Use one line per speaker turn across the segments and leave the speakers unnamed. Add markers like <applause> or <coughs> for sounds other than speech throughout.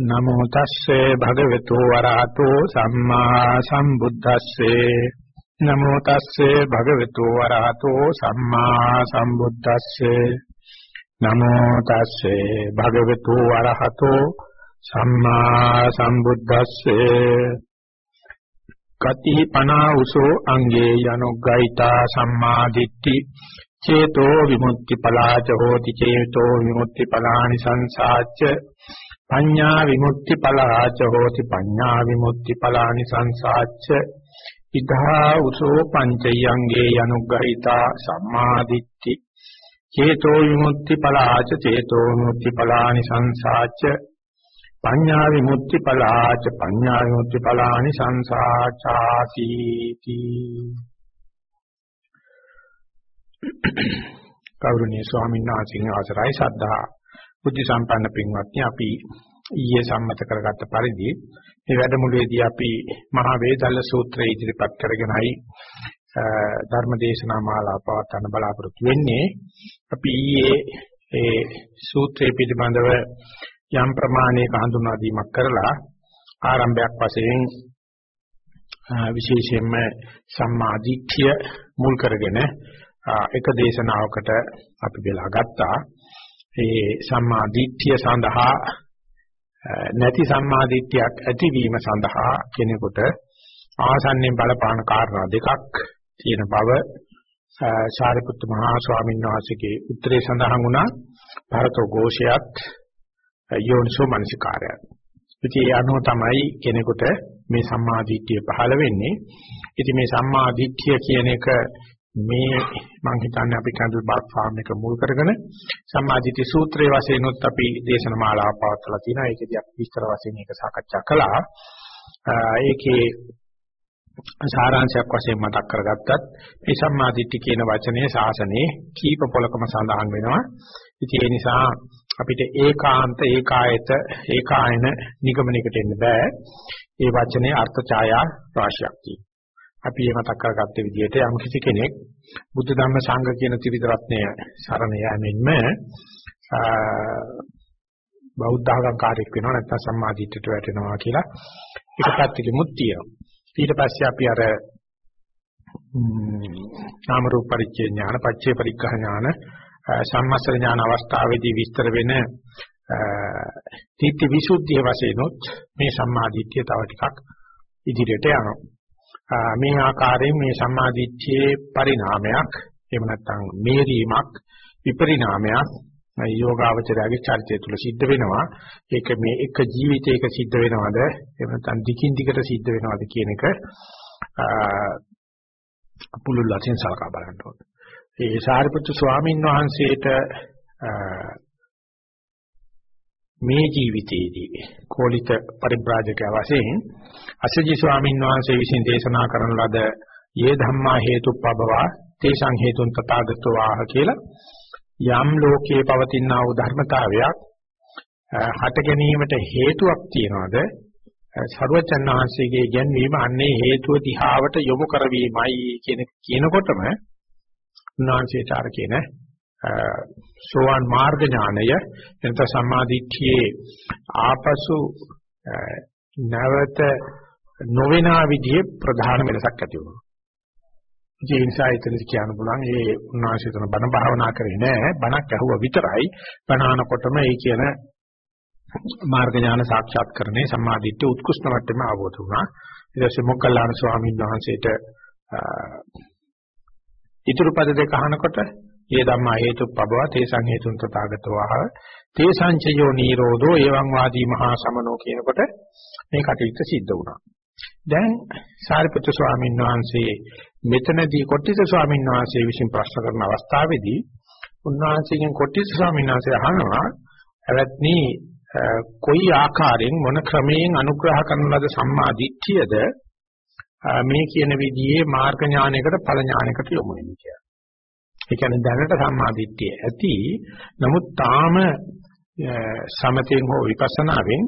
නමෝ තස්සේ භගවතු වරහතෝ සම්මා සම්බුද්දස්සේ. නමෝ තස්සේ භගවතු වරහතෝ සම්මා සම්බුද්දස්සේ. නමෝ තස්සේ භගවතු වරහතෝ සම්මා සම්බුද්දස්සේ. කති පනා උසෝ අංගේ යනුග්ගයිතා සම්මා දිට්ඨි. චේතෝ විමුක්ති පලාච හෝති. චේතෝ විමුක්ති පලානි සංසාච්ච. පඤ්ඤා විමුක්ති පලාච හෝති පඤ්ඤා විමුක්ති පලානි සංසාච්ච. ඉදා උසෝ පංචයංගේ යනුග්ගහිතා සම්මාදිට්ඨි. චේතෝ විමුක්ති පලාච චේතෝ විමුක්ති පලානි සංසාච්ච. පඤ්ඤා විමුක්ති පලාච පඤ්ඤා විමුක්ති පලානි සංසාචාති කෞරුණීය ස්වාමීන් වහන්සේගේ අවසරයි සද්ධා බුද්ධ සම්පන්න පින්වත්නි අපි ඊයේ සම්මත කරගත්ත පරිදි මේ වැඩමුළුවේදී අපි මහා වේදල්ල සූත්‍රය ඉදිරිපත් කරගෙනයි ධර්ම දේශනා මාලාව පවත්වන්න බලාපොරොත්තු වෙන්නේ. අපි ඊයේ ඒ සූත්‍රය පිළිබඳව යම් ප්‍රමාණයක හඳුනා දීමක් කරලා ආරම්භයක් වශයෙන් විශේෂයෙන්ම සම්මාදිට්ඨිය මුල් කරගෙන එක දේශනාවකට අපි වෙලා ගත්තා. ඒ සම්මා දිට්ඨිය සඳහා නැති සම්මා දිට්ඨියක් ඇතිවීම සඳහා කෙනෙකුට ආසන්නෙන් බලපාන කාරණා දෙකක් තියෙන බව සාරිපුත්ත මහා ස්වාමීන් වහන්සේගේ උත්තරේ සඳහන් වුණා. භරතෝ ഘോഷයත් යෝනිසෝ මනසිකාරයත්. ඉතින් ඒ අනුව තමයි කෙනෙකුට මේ සම්මා දිට්ඨිය පහළ වෙන්නේ. ඉතින් මේ සම්මා දිට්ඨිය කියන එක මේ මම හිතන්නේ අපි කඳුල් බාක් ෆාම් එක මුල් කරගෙන සම්මාදිට්ඨි සූත්‍රයේ වශයෙන් උත් අපි දේශන මාලාවක් පවත්වලා තියෙනවා. ඒකදී අපි විස්තර වශයෙන් ඒක සාකච්ඡා කළා. ඒකේ සාරාංශයක් වශයෙන් මතක් කරගත්තත් මේ සම්මාදිට්ඨි කියන වචනේ ශාසනයේ කීප පොලකම සඳහන් වෙනවා. ඉතින් ඒ නිසා අපිට ඒකාන්ත ඒකායත ඒකායන නිගමනයකට එන්න බෑ. ඒ වචනේ අර්ථ ඡායා රාශියක් තියෙනවා. අපි මේ මතක් කරගත්ත විදිහට යම් කිසි කෙනෙක් බුද්ධ ධම්ම සංඝ කියන ත්‍රිවිධ රත්නය සරණ යෑමෙන්ම බෞද්ධ ආගම්කාරයක් වෙනවා නැත්නම් සම්මාදිට්ඨියට වැටෙනවා කියලා එක පැත්තකිමුත් තියෙනවා. ඊට පස්සේ අපි අර නාම රූප පරිච්ඡේ ඥාන, පච්චේ පරිග්‍රහ ඥාන, සම්මස්තර ඥාන අවස්ථාවේදී විස්තර වෙන තීත්‍ය විසුද්ධිය වශයෙන් උත් මේ සම්මාදිට්ඨිය තව ටිකක් ඉදිරියට යනවා. මේ ආකාරයෙන් මේ සම්මාදිට්ඨියේ පරිණාමයක් එහෙම නැත්නම් මේරීමක් විපරිණාමයක් යෝගාවචරයේ චරිතය තුල සිද්ධ වෙනවා ඒක මේ එක ජීවිතයක සිද්ධ වෙනවද එහෙම නැත්නම් දිගින් දිගට සිද්ධ වෙනවද කියන එක පුළුල් වශයෙන් සලකා බලන්න ඕනේ. ඒ සාරිපුත්තු ස්වාමීන් වහන්සේට මේ ජීවිතයේදී කෝලිත පරිබ්‍රාජක වශයෙන් අසජි ස්වාමීන් වහන්සේ විසින් දේශනා කරන ලද යේ ධම්මා හේතුප්පබවා තේසං හේතුන් තථාගතෝ ආහ කියලා යම් ලෝකයේ පවතිනා වූ ධර්මතාවයක් හට ගැනීමට හේතුවක් තියනවාද? සරුවචන් වහන්සේගේ ගැන්වීම අන්නේ හේතුව දිහාවට යොමු කරවීමයි කියන කියනකොටම උන්වහන්සේට අර කියන සෝවාන් මාර්ග ඥානය එතන සම්මාදිට්ඨියේ ආපසු නැවත නොවෙනා විදිහේ ප්‍රධාන වෙනසක් ඇති වුණා. ඒ නිසා එතනදි කියන්න පුළුවන් ඒ උන්වහන්සේ තන බණ භාවනා කරේ නෑ බණක් ඇහුවා විතරයි බණානකොටම ඒ කියන මාර්ග ඥාන සාක්ෂාත් කරන්නේ සම්මාදිට්ඨිය උත්කෘෂ්ණ මට්ටමේ ආවෝත වුණා. ඊට පස්සේ මොග්ගල්ලාන ස්වාමීන් වහන්සේට ඊතුරු පද දෙක අහනකොට ඒ ධම්මා හේතුප්පබව තේසං හේතුන් තථාගතෝ ආහ තේසංචයෝ නිරෝධෝ එවං වාදී මහා සමනෝ කියනකොට මේ කටයුත්ත සිද්ධ වුණා. දැන් සාරිපුත්‍ර ස්වාමීන් වහන්සේ මෙතනදී කොට්ටිස ස්වාමීන් වහන්සේ විසින් ප්‍රශ්න කරන අවස්ථාවේදී උන්වහන්සේගෙන් කොට්ටිස ස්වාමීන් වහන්සේ අහනවා "එවත්නි කොයි ආකාරයෙන් මොන ක්‍රමයෙන් අනුග්‍රහ කරන ලද සම්මා දිට්ඨියද මේ කියන විදිහේ මාර්ග ඥානයකට ඵල ඥානයකට යොමු වෙන්නේ කියලා." ඒ කියන්නේ දැනට සම්මාදිට්ඨිය ඇති නමුත් තාම සමතෙන් හෝ විපස්සනාවෙන්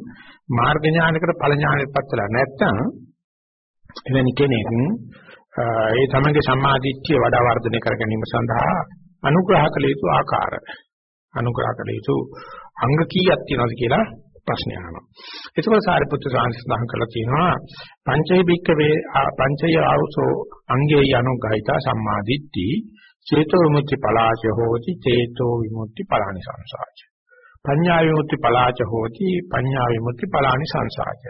මාර්ග ඥානයකට ඵල ඥානයටපත් වෙලා නැත්නම් එවැනි කෙනෙක් ඒ තමගේ සම්මාදිට්ඨිය වඩා වර්ධනය කර ගැනීම සඳහා අනුග්‍රහ කළ යුතු ආකාර අනුග්‍රහ කළ යුතු අංග කීයක් තියෙනවද කියලා ප්‍රශ්නය අහනවා. ඒකවල සාරිපුත්‍ර සාංශදාහන් කරලා තියෙනවා පංචෛ භික්කවේ පංචය ආවසෝ අංගේ යනුගහිතා සම්මාදිට්ඨි චේතෝ විමුක්ති පලාච හෝති චේතෝ විමුක්ති පලානි සංසාරච. පඤ්ඤා විමුක්ති පලාච හෝති පඤ්ඤා විමුක්ති පලානි සංසාරච.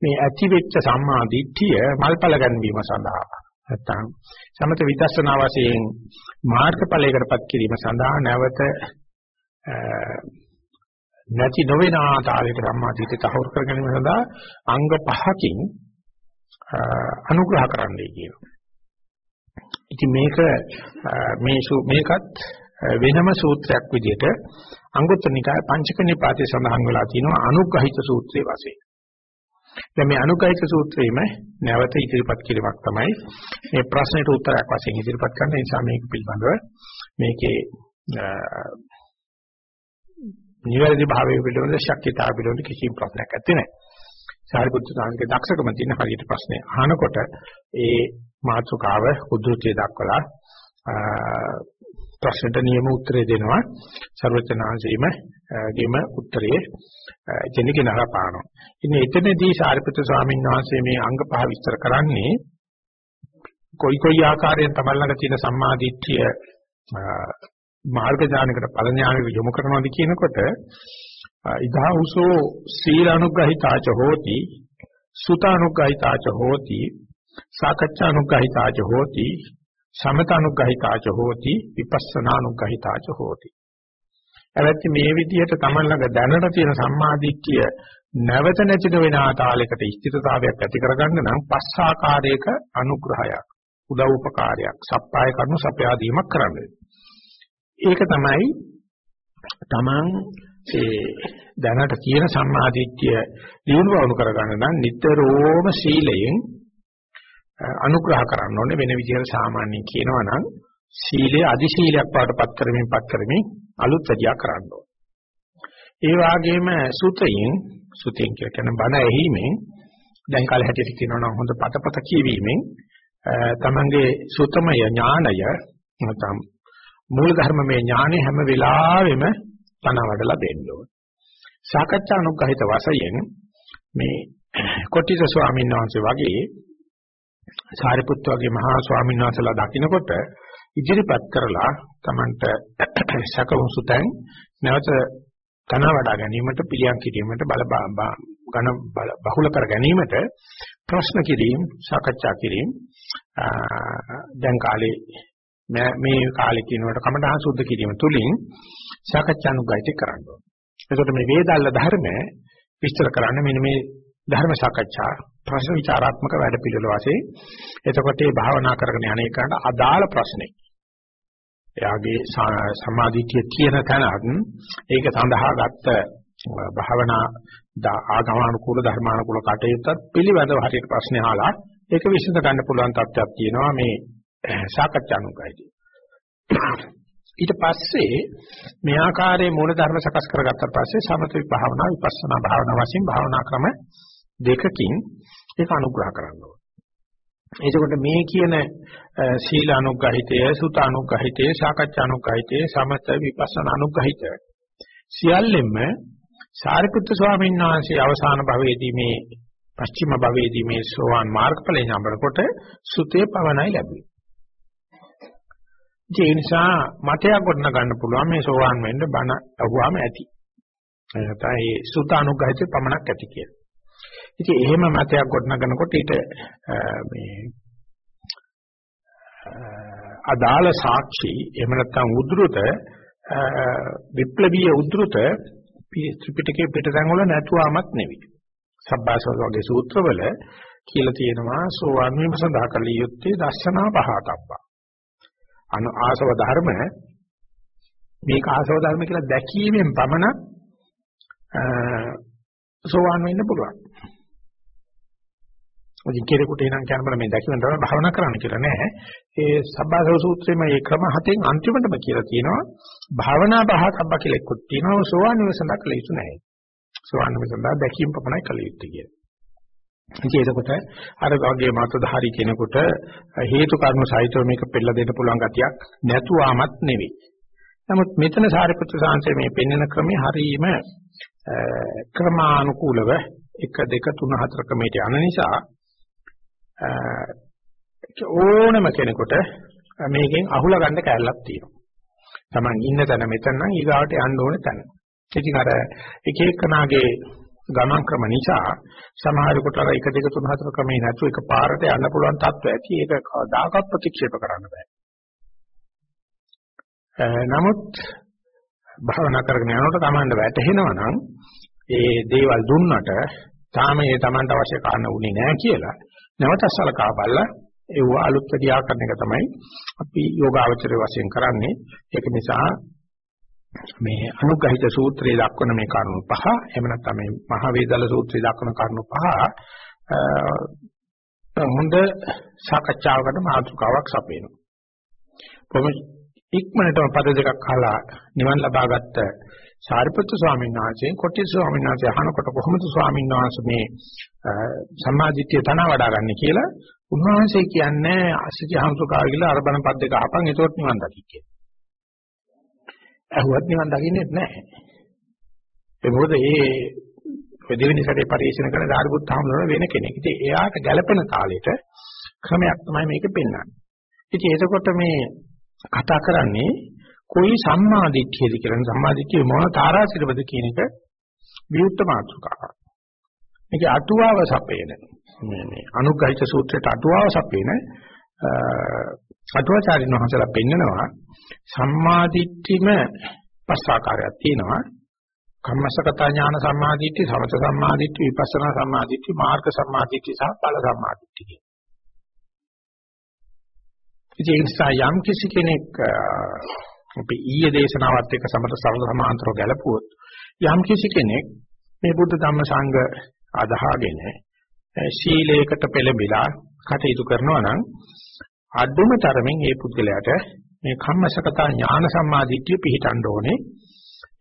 මේ ඇති වෙච්ච සම්මා දිට්ඨිය මල්පල ගැනීම සඳහා නැත්තම් සමත විදර්ශනා වශයෙන් මාර්ගඵලයකටපත් කිරීම සඳහා නැවත නැති නොවන ආකාරයට සම්මාදිට තහවුරු කර ගැනීම සඳහා අංග පහකින් අනුග්‍රහ කරන්නයි කියනවා. ඉතින් මේක මේ මේකත් වෙනම සූත්‍රයක් විදිහට අංගුත්තර නිකාය පංචක නිපාතේ සඳහන් වෙලා තියෙනවා අනුග්‍රහිත සූත්‍රයේ වශයෙන්. දැන් මේ අනුග්‍රහිත සූත්‍රයේම නැවත ඉදිරිපත් කිරීමක් තමයි මේ ප්‍රශ්නෙට උත්තරයක් වශයෙන් ඉදිරිපත් කරන්න නිසා මේක පිළිබඳව මේකේ නිවැරදි භාවයේ පිළිබඳ ශක්තිතාව පිළිබඳ කිසිම ප්‍රශ්නයක් නැත්තේ නෑ. සාරිපුත්‍ර සාංගේ දක්ෂකම තියෙන හරියට ප්‍රශ්නේ අහනකොට ඒ මාතෘකාව උද්දෘතිය දක්වලා ප්‍රශ්නට නියම උත්තරේ දෙනවා. ਸਰවචනාංශීම ගෙම උත්තරේ ජෙනික නරපානවා. ඉතින් එතනදී සාරිපුත්‍ර ස්වාමීන් වහන්සේ මේ අංග පහ විස්තර කරන්නේ කොයි කොයි ආකාරයෙන් තමයි ළඟ තියෙන සම්මාදිට්ඨිය මාර්ග ඥානයකට ඵල ඥානයකට යොමු කරනවාද කියනකොට ඉදා උසෝ සීලානුග්‍රහිතාච හෝති සුතානුග්‍රහිතාච හෝති සාකච්ඡානුග්‍රහිතාච හෝති සමතානුග්‍රහිතාච හෝති විපස්සනානුග්‍රහිතාච හෝති. එවැත් මේ විදිහට Taman ළඟ දැනට තියෙන සම්මාදිට්ඨිය නැවත නැතිද වෙන ආතාලයකට ස්ථිරතාවයක් ඇති කරගන්න නම් පස් ආකාරයක අනුග්‍රහයක් උදව් උපකාරයක් සප්පාය කරනු සපයා දීමක් කරන්න. ඒක තමයි Taman ඒ දැනට කියන සම්මාදිට්ඨිය දිනු වවුණු කරගන්න නම් නිතරම සීලයෙන් අනුග්‍රහ කරන්න ඕනේ වෙන විදිහට සාමාන්‍යයෙන් කියනවා නම් සීලය අදි සීලයක් පාටපත් කරමින් පත් කරමින් අලුත් වැඩියා කරන්න ඕනේ. ඒ වගේම සුතයෙන් සුතෙන් කියන බණ ඇහිීමෙන් දැන් කාලේ හැටියට කියනවා නම් හොඳ පතපත කියවීමෙන් තමන්ගේ සුතමය ඥානය නැත්නම් මූල ධර්මමය ඥානෙ හැම වෙලාවෙම තනවඩලා දෙන්න ඕන. සාකච්ඡා අනුග්‍රහිත වශයෙන් මේ කොටිස ස්වාමීන් වහන්සේ වගේ සාරිපුත්ත වගේ මහා ස්වාමීන් වහන්සේලා දකින්නකොට ඉදිරිපත් කරලා Tamanට සකවුසුතෙන් නැවත තන වඩා ගැනීමට පිළියම් කිරීමට බල ඝන බහුල කර ගැනීමට ප්‍රශ්න කිරීම සාකච්ඡා කිරීම දැන් කාලේ මේ කාලේ කියනකොට කමඨහං සුද්ධ කිරීම තුලින් සාකච්ඡානුගායිත කරන්න ඕනේ. එතකොට මේ වේදල්ල ධර්ම විස්තර කරන්න මෙන්න මේ ධර්ම සාකච්ඡා ප්‍රශ්න විචාරාත්මක වැඩ පිළිවෙල වශයෙන් එතකොට මේ භාවනා කරගෙන යන එකට අදාළ ප්‍රශ්නේ. එයාගේ සමාධිතිය කියන තැනත් ඒක සඳහා ගත්ත භාවනා ආගමනුකූල ධර්මානුකූල කටයුත්තත් පිළිවෙලව හරියට ප්‍රශ්න අහලා ඒක විසඳ ගන්න පුළුවන් තත්ත්වයක් තියෙනවා මේ <coughs> සාකච්ඡානුගායිතය. <coughs> ඊට පස්සේ මේ ආකාරයේ මූල ධර්ම සකස් කරගත්තා පස්සේ සමථ විභාවනා විපස්සනා භාවනා වශයෙන් භාවනා ක්‍රම දෙකකින් ඒක අනුග්‍රහ කරන්න ඕනේ. එතකොට මේ කියන සීල අනුග්‍රහිතය, සුත අනුග්‍රහිතය, සාකච්ඡා අනුග්‍රහිතය, සමථ විපස්සනා අනුග්‍රහිතය සියල්ලෙම සාරිපුත්‍ර ස්වාමීන් වහන්සේ අවසාන භවයේදී මේ පස්චිම භවයේදී මේ සෝවාන් මාර්ගඵලය ලැබනකොට සුතේ පවණයි ලැබුවේ. ඒ නිසා මතයක් ගොඩන ගන්න පුළුවන් මේ සෝවාන් වෙන්න බණ අහුවාම ඇති. එතන ඒ සුතානුග්‍රහිත පමණක් ඇති කියලා. ඉතින් එහෙම මතයක් ගොඩනගනකොට ඊට මේ අදාළ සාක්ෂි එහෙම නැත්නම් උද්දෘත විප්ලවීය උද්දෘත ත්‍රිපිටකයේ පිටතන් වල නැතුවමත් නෙවෙයි. සබ්බාසව වගේ සූත්‍රවල කියලා තියෙනවා සෝවාන් වීම සඳහා කළ යුත්තේ දර්ශනා පහතප්පා. අනු ආසව ධර්ම මේක ආසව ධර්ම කියලා දැකීමෙන් පමණ සෝවාන් වෙන්න පුළුවන්. ඉතින් කෙනෙකුට එනම් කියන බල මේ දැකීම තමයි භාවනා කරන්න කියලා නෑ. ඒ සබ්බාසව සූත්‍රයේ මේ ක්‍රම හතෙන් අන්තිමටම කියලා තියෙනවා භාවනා පහක් කියලා එක්කත් තියෙනවා සෝවාන් වෙන සඳහා කළ යුතු නැහැ. සෝවාන් වෙන සඳහා දැකීම පමණයි කළ යුත්තේ කියලා. ඉතින් එතකොට අර වගේ මතධාරී කෙනෙකුට හේතු කාරණා සහිතව මේක පෙළ දෙන්න පුළුවන් ගතියක් නැතුවමත් නෙවෙයි. නමුත් මෙතන සාරිපුත්‍ර සාංශය මේ පෙන්වන ක්‍රමය හරීම ක්‍රමානුකූලව 1 2 3 4 ක්‍රමයට යන නිසා ඕනම කෙනෙකුට මේකෙන් අහුලා ගන්න කැලලක් තියෙනවා. Taman ඉන්න තැන මෙතන නම් ඊගාවට යන්න ඕනේ තැන. ඉතින් අර එක එකනාගේ ගමන් ක්‍රම නිසා සමහරකට අර 1 2 3 4 ක්‍රමේ නැතුව එක පාරට යන්න පුළුවන් තත්ත්වයක් ඇති ඒක කවදාකවත් ප්‍රතික්ෂේප කරන්න බෑ. නමුත් භාවනා කරගෙන යනකොට Tamanට වැටහෙනවා නම් ඒ දේවල් දුන්නට තාම ඒ Tamanට අවශ්‍ය කාරණා උනේ නැහැ කියලා නැවත සලකා බලලා ඒව අලුත් ක්‍රියා කරන එක තමයි අපි යෝගාවචරය වශයෙන් කරන්නේ ඒක නිසා මේ අනුග්‍රහිත සූත්‍රයේ දක්වන මේ කරුණු පහ එහෙම නැත්නම් මේ මහ වේදල සූත්‍රයේ දක්වන කරුණු පහ හොඳ සාකච්ඡාවකට මාතෘකාවක් සපයනවා. කොහොම ඉක්මනටම පද දෙකක් අහලා නිවන් ලබාගත්ත සාරිපුත්තු ස්වාමීන් වහන්සේ කොටි ස්වාමීන් වහන්සේ අහනකොට කොහොමද ස්වාමීන් වහන්සේ මේ සම්මාදිට්ඨිය තන වඩා ගන්න කියලා උන්වහන්සේ කියන්නේ අසිත හංසුකාර කියලා අරබන පද දෙක අහපන් ඒතොත් නිවන් දකි කියලා. ඇහුවත් නිවන් දකින්නේ නැහැ. ඒ මොකද ඒ දෙවෙනි සැරේ පරිශීලන කරන සාරිපුත්තු හාමුදුරුවෝ වෙන කෙනෙක්. ඉතින් එයාට ගැළපෙන කාලෙට ක්‍රමයක් තමයි මේක පෙන්වන්නේ. ඉතින් එතකොට මේ කතා කරන්නේ කොයි සම්මාදිට්ඨියද කියලා සම්මාදිට්ඨිය මොන තාරාසිරවද කියන එක විවුර්ත මාතෘකාවක්. මේක අටුවාව සපේන මේ මේ අනුග්‍රහිත සූත්‍රයට අටුවාව සපේන අටුවාචාරින් වහන්සේලා පෙන්නනවා සම්මාදිට්ඨිම පස්සාකාරයක් තියෙනවා. කම්මසගත ඥාන සම්මාදිට්ඨි, සමත සම්මාදිට්ඨි, විපස්සනා සම්මාදිට්ඨි, මාර්ග සම්මාදිට්ඨි සහ ඵල සම්මාදිට්ඨි කියන. ඉතින් ඒ නිසා යම් කිසි කෙනෙක් අපි ඊයේ දේශනාවත් එක්ක සමත සරල සමාන්තරව ගැලපුවොත් යම් කිසි කෙනෙක් මේ බුද්ධ ධම්ම සංඝ අදහාගෙන ශීලයකට පෙළඹිලා කටයුතු කරනවා නම් අඩුම තරමින් ඒ පුද්ගලයාට මේ කම්මසකතා ඥාන සම්මාදිට්ඨිය පිහිටන්න ඕනේ.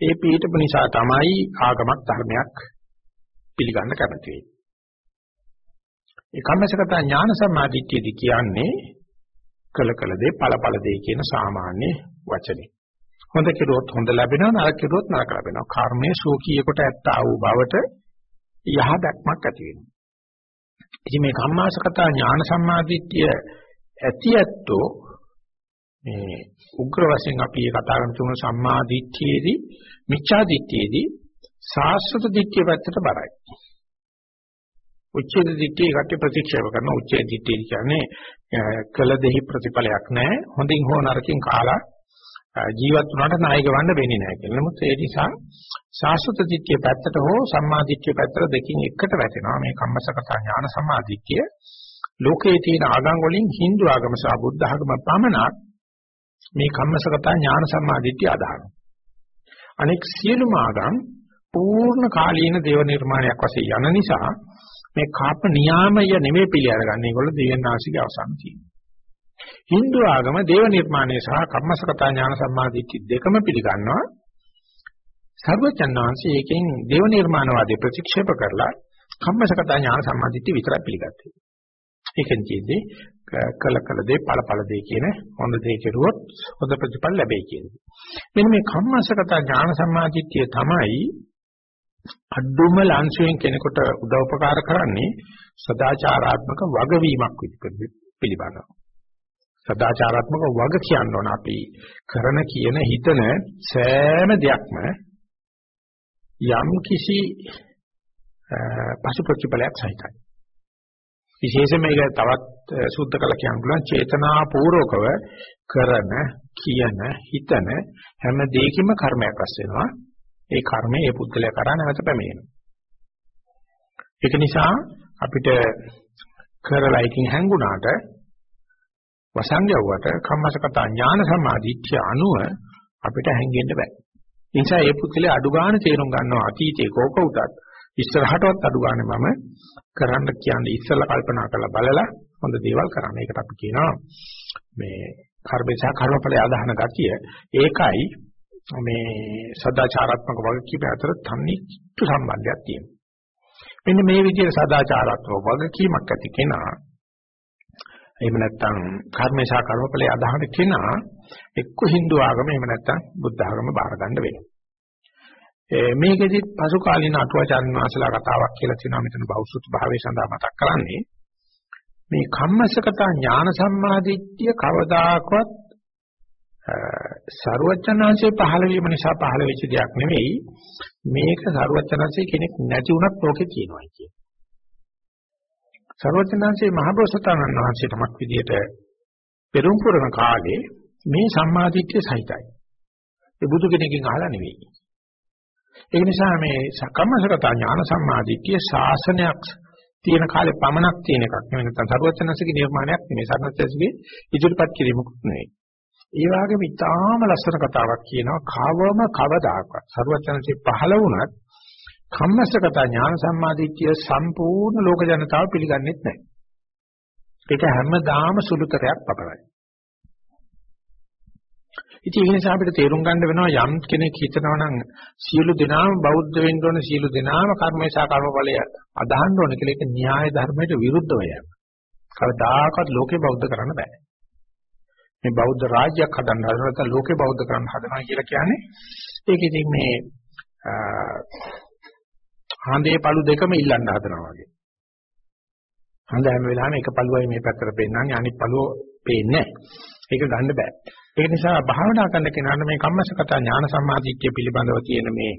ඒ පිහිටපු නිසා තමයි ආගමක් ධර්මයක් පිළිගන්න කැමති වෙන්නේ. ඒ කම්මසකතා ඥාන සම්මාදිට්ඨියදී කියන්නේ කළ කළ දේ ඵල ඵල දේ කියන සාමාන්‍ය වචනේ. හොඳ කෙරුවොත් හොඳ ලැබෙනවා නරක කෙරුවොත් නරක ලැබෙනවා. කර්මයේ සෝකී කොට ඇත්තා වූ බවට යහ දැක්මක් ඇති වෙනවා. ඉතින් මේ කම්මාසකතා ඥාන සම්මාදිට්ඨිය ඇති ඇත්තෝ මේ උග්‍ර වශයෙන් අපි කතා කරන තුන සම්මාදිට්ඨියේදී මිච්ඡාදිට්ඨියේදී සාස්වත දිට්ඨිය පැත්තට බරයි. උච්ඡේද දිට්ඨිය කට ප්‍රතික්ෂේප කරන උච්ඡේද දිට්ඨිය කියන්නේ කළ දෙහි ප්‍රතිඵලයක් නැහැ. හොඳින් හෝ නරකින් කාලා ජීවත් වුණාට නායක වන්න වෙන්නේ නැහැ කියලා. නමුත් ඒ නිසා සාස්වත දිට්ඨිය පැත්තට හෝ සම්මා දිට්ඨිය පැත්තට දෙකින් එකට වැටෙනවා. මේ කම්මසකතා ඥාන සම්මා දිට්ඨිය ලෝකයේ තියෙන ආගම් වලින් Hindu ආගම සහ බුද්ධ ආගම පමණක් මේ කම්මසගත ඥාන සම්මාදිට්ඨිය අදහනවා. අනෙක් සියලුම ආගම් පූර්ණ කාලීන දේව නිර්මාණයක් වශයෙන් යන නිසා මේ කාප නියාමය නෙමෙයි පිළි අරගන්නේ. ඒගොල්ලෝ දෙවියන්ාසිකේ අවසන් තියෙනවා. Hindu ආගම දේව නිර්මාණය සහ කම්මසගත ඥාන සම්මාදිට්ඨි දෙකම පිළිගන්නවා. සර්වචන්නාංශය එකෙන් දේව නිර්මාණවාදී ප්‍රතික්ෂේප කරලා කම්මසගත ඥාන සම්මාදිට්ඨි විතරයි පිළිගත්තේ. ඒකෙන් කියන්නේ කල කල දේ ඵල ඵල දේ කියන හොඳ දේ කෙරුවොත් හොඳ ප්‍රතිඵල ලැබෙයි කියන්නේ. මෙන්න මේ කම්මසගත ඥාන සම්මාදිට්ඨිය තමයි අඩුම ලංශයෙන් කෙනෙකුට උදව් උපකාර කරන්නේ සදාචාරාත්මක වගවීමක් පිළිබඳව. සදාචාරාත්මක වග කියන්න ඕන අපි කරන කියන හිතන සෑම දෙයක්ම යම් කිසි පසු ප්‍රතිඵලයක් සහිතයි. විශේෂයෙන් මේක තවත් සුද්ධ කළ කියන්න පුළුවන්. චේතනාපූර්වකව කරන කියන හිතන හැම දෙයකින්ම කර්මයක් රැස් වෙනවා. ඒ කර්මය ඒ පුද්ගලයා කරා නැවත පැමිණෙනවා. ඒක නිසා අපිට කරලා එකකින් හැංගුණාට වසංගයවට කම්මසකතා ඥාන සමාධිත්‍ය අනුව අපිට හැංගෙන්න බෑ. ඒ නිසා ඒ පුද්ගලයා අඩු ගන්න තේරුම් ගන්නවා අතීතේ කෝක උටත් ඉස්සරහටවත් අඩු ගන්න මම කරන්න කියන්නේ ඉස්සෙල්ලා කල්පනා කරලා බලලා හොඳ දේවල් කරන්න. ඒකට අපි කියනවා මේ කර්මේශා කර්මඵලයේ ආදාහන ගතිය. ඒකයි මේ සදාචාරාත්මක වගකීම අතර තන්නිච්ච සම්බන්ධයක් තියෙනවා. මෙන්න මේ විදිහට සදාචාරාත්මක වගකීමක් ඇති කෙනා එහෙම නැත්නම් කර්මේශා කර්මඵලයේ ආදාහන කෙනා එක්ක Hindu ආගම එහෙම නැත්නම් බුද්ධ ආගම බාර ගන්න වෙනවා. මේකෙදි පසු කාලීන අටුවාචාන් වහන්සේලා කතාවක් කියලා තියෙනවා මෙතන බෞද්ධ භාවයේ සඳහා මතක් කරන්නේ. මේ කම්මසකතා ඥාන සම්මාදිට්ඨිය කවදාකවත් ਸਰවචනාංශේ පහළ වීම නිසා පහළ වෙච්ච දෙයක් නෙවෙයි මේක ਸਰවචනාංශේ කෙනෙක් නැති වුණත් ලෝකේ තියෙනවා කියන්නේ ਸਰවචනාංශේ මහබෝසතාණන් වහන්සේටමක් විදියට පෙරම් පුරන කාලේ මේ සම්මාදිට්ඨිය සහිතයි. ඒ බුදු කෙනකින් අහලා නෙවෙයි. ඒ නිසා මේ සකම්මසගත ඥාන සම්මාදිට්ඨිය ශාසනයක් තියෙන කාලේ පමණක් තියෙන එකක් නෙවෙයි නැත්නම් සරුවචනසිකේ නිර්මාණයක් නෙවෙයි සරුවචනසිකේ ඉදිරිපත් කිරීමකුත් නෙවෙයි. ඒ වගේම ඉතාම ලස්සන කතාවක් කියනවා කවම කවදාකවත් සරුවචනසික පහළ වුණත් කම්මස්සගත ඥාන සම්මාදිට්ඨිය සම්පූර්ණ ලෝක ජනතාව පිළිගන්නේ නැහැ. ඒක හැමදාම සුළුතරයක් පමණයි. ඉතින් ඒ නිසා අපිට තේරුම් ගන්න වෙනවා යම් කෙනෙක් හිතනවා නම් සියලු දෙනාම බෞද්ධ වෙන්න ඕන සියලු දෙනාම කර්මේශා කර්මඵලය අදහන්න ඕන කියලා ඒක න්‍යාය ධර්මයට විරුද්ධව යනවා. කවදාකවත් ලෝකේ බෞද්ධ කරන්න බෑ. මේ බෞද්ධ රාජ්‍යයක් හදන්න හදන නැත්නම් ලෝකේ බෞද්ධ කරන්න හදනවා කියලා කියන්නේ ඒක ඉතින් මේ හඳේ පළු දෙකම ඉල්ලන්න හදනවා වගේ. හඳ හැම වෙලාවෙම එක පළුවයි මේ පැත්තට පෙන්නන්නේ අනිත් පළුව පේන්නේ නැහැ. ඒක ගන්න බෑ. ඒක නිසා භාවනා කරන කෙනාට මේ කම්මසගත ඥාන සම්මාදිට්ඨිය පිළිබඳව තියෙන මේ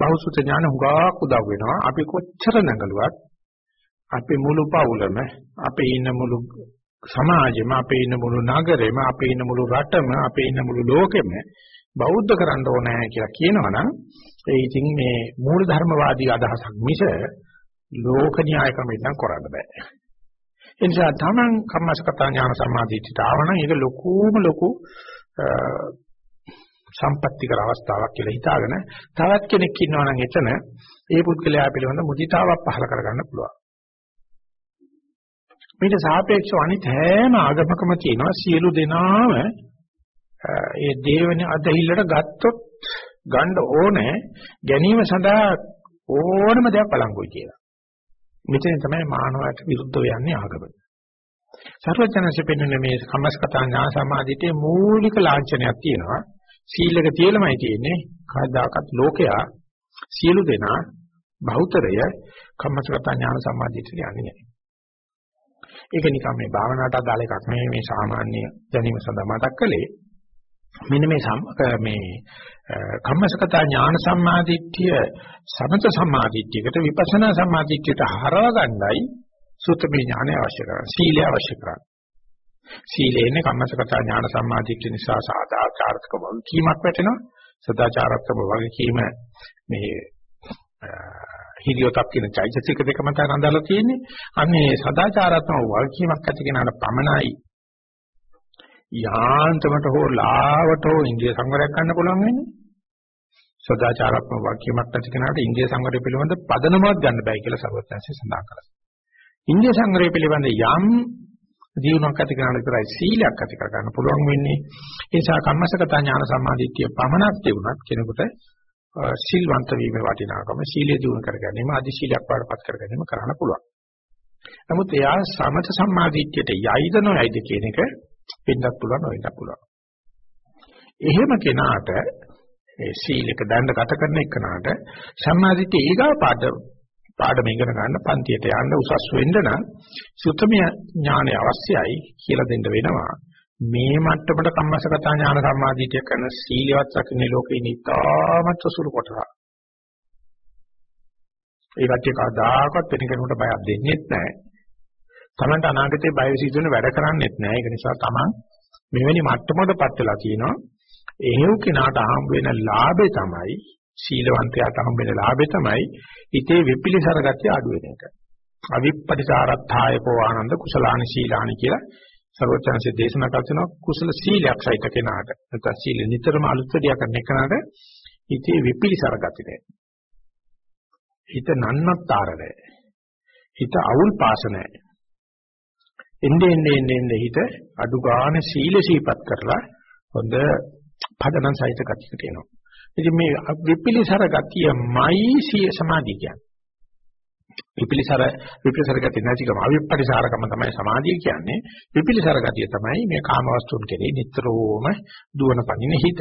බහුසුත ඥාන හුඟක් උදව් වෙනවා. අපි කොච්චර නැගලුවත් අපේ මුළු පවුලම අපේ ඉන්න මුළු සමාජෙම අපේ ඉන්න මුළු නගරෙම අපේ ඉන්න මුළු රටම අපේ ඉන්න මුළු ලෝකෙම බෞද්ධ කරන්න ඕනේ කියලා කියනවනම් ඒ ඉතින් මේ මූල ධර්මවාදී අදහසක් මිස ලෝක න්‍යාය ක්‍රමයෙන් කරන්න බෑ. ඒ නිසා තමන් කම්මසගත ඥාන සම්මාදිටිට ආවනම් ඒක ලොකුම ලොකු සම්පත්‍ති කර අවස්ථාවක් කියලා හිතාගෙන තවත් කෙනෙක් ඉන්නවා නම් එතන ඒ පුද්ගලයා පිළිබඳ මුදිතාවක් පහල කරගන්න පුළුවන්. මේට සාපේක්ෂව අනිත් හැම ආගමකම තියෙනවා සියලු දෙනාම ඒ දේවනේ අදහිල්ලට ගත්තොත් ගන්න ඕනේ ගැනීම සඳහා ඕනම දෙයක් බලංගුයි කියලා. මෙතන තමයි මානවයට විරුද්ධව යන්නේ ආගම. සර්වඥාන්සේ පෙන්වන්නේ මේ සම්මස්කතා ඥාන සමාධිතේ මූලික ලාංඡනයක් තියෙනවා. සීලක තියලමයි තියෙන්නේ. කවදාකවත් ලෝකයා සියලු දෙනා බහුතරය කම්මස්කතා ඥාන සමාධිතේ යන්නේ නැහැ. ඒක නිකන් මේ භාවනාවට අදාළ එකක් නෙවෙයි මේ සාමාන්‍ය දැනීම සඳහා මතක් කළේ. මෙන්න මේ මේ කම්මසකතා ඥාන සම්මාදිට්ඨිය සමත සම්මාදිට්ඨියකට විපස්සනා සම්මාදිට්ඨියට හරව ගන්නයි සුත්තමේ ඥානය අවශ්‍ය කරන්නේ. සීලය අවශ්‍ය කරන්නේ. සීලේනේ කම්මසකතා ඥාන සම්මාදිට්ඨිය නිසා සාදාචාරක වගකීමක් වැටෙනවා. සදාචාරත්ව වගකීම මේ හිරියොතක් කියන චෛතසික දෙක මත රඳාලා තියෙන්නේ. අන්නේ සදාචාරාත්මක වගකීමක් ඇති කෙනාට පමණයි යාන්තමට හෝ ලාවට හෝ ඉන්දිය සංවරයක් ගන්න පුළුවන් වෙන්නේ. සදාචාරාත්මක වාක්‍යයක් නැති කෙනාට ඉන්දිය සංවරය පිළිබඳ පදනමක් ගන්න බෑ කියලා සර්වඥාන්සේ සඳහන් කළා. ඉන්දිය සංවරය පිළිබඳ යම් ජීවණක් ඇති කරන විතරයි සීලයක් ඇති කර ගන්න පුළුවන් වෙන්නේ. ඒ නිසා කම්මසගත ඥාන සම්මාදිට්ඨිය පමණක් තිබුණත් කෙනෙකුට සිල්වන්ත වීමේ වටිනාකම සීලය දිනු කර ගැනීම අධි සීලයක් වඩපත් කර ගැනීම කරන්න පුළුවන්. නමුත් එයා සමත සම්මාදිට්ඨියට යයිද නොයයිද කියන එක වෙන්නත් පුළුවන් නොවෙන්නත් පුළුවන්. එහෙම කෙනාට ඒ සීලක දණ්ඩ ගත කරන එකනට සම්මාදිට්ඨිය ඊගා පාඩ පාඩම ඉගෙන ගන්න පන්තියට යන්න උසස් වෙන්න නම් සුතමිය ඥානය අවශ්‍යයි කියලා දෙන්න වෙනවා. මේ මට්ටමට කම්මසගත ඥාන සම්මාදිටිය කරන සීලවත් රකින්නේ ලෝකේ නිතාමත් සුළු කොටසක්. ඒ කට්ටිය කවදාකවත් වෙන කෙනෙකුට බයක් දෙන්නේ නැහැ. Tamanට අනාගතේ බය විසිදුන වැඩ කරන්නේත් නැහැ. ඒක නිසා Taman මෙවැනි මට්ටමකටපත් වෙලා තියෙනවා. එහෙව් කෙනාට හම්බ වෙන ලාභේ තමයි සීලවන්තයාට හම්බ වෙන ලාභේ තමයි හිතේ විපිලිසර ගතිය අඩු වෙන එක. අවිප්පටිසාරත්ථායකෝ ආනන්ද කුසලානි සීලානි කියලා සර්වචන්සේ දේශනා කරනවා කුසල සීලයක් සහිත කෙනාට නැත්නම් සීල නිතරම අලුත්දියා කරන කෙනාට හිතේ විපිලිසර ගතිය නැහැ. හිත නන්නත්තර නැහැ. හිත අවුල් පාස නැහැ. එන්නේ එන්නේ එන්නේ හිත අඩු ගන්න සීල සීපත් කරලා හොඳ පදනම් සහිත ගතියකට එනවා. ඉතින් මේ විපිලිසර ගතියමයි සිය සමාධිය කියන්නේ. විපිලිසර විපිලිසර ගතිය නැතිකම අවිපරිසරකම තමයි සමාධිය කියන්නේ. විපිලිසර ගතිය තමයි මේ කාම වස්තුන් කෙරේ නිතරම දුවන පනින හිත.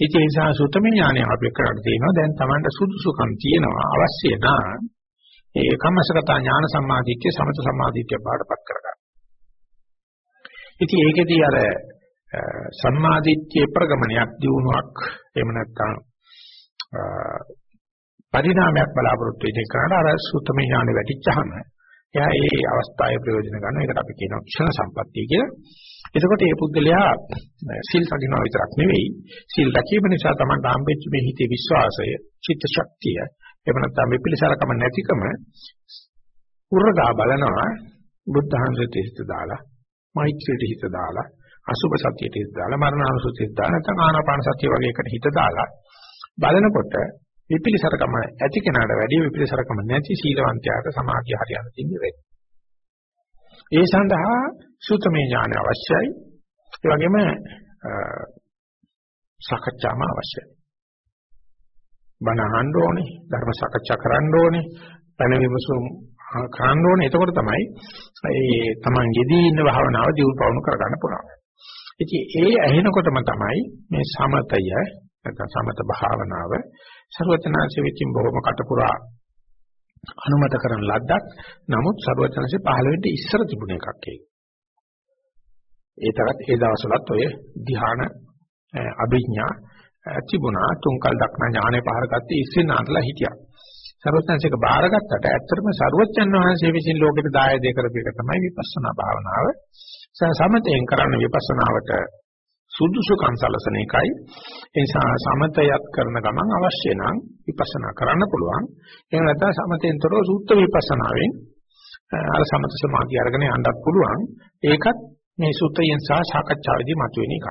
ඉතින් ඒ නිසා සුතමේ ඥානය අපි කරලා තියෙනවා දැන් Tamanට සුදුසුකම් තියෙනවා අවශ්‍ය නම් ඒ කම්මසගත ඥාන සම්මාදිට්ඨිය සමත සම්මාදිට්ඨිය බාටපත් කරගන්න. ඉතින් ඒකෙදී අර සම්මාදිට්ඨිය ප්‍රගමනයක් දියුණුවක් එහෙම නැත්නම් පරිණාමයක් බලාපොරොත්තු වෙන කරාට අර සුතමේ ඥානෙ වැටිච්චහම එයා ඒ අවස්ථාවේ ප්‍රයෝජන ගන්නවා. ඒකට අපි කියනවා ක්ෂණ සම්පත්තිය කියලා. එතකොට මේ පුද්ගලයා සිල් රකින්නවා විතරක් නෙවෙයි සිල් රැකීම නිසා තමයි ආම්බෙච්ච මේ හිතේ විශ්වාසය, චිත්ත ශක්තිය, එහෙම නැත්නම් විපිලිසරකම නැතිකම උරගා බලනවා බුද්ධහංසයට හිත දාලා, මෛත්‍රියට හිත දාලා, අසුභ සතියට හිත දාලා, මරණානුසතියට දාලා නැත්නම් ආනාපාන සතිය වගේ එකට හිත දාලා බලනකොට විපිලිසරකම ඇති කෙනාට වැඩිය විපිලිසරකම නැති සීලවන්තයාට සමාධිය හරියට තින්නේ ඒ සඳහා සුතමේ ඥාන අවශ්‍යයි. ඒ වගේම සාකච්ඡාම අවශ්‍යයි. බණ අහන්න ඕනේ, ධර්ම සාකච්ඡා කරන්න ඕනේ, පැන විමසුම් කරන්න ඕනේ. එතකොට තමයි ඒ තමන්ගෙදී ඉන්න භාවනාව දියුණු පවණු කරගන්න පුළුවන්. ඉතින් ඒ ඇහෙනකොටම තමයි මේ සමතය නැත්නම් සමත භාවනාව ਸਰවචනාංශෙ විචින් බොහොම කටපුරා අනුමත කරන ලද්දක්. නමුත් ਸਰවචනාංශෙ 15 ට ඉස්සර තිබුණ එකක් ඒක. ඒ තරත් ඒ දවස්වලත් ඔය ධ්‍යාන අභිඥා තිබුණා තුන්කල් දක්නා ඥානේ පහර ගත්තේ ඉස්සේ නාන්දලා හිටියා. සර්වඥාන්සේක බාරගත්තට ඇත්තටම සර්වඥන් වහන්සේ විසින් ලෝකෙට දාය දෙය කරපු එක තමයි විපස්සනා භාවනාව. සමතයෙන් කරන විපස්සනාවට සුදුසුකම් සලසන එකයි. ඒ නිසා සමතයත් කරන ගමන් අවශ්‍ය නම් විපස්සනා කරන්න පුළුවන්. එහෙම නැත්නම් සමතෙන්තරව සූත්‍ර විපස්සනාවෙන් අර සමත සමාධිය අරගෙන යන්නත් පුළුවන්. ඒකත් මේ සූත්‍රයෙන් සහ සාකච්ඡාවේදී මතුවෙන එකක්.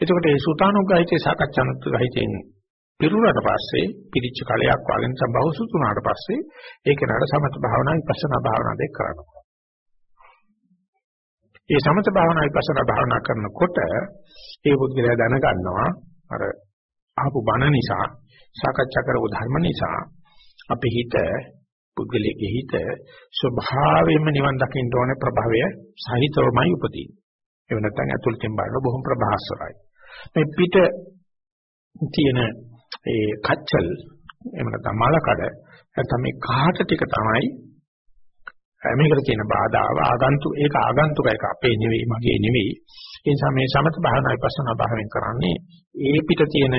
එතකොට මේ සූතානුග්‍රහිතේ සාකච්ඡානුත් ගහිතේ පිරුණාට පස්සේ පිරිච්ච කලයක් වගේ නැත්නම් බහුසුතුනාට පස්සේ ඒක නඩ සමත භාවනා විපස්සනා භාවනා දෙක කරනවා. ඒ සමත භාවනා විපස්සනා භාවනා කරනකොට ඒ පුද්ගලයා දැනගන්නවා අර අහපු බණ නිසා සාකච්ඡා කරපු ධර්ම නිසා අපේ හිත පුද්ගලයේ හිත ස්වභාවයෙන්ම නිවන් දකින්න ඕනේ ප්‍රභවය සහිතවමයි උපදින්නේ. ඒ නැත්නම් අතුල්තෙන් බලන බොහොම ප්‍රභාස්වරයි. මේ පිට තියෙන ඒ කච්චල් එහෙම නැත්නම් මලකඩ නැත්නම් මේ කාට ටික තමයි මේකට තියෙන බාධාව ආගන්තු ඒක ආගන්තුක එක අපේ නෙවෙයි මගේ නෙවෙයි ඒ නිසා මේ සමත භාවනා විපස්සනා භාවයෙන් කරන්නේ ඒ පිට තියෙන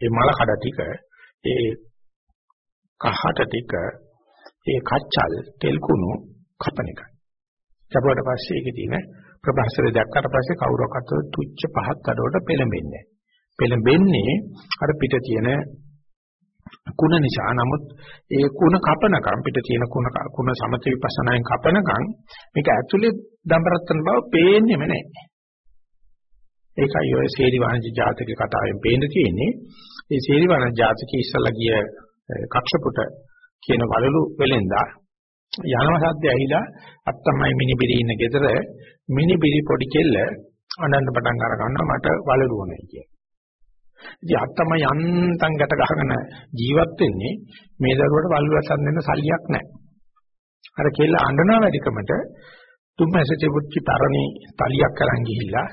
ඒ මල කඩ ටික ඒ කහට ටික ඒ කච්චල් තෙල් කුණු කපන එකයි. ඊට පස්සේ ඒකේ තියෙන ප්‍රභාසරය දැක්කට පස්සේ කවුරක්වත් තුච්ච පහත් අඩුවට පෙළඹෙන්නේ නැහැ. පෙළඹෙන්නේ අර පිට තියෙන කුණ නිසා නමුත් ඒ කුණ කපනකම් පිට තියෙන කුණ කුණ සමථ විපස්සනායෙන් කපනකම් මේක ඇතුලේ දඹරත්තන බව පේන්නේම නැහැ. ඒකයි ඔය සේරි වහන්ජ ජාතක කතාවෙන් පේන්න තියෙන්නේ. ඒ සේරි වහන්ජ ජාතකයේ ඉස්සලා ගිය කක්ෂපුට කියන වලලු වෙලෙන්දා යනව සද්ද ඇහිලා අත්තමයි මිනිබිරි ඉන්න ගෙදර මිනිබිරි පොඩි කෙල්ල අඬන්න පටන් අර ගන්නවා මට වලලු ඕනේ කියලා. ඉතින් අත්තම යන්තම් ගැට ගහගෙන ජීවත් වෙන්නේ මේ දරුවට වල්ලු වැසන් දෙන්න සල්ලියක් නැහැ. අර කෙල්ල අඬනවා වැඩිකමට තුම්මැසෙටි පුච්චි තරණි තලියක් අරන් ගිහිල්ලා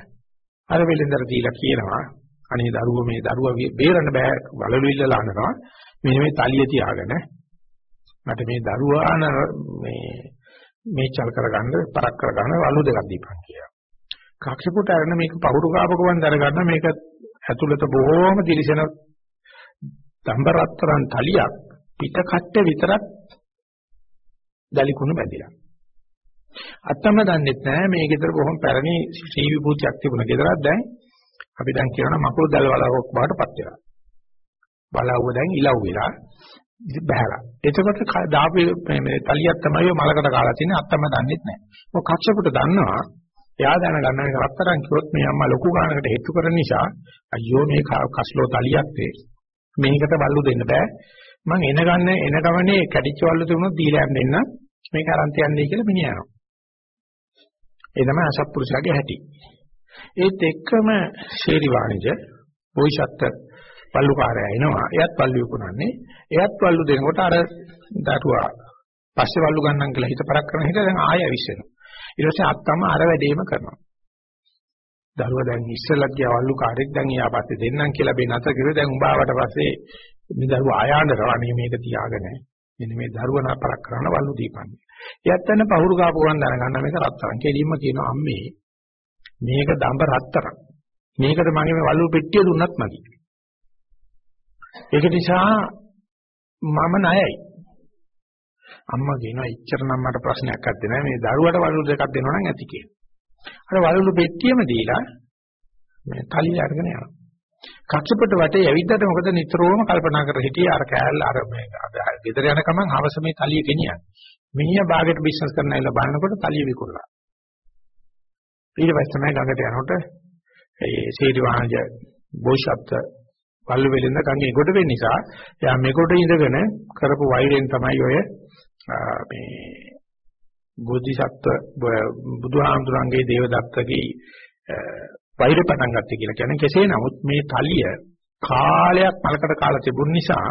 අර වෙලෙන්දර දීලා කියනවා අනේ දරුව මේ දරුව බේරන්න බෑ වලලු ඉල්ලලා අඬනවා මෙන්න මේ තලිය තියාගෙන මට මේ දරුවාන මේ මේ චල් කරගන්න පරක් කරගන්න වලු දෙකක් දීපන් කියලා. කක්ෂපුට අරන මේක පහුරු කාපකවන් දරගන්න මේක ඇතුළත බොහෝම දිලිසෙන දම්බරතරන් තලියක් පිට කට්ට විතරක් දලිකුණු බැඳිලා. අත්තම දන්නෙත් නෑ මේ ගෙදර බොහොම පැරණි ශ්‍රී විභූතියක් තිබුණ ගෙදරක් දැන් අපි දැන් කියනවා මකුළු දැල් වලවක් බාටපත් වෙලා. බලවුව දැන් ඉලව් වෙලා බහැලා. එතකොට දාපු මේ තලියක් තමයි මලකට කාලා තියෙන්නේ අත්තම දන්නෙත් නෑ. ඔය කච්චපුට දන්නවා එයා දැනගන්න මේක රත්තරන් කිව්වොත් මේ අම්මා ලොකු ගානකට හෙට්ටු කරන නිසා අයියෝ මේ කස්ලෝ තලියක් තේ මේකට බල්ලු දෙන්න බෑ. මං එන ගන්න එන ගමනේ කැඩිච්ච වල්ලු තිබුණොත් දීලා යන්න එන්න මේක අරන් තියන්නේ කියලා මිනිහා යනවා. ඒ තමයි අසත්පුරුෂයාගේ හැටි. ඒත් එක්කම ශේරි වාණිජ බෝයිසත්ත්ව පල්ලුකාරය එනවා. එයත් පල්ලු විකුණන්නේ. එයත් පල්ලු දෙනකොට අර දරුවා පස්සේ වල්ලු ගන්නම් කියලා හිත පරක් කරන හිත දැන් ආයෙ අවිස්සෙනවා ඊට පස්සේ අත්තම අර වැඩේම කරනවා. දරුවා දැන් ඉස්සෙල්ලා ගියා වල්ලු කාර්යයක් දැන් ඊයා පස්සේ දෙන්නම් කියලා බේ නැත කිව්ව දැන් උඹාවට පස්සේ මේ දරුවා ආයාඳරවන්නේ මේක තියාගෙන මෙන්න මේ දරුවා නපරක් කරන වල්ලු දීපන්නේ. එයත් යන පහුරු ගාපු ගමන් දැනගන්න මේක රත්තරන්. කෙලින්ම කියනවා අම්මේ මේක දඹ රත්තරන්. මේකට මගේ මේ වල්ලු පෙට්ටිය දුන්නත් මදි. ඒක නිසා මම ණයයි. අම්මා කියනවා ඉච්චර නම් මට ප්‍රශ්නයක් නැත්තේ නෑ මේ දරුවට වලු දෙකක් දෙනවා නම් ඇති කියලා. අර වලු පෙට්ටියම දීලා මේ තලිය අරගෙන යනවා. කක්ෂපට වටේ ඇවිද්දට මොකද නිතරම කල්පනා කර හිටියේ අර කෑල්ල අර මේ ගෙදර යන ගමන් හවස මේ තලිය ගෙනියන්නේ. මිනිහා බාගෙට බිස්නස් කරන්න ඇවිල්ලා බලනකොට තලිය විකුණලා. ඊට පස්සේ තමයි ගඟට යනකොට ඒ සීරි වාහනජ බෝසත් පල්ලු වෙලෙන්ද ගඟේ ගොඩ වෙන්න නිසා එයා මෙගොඩ ඉඳගෙන කරපු වෛරයෙන් තමයි ඔය මේ බෝධිසත්ව බුදුහාමුදුරන්ගේ දේවදත්තගේ වෛර පටන් ගත්තේ කියලා කියන්නේ කෙසේ නමුත් මේ තලිය කාලයක් මලකට කාලා තිබුණ නිසා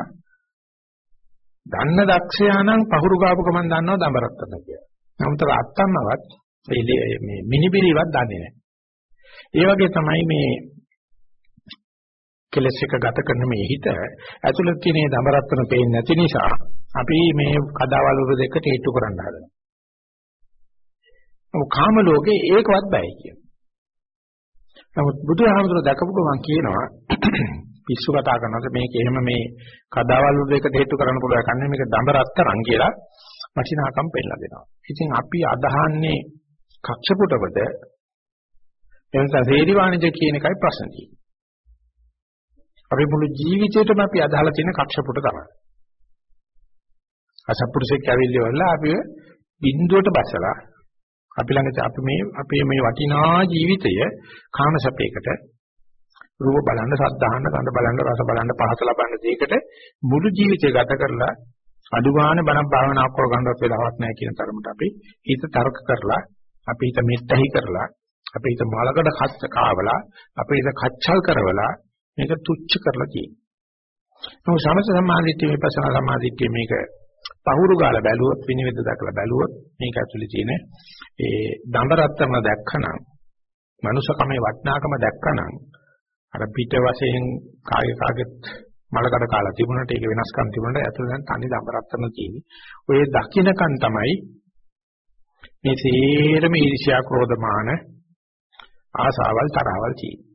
දන්න දක්ෂයා නම් පහුරු ගාපු ගමන් දන්නවා දඹරත්තන කියලා. නමුත් අත්තම්මවත් මේ මිනිබිරිවත් දන්නේ නැහැ. ඒ වගේ තමයි මේ කෙලස් එක ගත කරන මේ හිත ඇතුළත තියෙන දඹරත්තන පේන්නේ නැති නිසා අපි මේ කඩාවල් වල දෙකට හේතු කරන්න හදනවා. නමුත් කාම ලෝකේ ඒකවත් බෑ කියන. නමුත් බුදුහාමුදුර දැකපු ගමන් කියනවා <coughs> පිස්සු කතා කරනකොට මේක එහෙම මේ කඩාවල් වල දෙකට හේතු කරන්න පුළුවන් කන්නේ මේක දඹරත්තරන් කියලා වටිනාකම් පෙන්නලා දෙනවා. ඉතින් අපි අදහන්නේ කක්ෂපුටවද එතන සේරි වාණිජ කියන එකයි ප්‍රශ්න තියෙන්නේ. අපි මුළු ජීවිතේටම අපි අදහලා තියෙන කක්ෂපුට තමයි. අසත්පුරුෂෙක් ඇවිල්ලා අපි බින්දුවට බසලා අපි ළඟ අපි මේ අපේ මේ වටිනා ජීවිතය කාමසපේකට රූප බලන්න, ශබ්ද අහන්න, ගඳ බලන්න, රස බලන්න, පහස ලබන්න දෙයකට මුළු ජීවිතය ගත කරලා අඩුගාන බණ භාවනාවක් කරගන්නවත් වෙලාවක් නැහැ කියන තරමට අපි හිත තර්ක කරලා, අපි හිත මෙත්තහි කරලා, අපි හිත මාලකඩ කච්ච කාවලා, අපි හිත කච්චල් කරවලා මේක තුච්ච කරලා තියෙනවා. නමුත් සමථ සමාධිත්‍ය විපස්සනා සමාධිත්‍ය මේක පහුරු ගාලා බැලුවොත් විනිවිද දක්ලා බැලුවොත් මේක ඇතුලේ තියෙන ඒ දඹරත්තරන දැක්කනම් මනුෂකමේ වටිනාකම දැක්කනම් අර පිට වශයෙන් කාගේ කාගෙත් මලකඩ කාලා තිබුණාට ඒක වෙනස්කම් තිබුණාට ඇතුළේ දැන් තනි දඹරත්තරන තියෙන්නේ. ඔය දකින්නකන් තමයි මේ සේරම ඊර්ෂ්‍යා ක්‍රෝධමාන ආසාවල් තරහවල් තියෙන්නේ.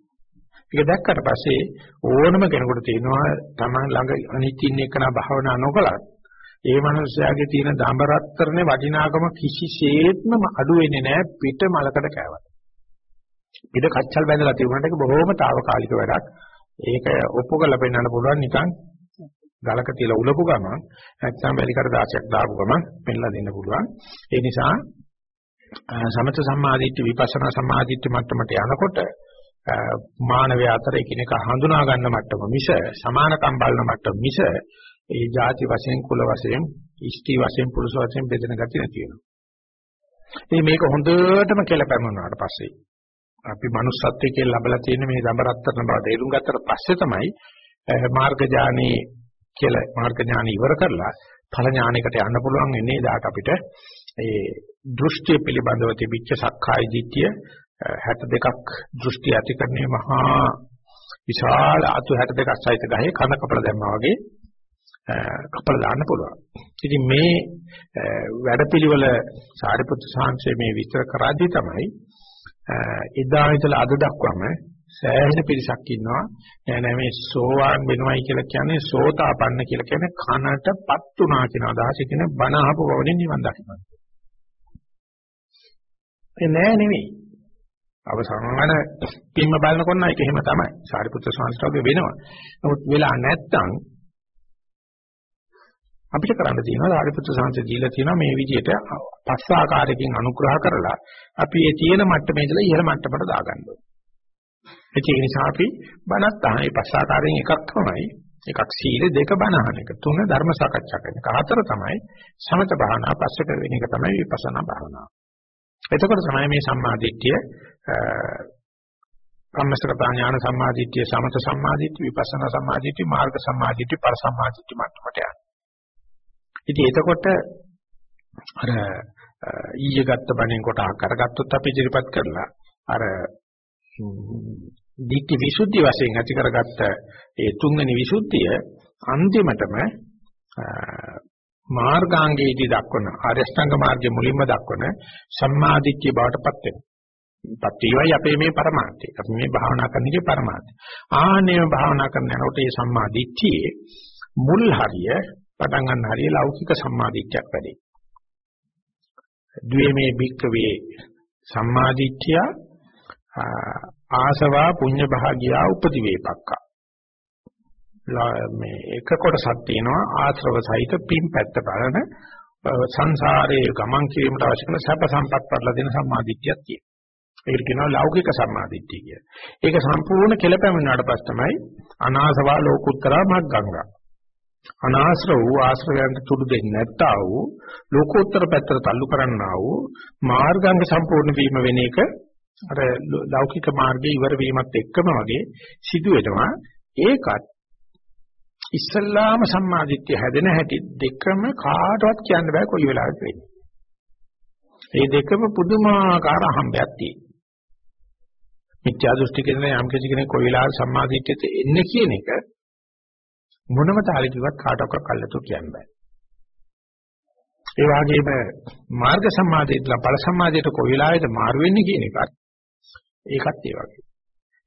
ඒක දැක්කට පස්සේ ඕනම කෙනෙකුට තේනවා තමන් ළඟ අනිත් ඉන්න එකන භාවනා නොකලත් ඒ මනුස්සයාගේ තියෙන දඹරත්තරනේ වටිනාකම කිසිසේත්ම අඩු වෙන්නේ නැහැ පිට මලකට කෑවට. පිට කච්චල් බැඳලා තිබුණාට ඒක බොහොම తాවකාලික වැඩක්. ඒක ඔප්පු කරලා පෙන්වන්න පුළුවන් නිකන් ගලක තියලා උලපු ගමන් නැත්නම් වැලිකඩ 16ක් දාපු ගමන් පෙන්ලා දෙන්න පුළුවන්. ඒ නිසා සමත සම්මාදිට්ඨි විපස්සනා සම්මාදිට්ඨි මට්ටමට යනකොට මානවය අතර එකිනෙක හඳුනා ගන්න මට්ටම මිස සමානකම් බලන මට්ටම මිස ඒ ಜಾති වශයෙන් කුල වශයෙන් ඉෂ්ටි වශයෙන් පුරුෂ වශයෙන් බෙදෙන ගති නැති වෙනවා. ඉතින් මේක හොඳටම කියලා පැමුණාට පස්සේ අපි manussත්වයේ කියලා ලබලා තියෙන මේ දඹරත්තරන බව තේරුම් ගත්තට පස්සේ තමයි මාර්ග ඥානේ කියලා මාර්ග ඥාන ඉවර කරලා ඵල ඥානයකට යන්න පුළුවන් වෙන්නේ දාට අපිට ඒ දෘෂ්ටිය පිළිබඳව තිබිච්ච සක්කාය දිට්ඨිය 62ක් දෘෂ්ටි ඇතිකරන්නේ මහා විශාල අතු 62ක් සහිත ගහේ කන කපලා දැම්මා වගේ කපලා දාන්න පුළුවන්. ඉතින් මේ වැඩපිළිවෙල සාරිපුත්‍ර සාංශයේ මේ විස්තර කරද්දී තමයි එදා ඉඳලා අද දක්වාම සෑහෙන පිරිසක් ඉන්නවා නෑ නෑ මේ සෝවාන් වෙනවයි කියලා කියන්නේ සෝතාපන්න කියලා කියන්නේ කනටපත් උනා කියන අදහස කියන බණ අහපු බවනේ නිවන් දකින්න. ඒ නෑ නෙවෙයි. අවසාන පින්ම බලනකොට නම් ඒක එහෙම තමයි. සාරිපුත්‍ර ස්වාමීන් වෙනවා. නමුත් වෙලා නැත්තම් අපිට කරන්න තියෙනවා සාරිපුත්‍ර ස්වාමීන් දීලා තියෙනවා මේ විදිහට පස් ආකාරයකින් අනුග්‍රහ කරලා අපි මේ තියෙන මට්ටමේ ඉඳලා ඉහළ මට්ටමට දාගන්න ඕනේ. ඒක නිසා අපි බණත් අහන්නේ පස් ආකාරයෙන් එකක් තමයි. එකක් සීල දෙක බණහන එක තුන ධර්ම සාකච්ඡා කරන එක හතර තමයි සමත භාවනා පස්සේ කරන එක තමයි විපස්සනා භාවනාව. එතකොට තමයි මේ සම්මාදිට්ඨිය කම්මස්තරපා ඥාන සම්මාදිට්ඨිය සමත සම්මාදිට්ඨිය විපස්සනා සම්මාදිට්ඨිය මාර්ග සම්මාදිට්ඨිය පරසම්මාදිට්ඨිය මට්ටමට යනවා. ඉතින් එතකොට අර ඊයේ ගත්ත බණෙන් කොටක් අරගත්තොත් අපි ඉදිරිපත් කරලා අර දික්ටි විසුද්ධි වශයෙන් ඇති කරගත්ත ඒ තුන්වෙනි විසුද්ධිය අන්තිමටම මාර්ගාංගයේදී දක්වන ආරියෂ්ඨංග මාර්ගයේ මුලින්ම දක්වන සම්මාදිට්ඨිය බවටපත් වෙනවා. පත්‍යයයි අපේ මේ પરමාර්ථය. අපි මේ භාවනා කරන එකේ પરමාර්ථය. ආනේම භාවනා කරන යනකොට මේ සම්මාදිට්ඨියේ මුල් හරිය පටන් ගන්න හරිය ලෞකික සම්මාදිට්ඨියක් වැඩි. ද්වේමේ භික්කවේ සම්මාදිට්ඨිය ආසවා පුඤ්ඤ භාගියා උපතිවේපක්කා මේ එක කොටසක් තියෙනවා ආශ්‍රව සහිත පින් පැත්ත බලන සංසාරයේ ගමන් කිරීමට අවශ්‍ය කරන සැප සම්පත් පටල දෙන සම්මාදිට්ඨියක් තියෙනවා. ඒකට කියනවා ලෞකික සම්මාදිට්ඨිය කියලා. ඒක සම්පූර්ණ කෙලපැමිණාට පස්ස තමයි අනාසවා ලෝකුත්තරා මග්ගංගා. අනාශ්‍ර වූ ආශ්‍රයයන්ට තුඩු දෙන්නේ නැත්තා වූ ලෝකෝත්තර පැත්තට තල්ලු කරන්නා වූ මාර්ගාංග සම්පූර්ණ වීම වෙන එක අර ලෞකික මාර්ගයේ ඉවර වීමත් එක්කම වගේ සිදු වෙනවා ඒකත් ඉස්සල්ලාම සම්මාදිට්ඨිය හැදෙන හැටි දෙකම කාටවත් කියන්න බෑ කොයි වෙලාවෙත් වෙන්නේ. මේ දෙකම පුදුමාකාර අහම්බයක් තියෙනවා. මිත්‍යා දෘෂ්ටි කියන යම් කෙනෙක් කොයි වෙලාවෙ සම්මාදිට්ඨියට එන්නේ කියන එක මොනම තාලෙකවත් කාටවත් කල්ලාතු කියන්න බෑ. ඒ වගේම මාර්ග සම්මාදයේදලා ඵල සම්මාදයට කොයි වෙලාවෙද මාරු වෙන්නේ කියන එකත් ඒකත් ඒ වගේ.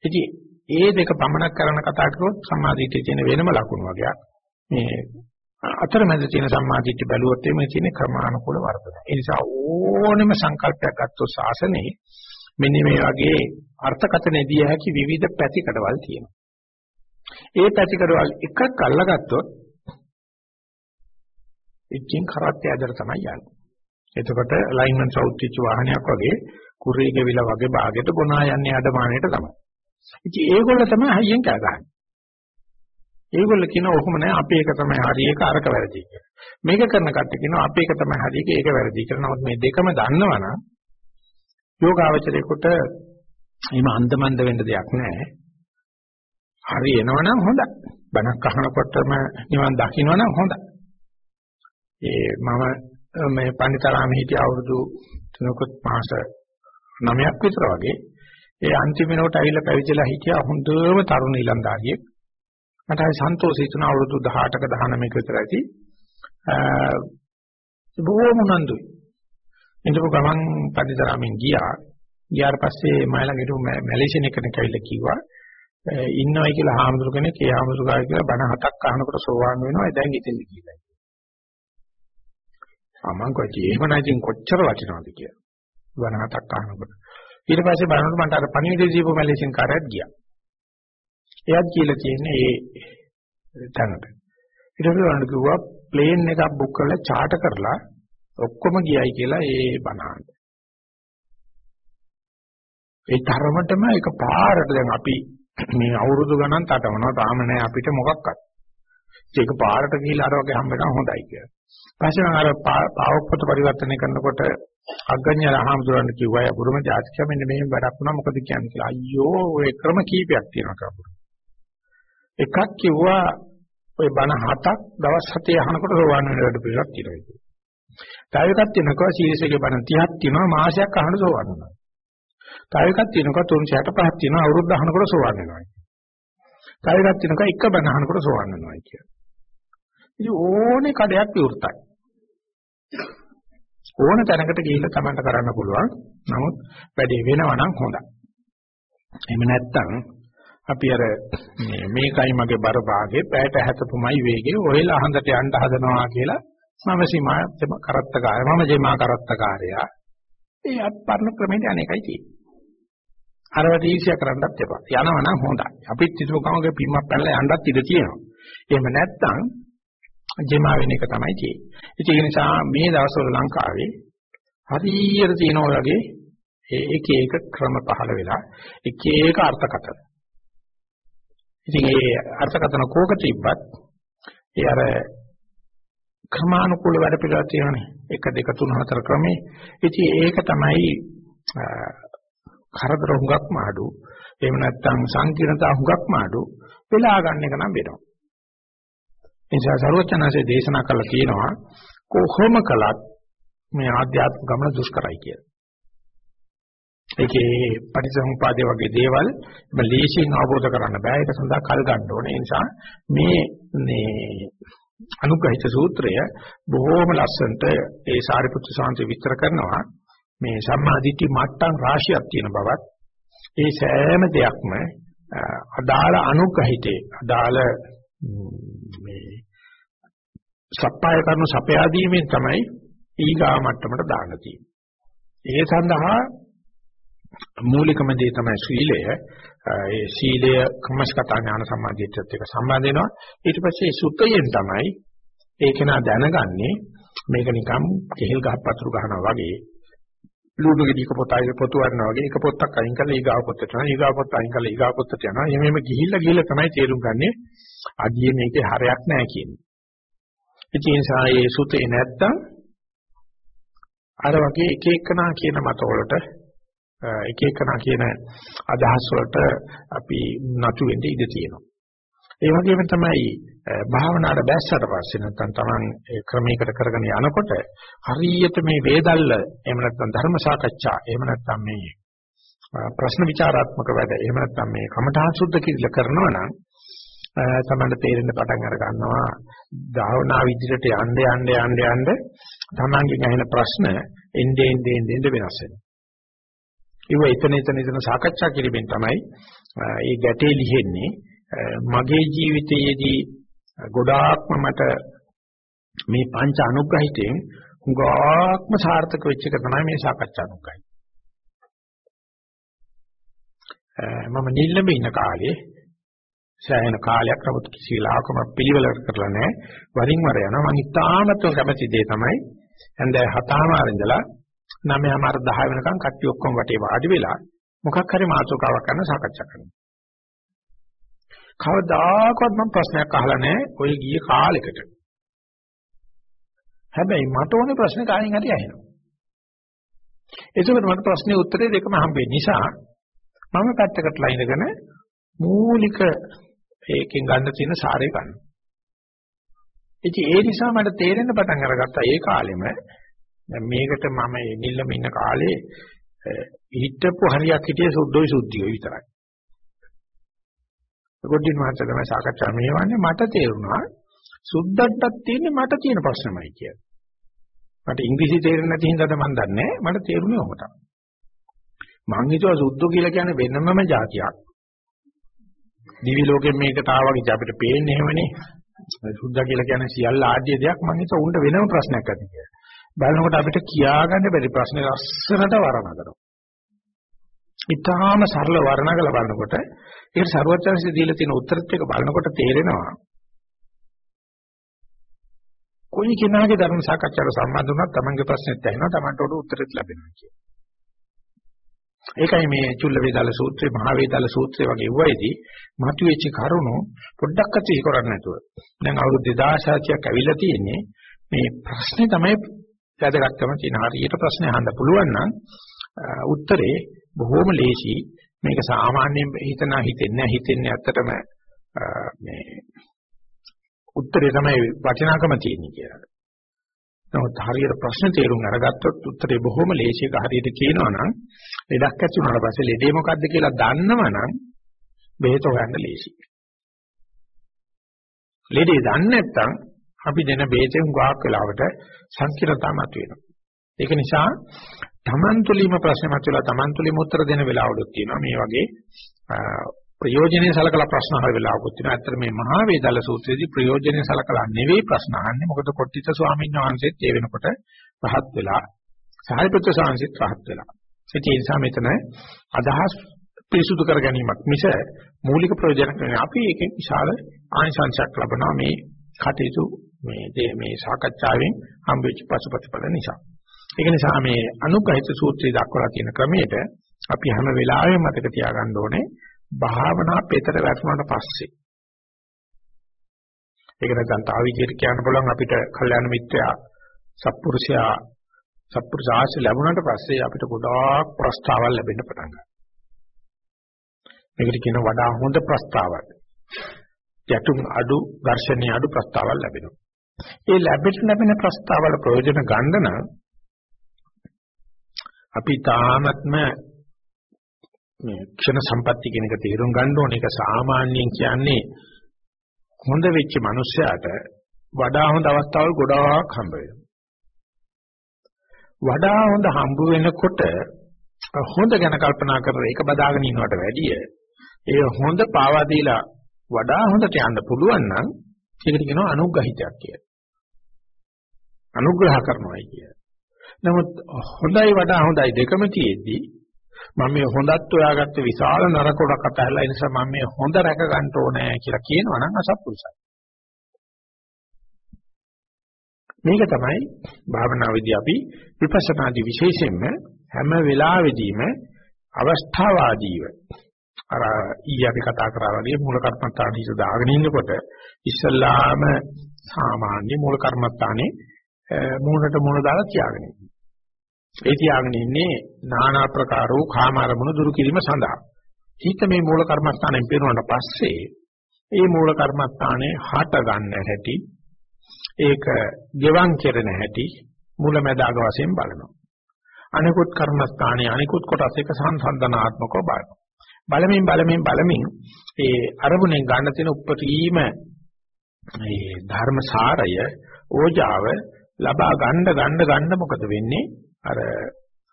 ඉතින් ඒ දෙක පමණක් කරන කතා කරොත් සම්මාදිට්ඨිය තියෙන වෙනම ලකුණු වගේක්. මේ අතරමැද තියෙන සම්මාදිට්ඨිය බැලුවොත් එimhe තියෙන ක්‍රමානුකූල වර්ධනය. ඒ නිසා ඕනම සංකල්පයක් ගත්තොත් සාසනේ මෙන්න මේ වගේ අර්ථකථනයේදී හැකි විවිධ පැතිකඩවල් තියෙනවා. ඒ පැතිකඩවල් එකක් අල්ලගත්තොත් ඉච්චින් කරත් ඇදලා තමයි යන්නේ. එතකොට අලයින්මන්ට් අවුට් වෙච්ච වාහනයක් වගේ කුරේ ගෙවිලා වගේ භාගයට ගොනා යන්නේ අඩමාණයට තමයි. ඉතින් ඒගොල්ල තමයි හයියෙන් කෑ ගහන්නේ. ඒගොල්ල කියන ඔහොම නෑ අපි එක තමයි හරි එක අරක වැරදි කියලා. මේක කරන කට්ටිය කියනවා අපි එක තමයි හරි එක ඒක වැරදි කියලා. නමුත් මේ දෙකම දන්නවනම් යෝගාවචරේකට එහෙම අන්දමන්ද වෙන්න දෙයක් නෑ. හරි එනවනම් හොඳයි. බණක් අහනකොටම නිවන් දකින්නවනම් හොඳයි. ඒ මම මේ පණිතරාම හිටිය අවුරුදු තුනකට මාස 9ක් විතර වගේ ඒ අන්තිම වෙනකොට ඇවිල්ලා පැවිදිලා හිටියා හොඳම තරුණ ඊළඳාරියෙක්. මට හරි සන්තෝෂයි තුන අවුරුදු 18ක 19ක විතර ඇති. බොහොම උනන්දුයි. එතකොට ගමන් පන්දිතරාමෙන් ගියා. ගියාට පස්සේ මයිලඟට මැලේසියන් එකෙක් ඇවිල්ලා කිව්වා ඉන්නවයි කියලා හාමුදුරු කෙනෙක් ඒ හාමුදුරුගායි කියලා බණ හතක් අහනකොට සෝවාන් වෙනවා දැන් ඉතින් කියලා. ආ මං කොච්චි එහෙම නැතිනම් කොච්චර වටිනවද කියලා. බණ හතක් අහනකොට. ඊට පස්සේ බලනකොට මට අර පණිවිඩ දීපු මැලේසින් කාර්යයක් ගියා. එයාත් කියලා තියෙන්නේ ඒ තැනට. ඊට පස්සේ මම කිව්වා ප්ලේන් එකක් බුක් කරලා චාට කරලා ඔක්කොම ගියයි කියලා ඒ බණාන්ට. ඒ තරමටම එක පාරට දැන් අපි මේ අවුරුදු ගණන් තටමනවා තාම නෑ අපිට මොකක්වත්. ඒක පාරට ගිහිල්ලා අර වගේ හම්බ වෙනවා හොඳයි කියලා. ඊපස්සේ මම අර පාවොත් පරිවර්තනය කරනකොට අග්ගඤ්ඤ රහම්දුරන් කිව්වා බුරුම ජාතික මෙන්න මෙහෙම වැඩක් වුණා මොකද කියන්නේ කියලා. අයියෝ ඔය ක්‍රම කීපයක් තියෙනවා කවුරු. එකක් කිව්වා ඔය බණ හතක් දවස් හතේ අහනකොට සෝවාන් වෙන වැඩ පිළිවෙලක් තියෙනවා කියලා. තව එකක් තියෙනවා සීරියස් එකේ බණ 30ක් තියෙනවා මාසයක් අහන සෝවාන් වෙනවා. තව එකක් තියෙනවා 365ක් තියෙනවා අවුරුද්ද අහනකොට සෝවාන් වෙනවා. තව එකක් තියෙනවා එක බණ අහනකොට සෝවාන් වෙනවා කියලා. ඉතින් ඕනේ කඩයක් විවෘතයි. ඕන තැනකට ගිහිල්ලා Tamanට කරන්න පුළුවන්. නමුත් වැඩේ වෙනවා නම් හොඳයි. එහෙම නැත්නම් අපි අර මේ මේකයි මගේ බර භාගේ පැයට හැතපොමයි වේගේ ඔයලා අහඳට යන්න හදනවා කියලා මම සීමා කරත්තකාරය මම ජීමා කරත්තකාරයා ඒ අත්පර්ණ ක්‍රමෙට අනේකයි තියෙන්නේ. අරවට ඊර්ෂ්‍යා කරන්නත් එපා. යනවා නම් හොඳයි. අපිත් හිතුවකමගේ පිම්මක් පැනලා යන්නත් ඉඩ තියෙනවා. එහෙම නැත්නම් ජෙමා වෙන එක තමයි තියෙන්නේ. ඒ නිසා මේ දවස්වල ලංකාවේ හරියට තියෙනවා වගේ එක එක ක්‍රම පහළ වෙලා එක එක අර්ථකථන. ඉතින් ඒ අර්ථකථන කෝක තිබ්බත් ඒ අර ක්‍රමානුකූල වැඩ පිළිවෙල තියෙනනේ. 1 2 3 4 ක්‍රමේ. ඉතින් ඒක තමයි කරදර හුඟක් මාඩු. එහෙම නැත්නම් සංකීර්ණතා හුඟක් මාඩු. වෙලා ගන්න එක නම් වෙනවා. නිසා සරුවචනanse දේශනා කළා කියනවා කොහොම කළත් මේ ආධ්‍යාත්මික ගමන දුෂ්කරයි කියලා. ඒකේ පටිච්චසමුපාදේ වගේ දේවල් ලේසියෙන් අවබෝධ කරන්න බෑ. ඒක සඳහා කල් ගන්න ඕනේ. ඒ නිසා මේ මේ අනුග්‍රහිත සූත්‍රය බොහෝම ලස්සනට ඒ සාරිපුත්‍ර සාන්ති විස්තර කරනවා. මේ සම්මාදිට්ඨි මට්ටම් රාශියක් තියෙන බවත් ඒ සෑම දෙයක්ම අදාළ අනුග්‍රහිතේ අදාළ මේ සප්පාය කරනු සපයා දීමෙන් තමයි ඊගා මට්ටමට දාන්න තියෙන්නේ. ඒ සඳහා මූලිකම දේ තමයි සීලය. ඒ සීලය කමස්කතා ඥාන සම්මාදිටියත් එක්ක සම්බන්ධ වෙනවා. ඊට පස්සේ සුත්තයෙන් තමයි ඒක නා දැනගන්නේ මේක නිකම් කෙහෙල් ගහක් පතුරු ගහනවා වගේ ලුණු ගෙඩියක පොතයි පොතු වරනවා වගේ එක පොත්තක් අයින් කරලා ඊගාව පොත්තට යනවා ඊගාව පොත්ත අයින් කරලා ඊගාව පොත්තට යනවා එහෙම ගිහිල්ලා ගිහිල්ලා තමයි තේරුම් ගන්නේ අඩියේ මේකේ හරයක් නැහැ කියන්නේ. ඒ නිසා ඒ සුතේ නැත්තම් අර වගේ එක එකනා කියන මතවලට එක එකනා කියන අදහස් වලට අපි නතු වෙන්න ඉඩ තියෙනවා. ඒ වගේම තමයි භාවනාවට බැස්සට පස්සේ නැත්නම් Taman ක්‍රමයකට කරගෙන යනකොට හරියට මේ වේදල්ල එහෙම නැත්නම් ධර්ම සාකච්ඡා එහෙම නැත්නම් මේ ප්‍රශ්න විචාරාත්මක වැඩ එහෙම නැත්නම් මේ කමඨා සුද්ධ කිරිල කරනවා නම් තමන්ට තේරෙන්න පටන් අර ගන්නවා ධාවනා විදිහට යන්න යන්න යන්න යන්න තමන්ගෙන් ඇහෙන ප්‍රශ්න එන්නේ එන්නේ එන්නේ වෙනස් වෙනවා. ඒව එතන එතන එතන සාකච්ඡා කිරීමෙන් තමයි මේ ගැටේ ලිහෙන්නේ මගේ ජීවිතයේදී ගොඩාක්ම මට මේ පංච අනුග්‍රහිතෙන් හුඟක්ම සාර්ථක වෙච්ච එක තමයි මේ සාකච්ඡා අනුග්‍රහය. මම නිල්ලඹ ඉන්න කාලේ සෑහෙන කාලයක් නමුත් කිසි වෙලාවකම පිළිවෙලකට කරලා නැහැ. වරින් වර යනවා. මම ඉතාමත්ව කැමති දේ තමයි හන්දෑ හතමාර ඉඳලා 9මාර 10 වෙනකන් කට්ටිය ඔක්කොම වටේ වාඩි වෙලා මොකක් හරි මාතෘකාවක් කරන සාකච්ඡා කරනවා. කවදාකවත් මම ප්‍රශ්නයක් අහලා නැහැ ඔය ගිය කාලෙකට. හැබැයි මට ඕනේ ප්‍රශ්නේ කායින් හරි අහනවා. ඒකකට මට ප්‍රශ්නේ උත්තරේ දෙකම හම්බෙන්නේ නිසා මම පැත්තකටලා ඉඳගෙන මූලික ඒකෙන් ගන්න තියෙන සාරය ගන්න. ඉතින් ඒ නිසා මට තේරෙන්න පටන් අරගත්තා ඒ කාලෙම දැන් මේකට මම නිල්ලම ඉන්න කාලේ හිටපු හරියක් හිටියේ සුද්ධෝයි සුද්ධියෝ විතරයි. ගොඩින් මහත්තයා තමයි සාකච්ඡා මෙහෙවන්නේ මට තේරුණා සුද්ධට්ටක් තියෙන්නේ මට තියෙන ප්‍රශ්නමයි කියලා. මට ඉංග්‍රීසි තේරෙන්නේ නැති හින්දාද මන් දන්නේ මට තේරුනේ ඔහොම තමයි. මං හිතුවා සුද්ධෝ කියලා කියන්නේ වෙනමම જાතියක්. දිවි ලෝකෙන් මේකට ආවා කිය අපිට පේන්නේ එහෙමනේ. සුද්ධා කියලා කියන්නේ සියල්ල ආද්‍ය දෙයක් මං හිතුවා උන්ට වෙනම ප්‍රශ්නයක් ඇති කියලා. බලනකොට අපිට කියාගන්න බැරි ප්‍රශ්නේ ලස්සනට වර්ණනා ඊටාම සරල වර්ණගල බලනකොට ඒක ਸਰවඥාන්සේ දීලා තියෙන උත්තරත් එක බලනකොට තේරෙනවා කොයි කෙනාගේ ධර්ම සාකච්ඡාවට සම්බන්ධ වුණත් තමන්ගේ ප්‍රශ්නෙත් ඇහෙනවා තමන්ට උඩ උත්තරත් ලැබෙනවා කියන. ඒකයි මේ චුල්ල වේදාල සූත්‍රය මහා වේදාල සූත්‍රය වගේ වයිදී මතුවෙච්ච කරුණු පොඩ්ඩක් අති කරන්නේ නැතුව. දැන් අවුරුදු 2600ක් ඇවිල්ලා තියෙන්නේ මේ ප්‍රශ්නේ තමයි වැදගත්කම තියෙන. හරියට ප්‍රශ්නේ අහන්න පුළුවන් නම් උත්තරේ බොහොම ලේසි. මේක සාමාන්‍යයෙන් හිතනා හිතෙන්නේ හිතෙන්නේ ඇත්තටම මේ උත්තරේ තමයි වචනාකම තියෙන්නේ කියලා. නමුත් හරියට ප්‍රශ්න තේරුම් අරගත්තොත් උත්තරේ බොහොම ලේසියක හරියට කියනවා නම් ලෙඩක් ඇති වුණාට පස්සේ ලෙඩේ මොකද්ද කියලා දන්නවනම් බෙහෙත හොයන්න ලේසියි. ලෙඩේ දන්නේ නැත්නම් අපි දෙන බෙහෙතෙන් ගාක් වෙලාවට සංකීර්ණතාව මතුවෙනවා. ඒක නිසා තමන් තුළින්ම ප්‍රශ්න මතුවලා තමන් තුළින්ම උත්තර දෙන වෙලාවලුත් තියෙනවා මේ වගේ ප්‍රයෝජනෙයි සලකලා ප්‍රශ්න අහන වෙලාවකුත් තියෙනවා. ඇත්තට මේ මහා වේදල සූත්‍රයේදී ප්‍රයෝජනෙයි සලකලා නෙවෙයි ප්‍රශ්න අහන්නේ. මොකද කොට්ටිත ස්වාමීන් වහන්සේත් ඒ වෙනකොට රහත් වෙලා සාරිපුත්‍ර ස්වාමීන්සේත් රහත් වෙලා. ඒ නිසා මෙතන අදහස් පිරිසුදු කර ගැනීමක් මිස මූලික ප්‍රයෝජන කරන්නේ අපි ඒකෙන් විශාල ආනිසංසයක් ලබනවා මේ කටයුතු මේ මේ සාකච්ඡාවෙන් හම්බෙච්ච පසුපසපල නිසා. ඒක නිසා මේ අනුගහිත සූත්‍රය දක්වලා තියෙන ක්‍රමයට අපි හැම වෙලාවෙම මතක තියාගන්න ඕනේ භාවනා පෙතර වැටුණාට පස්සේ. ඒක නැත්නම් තා විදිහට කියන්න බලන් අපිට කල්යාණ මිත්‍යා සත්පුරුෂයා සත්පුරුෂාශ ලැබුණාට පස්සේ අපිට ගොඩාක් ප්‍රස්තාවල් ලැබෙන්න පටන් ගන්නවා. මේකට කියන වඩා හොඳ ප්‍රස්තාවක්. යටුම් අඩු ඝර්ෂණීය අඩු ප්‍රස්තාවල් ලැබෙනවා. ඒ ලැබෙන්න ලැබෙන ප්‍රස්තාවල ප්‍රයෝජන ගන්න නම් අපි තාමත්ම මේ ක්ෂණ සම්පatti කියන එක තේරුම් ගන්න ඕනේ. ඒක සාමාන්‍යයෙන් කියන්නේ හොඳ වෙච්ච මිනිස්සයාට වඩා හොඳ අවස්ථාවල් ගොඩාක් හම්බ වෙනවා. වඩා හොඳ හම්බ වෙනකොට හොඳ ගැන කල්පනා කරලා ඒක බදාගෙන ඉන්නවට වැඩිය ඒ හොඳ පාවා දීලා වඩා හොඳට යන්න පුළුවන් නම් ඒකට කියනවා අනුග්‍රහිතයක් කියලා. අනුග්‍රහ කරනවායි කිය. නමුත් හොඳයි වඩා හොඳයි දෙකම තියෙද්දී මම මේ හොඳත් හොයාගත්ත විශාල නරකොඩක් අතහැරලා ඒ නිසා මම මේ හොඳ රැක ගන්න ඕනේ කියලා කියනවා නම් මේක තමයි භාවනාවේදී අපි විපස්සනාදී විශේෂයෙන්ම හැම වෙලාවෙදීම අවස්ථාවාදීව අර ඊයේ අපි කතා කරා වගේ මූල කර්මත්තාන හිත දාගෙන ඉන්නකොට ඉස්සල්ලාම සාමාන්‍ය මූල කර්මත්තානේ මූණට මූණ දාලා තියාගෙන ඉන්නේ. ඒ තියාගෙන ඉන්නේ নানা ප්‍රකාර වූ කාම අරමුණු දුරු කිරීම සඳහා. හිත මේ මූල කර්මස්ථානයෙන් පිරුණාට පස්සේ ඒ මූල කර්මස්ථානේ හට ගන්න හැටි ඒක ගෙවන් කෙරෙන හැටි මුලැමැදාග වශයෙන් බලනවා. අනිකුත් කර්මස්ථානයේ අනිකුත් කොටස් එක සංසන්දනාත්මකව බලනවා. බලමින් බලමින් බලමින් ඒ අරමුණෙන් ගන්න තියෙන උප්පරීම මේ ධර්මසාරය ඕජාව ලබා ගන්න ගන්න ගන්න මොකද වෙන්නේ අර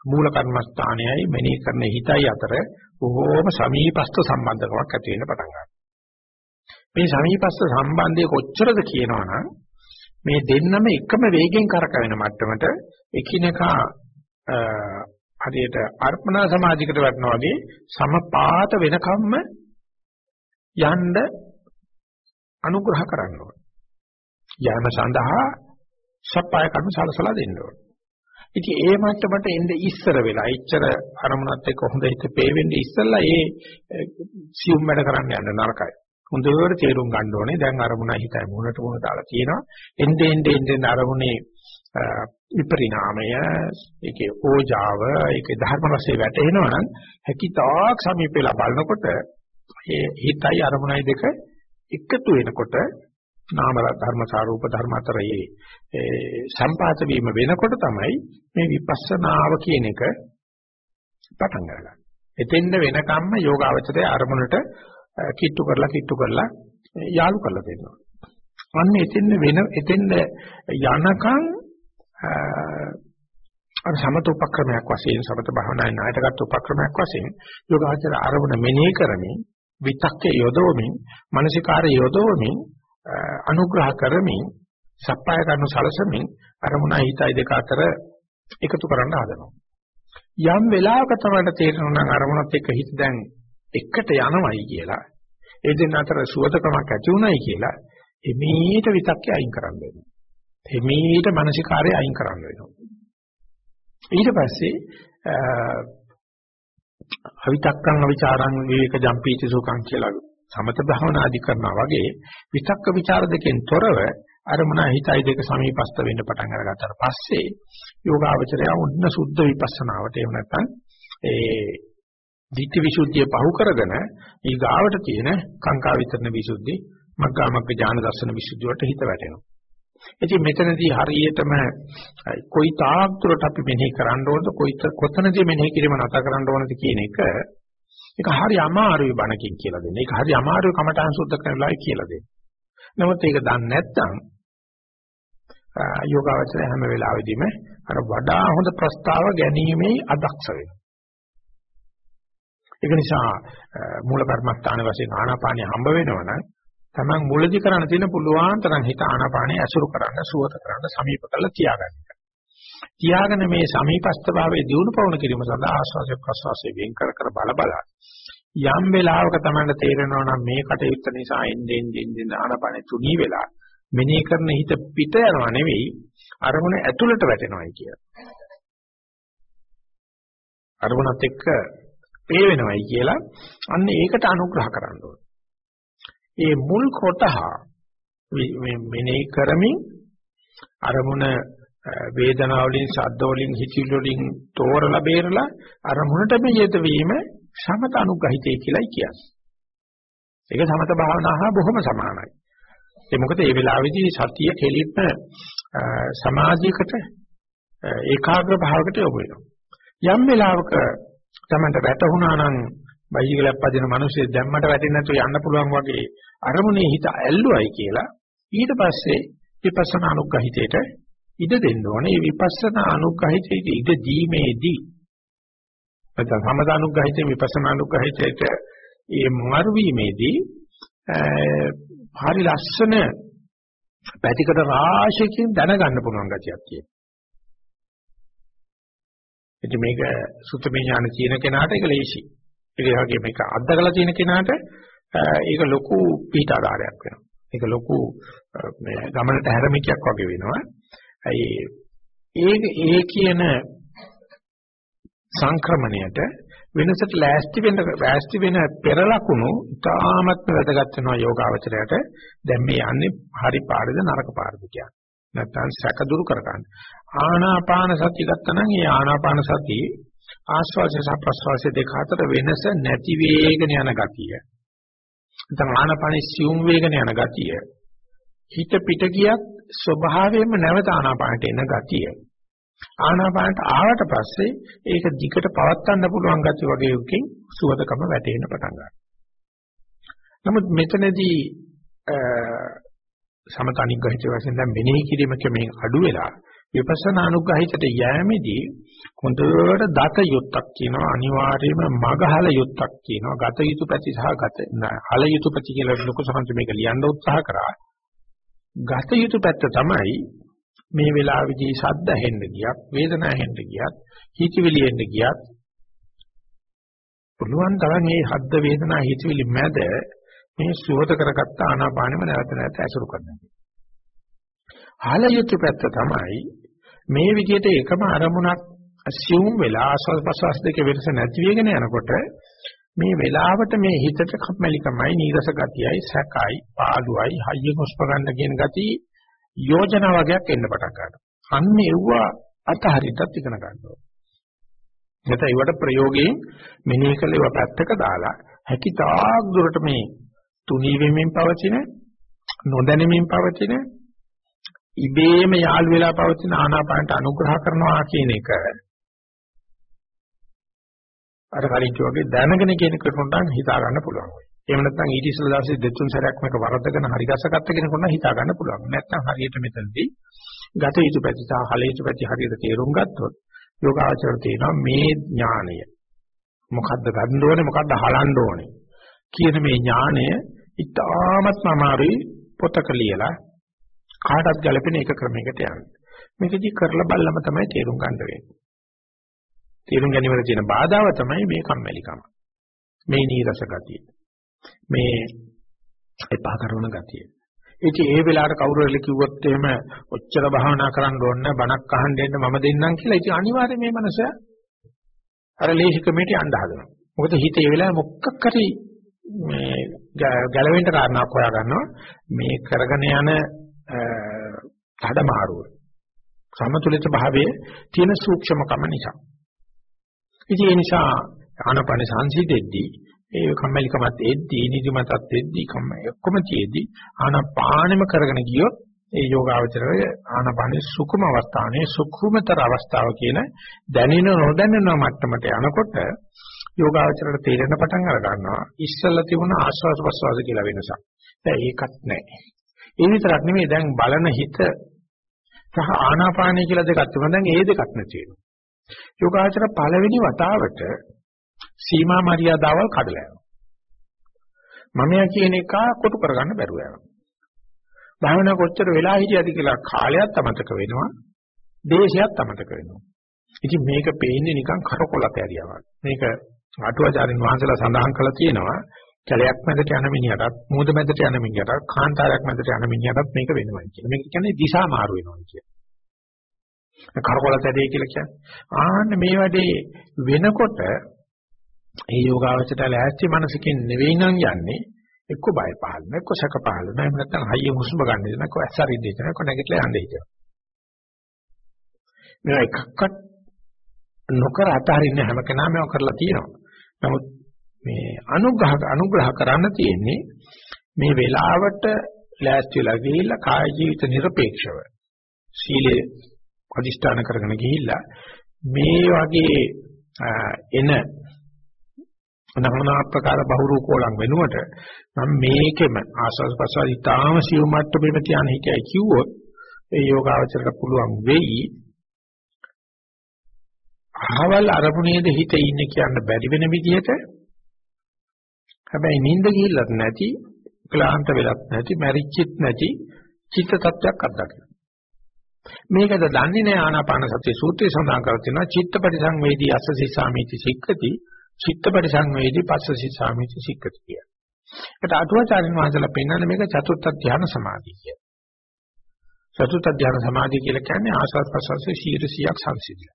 මූල කර්මස්ථානයයි මෙනෙහි කරන හිතයි අතර බොහෝම සමීපස්ත සම්බන්ධකමක් ඇති වෙන්න පටන් ගන්නවා. මේ සමීපස්ත සම්බන්ධය කොච්චරද කියනවනම් මේ දෙන්නම එකම වේගෙන් කරකවෙන මට්ටමට එකිනෙකා හරියට අර්පණා සමාධිකට වටනවා වගේ සමපාත වෙනකම්ම යන්න අනුග්‍රහ කරන්න ඕන. යෑම සඳහා සප්පාය කර්ම සලසලා දෙන්න ඕන. ඉතින් ඒ මට්ටමට එnde ඉස්සර වෙලා ඉච්චර අරමුණත් එක්ක හොඳ හිත පේවෙන්නේ ඉස්සෙල්ලා ඒ සියුම් වැඩ කරන්න යන්න නරකයි. හොඳට තේරුම් ගන්න ඕනේ දැන් අරමුණ හිතයි මුණට මුණ දාලා තියෙනවා. එnde ende ende අරමුණේ විපරිණාමය ඒකේ ඕජාව ඒකේ ධර්ම රසය වැටෙනවා නම් හැකිතාක් සමීප වෙලා බලනකොට ඒ හිතයි අරමුණයි දෙක එකතු වෙනකොට නාම ධර්ම සාරූප ධර්ම අතරේ සම්පාත වීම වෙනකොට තමයි මේ විපස්සනාව කියන එක පටන් ගන්න. එතෙන්ද වෙනකම්ම යෝගාවචරයේ අරමුණට කිට්ටු කරලා කිට්ටු කරලා යාලු කරලා දෙනවා. අන්න එතෙන්ද වෙන එතෙන්ද යනකම් අර සමත උපක්‍රමයක් වශයෙන් සමත භාවනාවේ ණයටගත් උපක්‍රමයක් වශයෙන් යෝගාචර ආරමුණ මෙනෙහි කරමින් විතක්කේ යොදවමින් මානසිකාරය යොදවමින් අනුග්‍රහ කරමින් සප්පාය කරනු සලසමින් අරමුණයි හිතයි දෙක අතර එකතු කරන්න හදනවා යම් වෙලාවක තමයි තේරෙනවා නම් අරමුණත් එක්ක හිත දැන් එකට යනවයි කියලා ඒ දෙන්න අතර සුවතකමක් ඇති උනායි කියලා එමීට විතක්කේ අයින් කරන්න වෙනවා එමීට මානසිකාරය අයින් කරන්න වෙනවා. ඊට පස්සේ අවිතක්කං අවිචාරං විවේක ජම්පීති සුඛං කියලා සමත භාවනා ආදි කරනවා වගේ විතක්ක ਵਿਚාර දෙකෙන් තොරව අරමුණ හිතයි දෙක සමීපස්ත වෙන්න පටන් අරගත්තාට පස්සේ යෝගාවචරය උන්න සුද්ධ විපස්සනාවට එහෙම නැත්නම් ඒ ධිට්ඨි විසුද්ධිය පහු කරගෙන ඊගාවට තියෙන කාංකා විතරන විසුද්ධි මග්ගාමග්ග ඥාන දර්ශන විසුද්ධිය වලට හිත වැටෙනවා ඉතින් මෙතනදී හරියටම කොයි තාක් දුරට අපි මෙනෙහි කරන්න ඕනද කොයි කොතනදී මෙනෙහි කිරීම නැත කරන්න ඕනද කියන එක ඒක හරි අමාරුයි බණකින් කියලා දෙන්නේ. ඒක හරි අමාරුයි කමඨාන් සුද්ධ කරලායි කියලා දෙන්නේ. නමුත් ඒක දන්නේ නැත්නම් යෝගාවචරය හැම වෙලාවෙදීම අර වඩා හොඳ ප්‍රස්තාව ගැනීමේ අදක්ෂ වෙනවා. ඒක නිසා මූල කර්මස්ථාන වශයෙන් ආනාපානිය හම්බ වෙනවනම් Taman මුලදි කරන්න තියෙන පුළුවන් තරම් හිත ආනාපානය ඇසුරු කරන්න, සුවත කරන්න, සමීප කරලා තියාගන්න. තියාගෙන මේ සමීපස්ත භාවයේ දියුණු පවුණු කිරීම සඳහා ආස්වාද ප්‍රසවාසයේ වෙන් කර කර බල බල යම් වෙලාවක තමයි තේරෙනවා නම් මේ කටයුත්ත නිසා එන්නේ එන්නේ ආනාපානෙ තුනී වෙලා මෙනෙහි කරන හිත පිට යනවා නෙවෙයි අරමුණ ඇතුළට වැටෙනවායි කියලා. අරමුණත් එක්ක ඒ වෙනවයි කියලා අන්න ඒකට අනුග්‍රහ කරන්න ඕනේ. ඒ මුල් කොටහ මේ මෙනෙහි කරමින් අරමුණ වේදනාව වලින් ශබ්ද වලින් හිතිවිලි වලින් තෝරලා බේරලා අරමුණටම යෙද වීම සමත අනුග්‍රහිතය කියලායි කියන්නේ. ඒක සමත භාවනාව හා බොහොම සමානයි. ඒ මොකද මේ වෙලාවේදී සතිය කෙලින්ම සමාධියකට ඒකාග්‍ර භාවයකට යොමු වෙනවා. යම් වෙලාවක තමන්ට වැටහුණා නම් බයිසිකලයක් පදින මිනිස්සු දැම්මට වැටෙන්නේ නැතුව යන්න පුළුවන් වගේ අරමුණේ හිත ඇල්ලුවයි කියලා ඊට පස්සේ විපස්සනා අනුග්‍රහිතයට ඉඩ දෙන්න ඕනේ. මේ විපස්සනා අනුග්‍රහිතයට ඉඩ දීමේදී නැත්නම් සමත අනුග්‍රහිතේ විපස්සනා අනුග්‍රහිතයට මේ මාරු වීමේදී හරි ලස්සන පැතිකඩ රාශියකින් දැනගන්න පුළුවන් ගතියක් තියෙනවා. ඉතින් මේක සුත්තමේ ඥාන කියන කෙනාට ඒක ලේසි. ඒ වගේ මේක අත්දකලා තියෙන කෙනාට ඒක ලොකු පිටාදාරයක් වෙනවා. ඒක ලොකු මේ ගමනට හැරමිකයක් වගේ වෙනවා. ඒ ඒ කියන සංක්‍රමණයට වෙනසට ලෑස්ති වෙන ලෑස්ති වෙන පෙර ලකුණු ඉතාමත් වැදගත් වෙනවා යෝගාවචරයට දැන් මේ යන්නේ හරි පාරද නරක පාරද කියන්නේ නැත්නම් සැක දුරු කර ගන්න ආනාපාන සතිය ගත්තනම් ඒ ආනාපාන සතිය ආස්වාද සහ ප්‍රස්වාස දෙක අතර වෙනස නැති වේගන යන ගතිය. නැත්නම් ආනාපානයේ සියුම් වේගන යන ගතිය. හිත පිට ගියත් ස්වභාවයෙන්ම නැවත ආනාපානට එන ගතිය. ආනාපානට ආවට පස්සේ ඒක දිගට පවත්වන්න පුළුවන් ගැති වගේ එකකින් සුවදකම වැටෙන්න පටන් ගන්නවා. නමුත් මෙතනදී සමත අනිග්‍රහිත වශයෙන් දැන් මෙනෙහි කිරීමක මේ අඩු වෙලා විපස්සනා අනුග්‍රහිතට යෑමේදී හොඳට දත යුත්තක් කියනවා අනිවාර්යයෙන්ම මගහල යුත්තක් කියනවා. ගත යුතු පැති සහ ගත හල යුතු පැති කියලා ලොකු සංහත මේක ලියන්න උත්සාහ කරා. ගත යුතු පැත්ත තමයි මේ වෙලාවේදී ශබ්ද ඇහෙන්න ගියත් වේදනා ඇහෙන්න ගියත් හිතවිලි එන්න ගියත් පුළුවන් තරම් මේ ශබ්ද වේදනා හිතවිලි මැද මේ සුවත කරගත්ත ආනාපානෙම නැවත නැවත ඇසුරු කරනවා. ආලයුත් පැත්ත තමයි මේ විදිහට එකම අරමුණක් assume වෙලා ආස්වාද ප්‍රසවාස දෙක වෙනස නැති වෙගෙන යනකොට මේ වෙලාවට මේ හිතට කම්මැලිකමයි නීරස ගතියයි සැකයි පාළුවයි හයියෙන් හොස්ප ගන්න කියන ගතිය යෝජනා වගේක් එන්න පටන් ගන්නවා. අන්න එව්වා අතහරින්නත් ඉගෙන ගන්නවා. නැත්නම් ඒවට ප්‍රයෝගයෙන් මෙනෙහි කළ ඒවා පැත්තක දාලා හැකිතාක් දුරට මේ තුනී වෙමින් පවතින නොදැනෙමින් පවතින ඉබේම යාළු වෙලා පවතින ආනාපානට අනුග්‍රහ කරනවා කියන එක අර කලින් වගේ දැනගෙන කියන කෙනෙකුට නම් හිතා ගන්න පුළුවන්. එහෙම නැත්නම් ඊට ඉස්සෙල්ලා දවසේ දෙතුන් සැරයක් මේක වරදගෙන හරි ගසගත්ත කෙනෙකුට නම් හිතා ගන්න පුළුවන්. නැත්නම් හරියට මෙතනදී ගත යුතු පැති සහ හල යුතු පැති හරියට තේරුම් ගත්තොත් යෝගාචර තියෙනවා මේ ඥානය. මොකද්ද ගන්න ඕනේ මොකද්ද හලන්න ඕනේ කියන මේ ඥානය ඉතාමත් අමාරුයි පොතක ලියලා කාටත් ගැලපෙන එක ක්‍රමයකට යන්නේ. මේකදී කරලා බලලම තමයි තේරුම් ගන්න වෙන්නේ. තේරුම් ගැනීමේ තියෙන බාධාව තමයි මේ කම්මැලිකම. මේ නීරස ගතිය. මේ එපා කරන ගතිය. ඉතින් ඒ වෙලාවට කවුරු හරි කිව්වොත් එහෙම ඔච්චර භාවනා කරන්න ඕන බණක් අහන්න දෙන්න මම දෙන්නම් කියලා ඉතින් අනිවාර්යයෙන් මේ මනස අර ලේසි කමිටි යන්න හදනවා. මොකද හිත ඒ වෙලාවේ මොකක් හරි මේ ගැලවෙන්න කාරණාවක් හොයා ගන්නවා. මේ කරගෙන යන තඩමාරුව. සමතුලිත භාවයේ තියෙන සූක්ෂමකම නිසා. ඉතින් ඒ නිසා ආනපන සංසිදෙද්දී ඒ කම්මැලිකමත් එද්දී නිදිමතත් එද්දී කම්ම ඔක්කොම තියේදී ආනපානෙම කරගෙන ගියොත් ඒ යෝගාවචරය ආනපානේ සුකුම අවස්ථානේ සුකුමතර අවස්ථාව කියන දැනෙන නොදැනෙන මට්ටමට යනකොට යෝගාවචරයට තේරෙන පටන් අර ගන්නවා ඉස්සල්ලා තිබුණ ආස්වාද ප්‍රසවාස කියලා වෙනසක්. දැන් ඒකත් නැහැ. ඒ විතරක් නෙමෙයි දැන් බලන හිත සහ ආනාපානයි කියලා දෙකක් තිබුණා. දැන් ඒ දෙකක් නැති වෙනවා. යෝගාචර පළවෙනි වතාවට සීමා මරියාදාවල් කඩලා යනවා. මමයා කියන එක කොටු කරගන්න බැරුව යනවා. භාවනා කොච්චර වෙලා හිටියද කියලා කාලයක් අමතක වෙනවා. දේශයක් අමතක වෙනවා. ඉතින් මේක පේන්නේ නිකන් කරකොලත ඇරියාවක්. මේක අටුවාචාරින් වහන්සේලා සඳහන් කළා තියෙනවා කැලයක් මැදට යන මිනිහටත් මූද මැදට යන මිනිහටත් කාන්තාරයක් මැදට යන මිනිහටත් මේක වෙනවා කියලා. මේක කියන්නේ දිශා මාරු වෙනවා කියන්නේ. කරකොලත ඇදී කියලා කියන්නේ. ආන්න මේ වැඩේ වෙනකොට ඒ යෝගාවචරය ලෑස්ති මනසකින් නෙවෙයි නම් යන්නේ එක්ක බය පහළ නැ එක්ක සැක පහළ නැ එහෙම නැත්නම් හයිය හුස්ම ගන්න දෙන එක්ක ඇස්සරින් දෙන එක්ක නැගිටලා යන්න හිතෙනවා මේවා එකක්වත් නොකර අතහරින්න හැම කෙනාම මේවා කරලා තියෙනවා නමුත් මේ අනුග්‍රහ අනුග්‍රහ කරන්න තියෙන්නේ මේ වෙලාවට ලෑස්ති වෙලා ගිහිල්ලා කාය ජීවිත নিরপেক্ষව සීලය අදිෂ්ඨාන කරගෙන ගිහිල්ලා මේ වගේ එන නමනා ආකාර බහුරූපෝලං වෙනුවට මම මේකෙම ආස්වාද ප්‍රසාර ඉතාම සියුම් මට්ටමේම තියන හිතයි කිව්වොත් ඒ යෝගාවචරයට පුළුවන් වෙයි අහවල් අරමුණේද හිත ඉන්නේ කියන්න බැරි වෙන විදිහට හැබැයි නිින්ද ගිහිල්ලත් නැති ක්ලාන්ත වෙලත් නැති මැරිච්චිත් නැති චිත්ත tattයක් අත්දකින්න මේකද දන්නේ නැහැ ආනාපාන සතිය සූත්‍රයේ සඳහන් කර තියෙනවා චිත්තපටි සංවේදී අස්සසි සාමිති සික්කති චිත්තපටි සංවේදී පස්සසි සාමිති සික්කති කිය. ඒකට අටුවාචාරින් වහන්සේලා පෙන්වන්නේ මේක චතුර්ථ ධ්‍යාන සමාධිය කිය. චතුර්ථ ධ්‍යාන සමාධිය කියලා කියන්නේ ආස්වාද ප්‍රසවාසයේ 100ක් සංසිද්ධිය.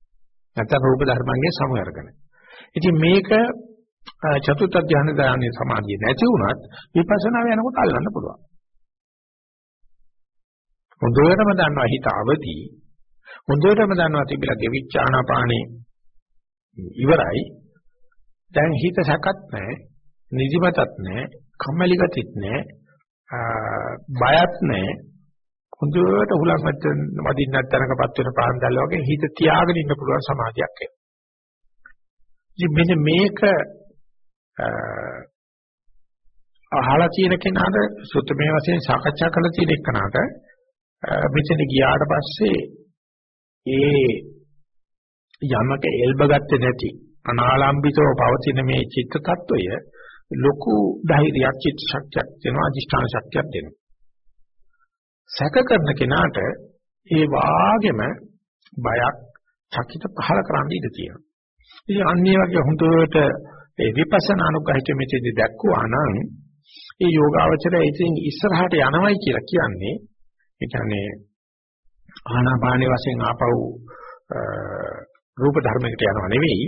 නැත්නම් රූප ධර්මයන්ගේ සමු අරගෙන. ඉතින් මේක චතුර්ථ ධ්‍යාන දාන්නේ සමාධිය නැති වුණත් විපස්සනා යනකොට අල්ලන්න පුළුවන්. හොඳටම දන්නවා හිත අවදි. හොඳටම දන්නවා තිබිලා ගෙවිච්ච ආනාපානේ ඉවරයි. දැන් හිත සැකත් නැහැ, නිදිමතත් නැහැ, කම්මැලි ගතිත් නැහැ, බයත් නැහැ. හොඳට හුලක් නැත්නම් වදින්න නැත්නම්කපත් වෙන පාන්දල් වගේ හිත තියාගෙන ඉන්න පුළුවන් සමාධියක් එනවා. ඉතින් මෙන්න මේක අහලා තියෙන කෙනාට සුත්තමේ වශයෙන් සාකච්ඡා කරලා තියෙන එකනට මෙතන ගියාට පස්සේ ඒ යමක එල්බ ගත්තේ නැති අනාලම්බිතව පවතින මේ චිත්ත tattවය ලොකු ධෛර්යයක් චිත්ත ශක්තියක් දෙනවා අධිෂ්ඨාන ශක්තියක් දෙනවා සැක කරන කෙනාට ඒ වාගෙම බයක් චකිත පහල කරන්න ඉඩ තියෙනවා. ඉතින් අන්නේ වගේ හොඳට ඒ විපස්සනා අනුගහිත මෙතෙදි දැක්කුවා නම් ඒ යෝගාවචරය ඉතින් ඉස්සරහට යනවයි කියලා කියන්නේ. ඒ කියන්නේ ආනාපානේ වශයෙන් ආපහු රූප ධර්මයකට යනවා නෙවෙයි.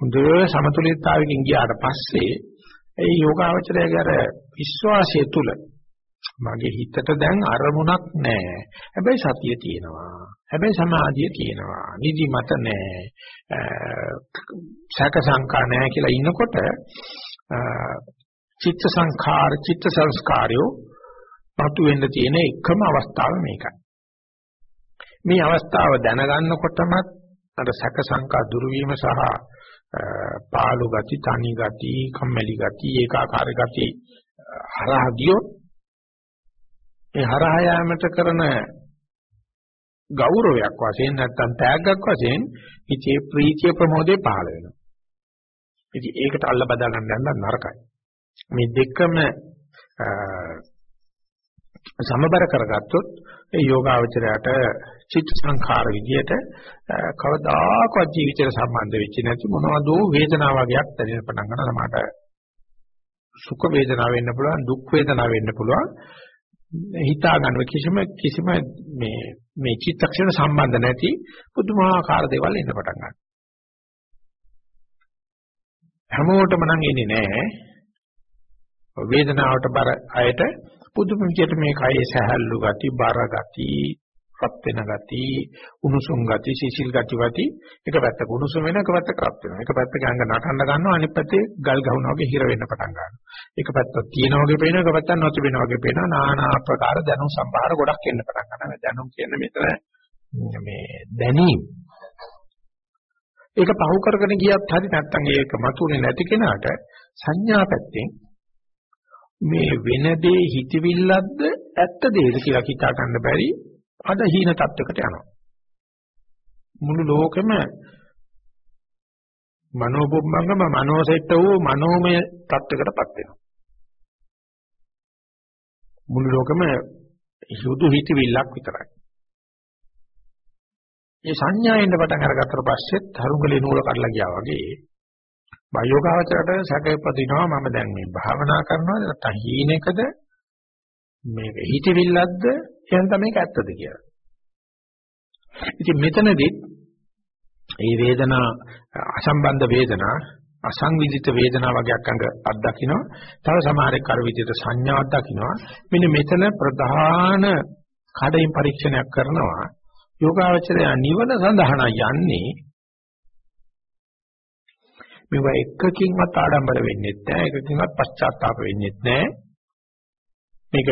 හොඳ සමතුලිතතාවකින් ගියාට පස්සේ ඒ යෝගාවචරයේ අර විශ්වාසය තුල මගේ හිතට දැන් අරමුණක් නැහැ. හැබැයි සතිය තියෙනවා. හැබැයි සමාධිය තියෙනවා. නිදිමත නැහැ. සැක සංකා නැහැ කියලා ඉන්නකොට චිත්ත සංඛාර චිත්ත සංස්කාරයෝ පතු වෙන්න තියෙන එකම අවස්ථාව මේකයි. මේ අවස්ථාව දැනගන්නකොටම අර සැක සංකා දුරු වීම සහ පාළු ගති, තනි ගති, කම්මැලි ගති, ඒකාකාර ගති හරහා ගියොත් ඒ හරහා යාමට කරන ගෞරවයක් වශයෙන් නැත්නම් තෑග්ගක් වශයෙන් ඉතේ ප්‍රීතිය ප්‍රමෝදේ පහළ වෙනවා. ඉතින් ඒකට අල්ල බදා ගන්න යන්න නරකයි. මේ දෙකම සමබර කරගත්තොත් ඒ යෝගාවචරයට චිත්ත සංඛාර විදියට කවදාකවත් ජීවිතේට සම්බන්ධ වෙච්ච නැති මොනවදෝ වේදනාව වගේක් දැනෙන්න පටන් ගන්නවා සමහරට සුඛ වේදනාව වෙන්න පුළුවන් දුක් වේදනාව වෙන්න පුළුවන් හිතා ගන්න කිසිම කිසිම මේ මේ චිත්තක්ෂණ සම්බන්ධ නැති පුදුමාකාර දේවල් එන්න පටන් ගන්නවා. හැමෝටම නම් එන්නේ නැහැ. වේදනාවට බර අයට පුදුම විදියට මේ කයේ සැහැල්ලු ගති, බර ගති, රත් වෙන ගති, උණුසුම් ගති, සිසිල් ගති වති එක පැත්තක උණුසුම් වෙන එක පැත්තක රත් වෙනවා. එක පැත්තක ඇඟ නටන්න ගන්නවා අනිත් පැත්තේ ගල් ගහනවා වගේ හිර වෙන්න පටන් ගන්නවා. එක පැත්තක් තියෙනා වගේ පේනවා එක පැත්තක් නැති වෙන වගේ පේනවා. নানা ආකාර දැනුම් සම්භාර ගොඩක් එන්න පටන් ගන්නවා. දැනුම් කියන්නේ මෙතන මේ දැනීම ඒක පහු කරගෙන ගියත් හරි නැත්නම් ඒක මතුනේ නැති කෙනාට සංඥා පැත්තෙන් මේ වෙන දේ හිතවිල්ලක්ද ඇත්ත දේද කියලා හිතා ගන්න බැරි අද හීන තත්වයකට යනවා. මුළු ලෝකෙම මනෝබුම්බංගම මනෝසෙට්ට වූ මනෝමය තත්වයකටපත් වෙනවා. මුළු ලෝකෙම සුදු හිතවිල්ලක් විතරයි. මේ සංඥාවෙන් පටන් අරගත්තට පස්සෙත් තරුගලේ නූල කඩලා ගියා වගේ බයෝගාවචරයට සැකපදිනවා මම දැන් මේ භාවනා කරනවාද නැත්නම් හීනෙකද මේක හිතවිල්ලක්ද එහෙනම් තමයි මේක ඇත්තද කියලා. ඉතින් මෙතනදී මේ වේදනා අසම්බන්ධ වේදනා අසංවිධිත වේදනා වගේක් අංග අත්දකින්නවා. තව සමහරෙක් කර විදිහට සංඥා අත්දකින්නවා. මෙන්න මෙතන ප්‍රධාන කඩින් පරීක්ෂණයක් කරනවා. යෝගාවචරය නිවන සඳහා යන්නේ මේවා එකකින්වත් ආඩම්බර වෙන්නේ නැහැ එකකින්වත් පශ්චාත්තාප වෙන්නේ නැහැ මේක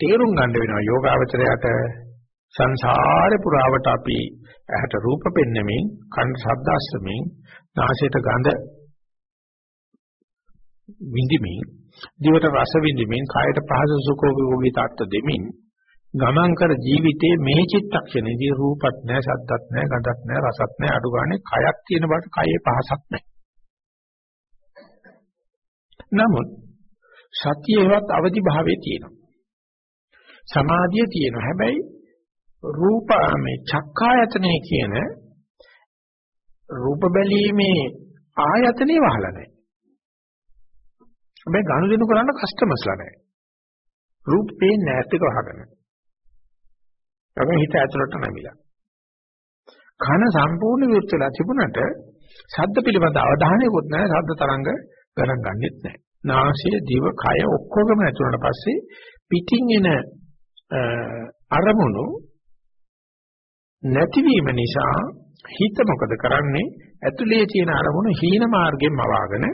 තේරුම් ගන්න වෙනවා යෝගාවචරයට සංසාරේ පුරාවට අපි ඇහැට රූප පෙන්නෙමින් කන් ශබ්දාස්තමින් නාසයට ගඳ විඳිමින් දිවට රස විඳිමින් කායට පහසු සුඛෝපභෝගී තාත්ත දෙමින් ගමන් කර ජීවිතයේ මේ චිත්තක්ෂණේදී රූපත් නැහැ ශබ්දත් නැහැ ගඳත් නැහැ රසත් නැහැ අඩු ගානේ කයක් තියෙන බට කයේ පහසක් නැහැ. නමුත් සතියේවත් අවදි භාවයේ තියෙනවා. සමාධිය තියෙනවා. හැබැයි රූප මේ චක්කායතනේ කියන රූප බැලීමේ ආයතනේ වහලා නැහැ. හැබැයි ගනුදෙනු කරන්න කස්ටමර්ස්ලා නැහැ. රූප පේන්නේ නැත් එක වහගෙන. තමයි හිත ඇතුළට නැමිලා. කන සම්පූර්ණ විරුද්ධ වෙලා තිබුණට ශබ්ද පිළිබඳ අවධානයකුත් නැහැ ශබ්ද තරංග ගණන් ගන්නෙත් නැහැ. නාසය, දිව, කය ඔක්කොගම ඇතුළට පස්සේ පිටින් එන අරමුණු නැතිවීම නිසා හිත මොකද කරන්නේ? ඇතුලේ තියෙන අරමුණු හීන මාර්ගයෙන් මවාගෙන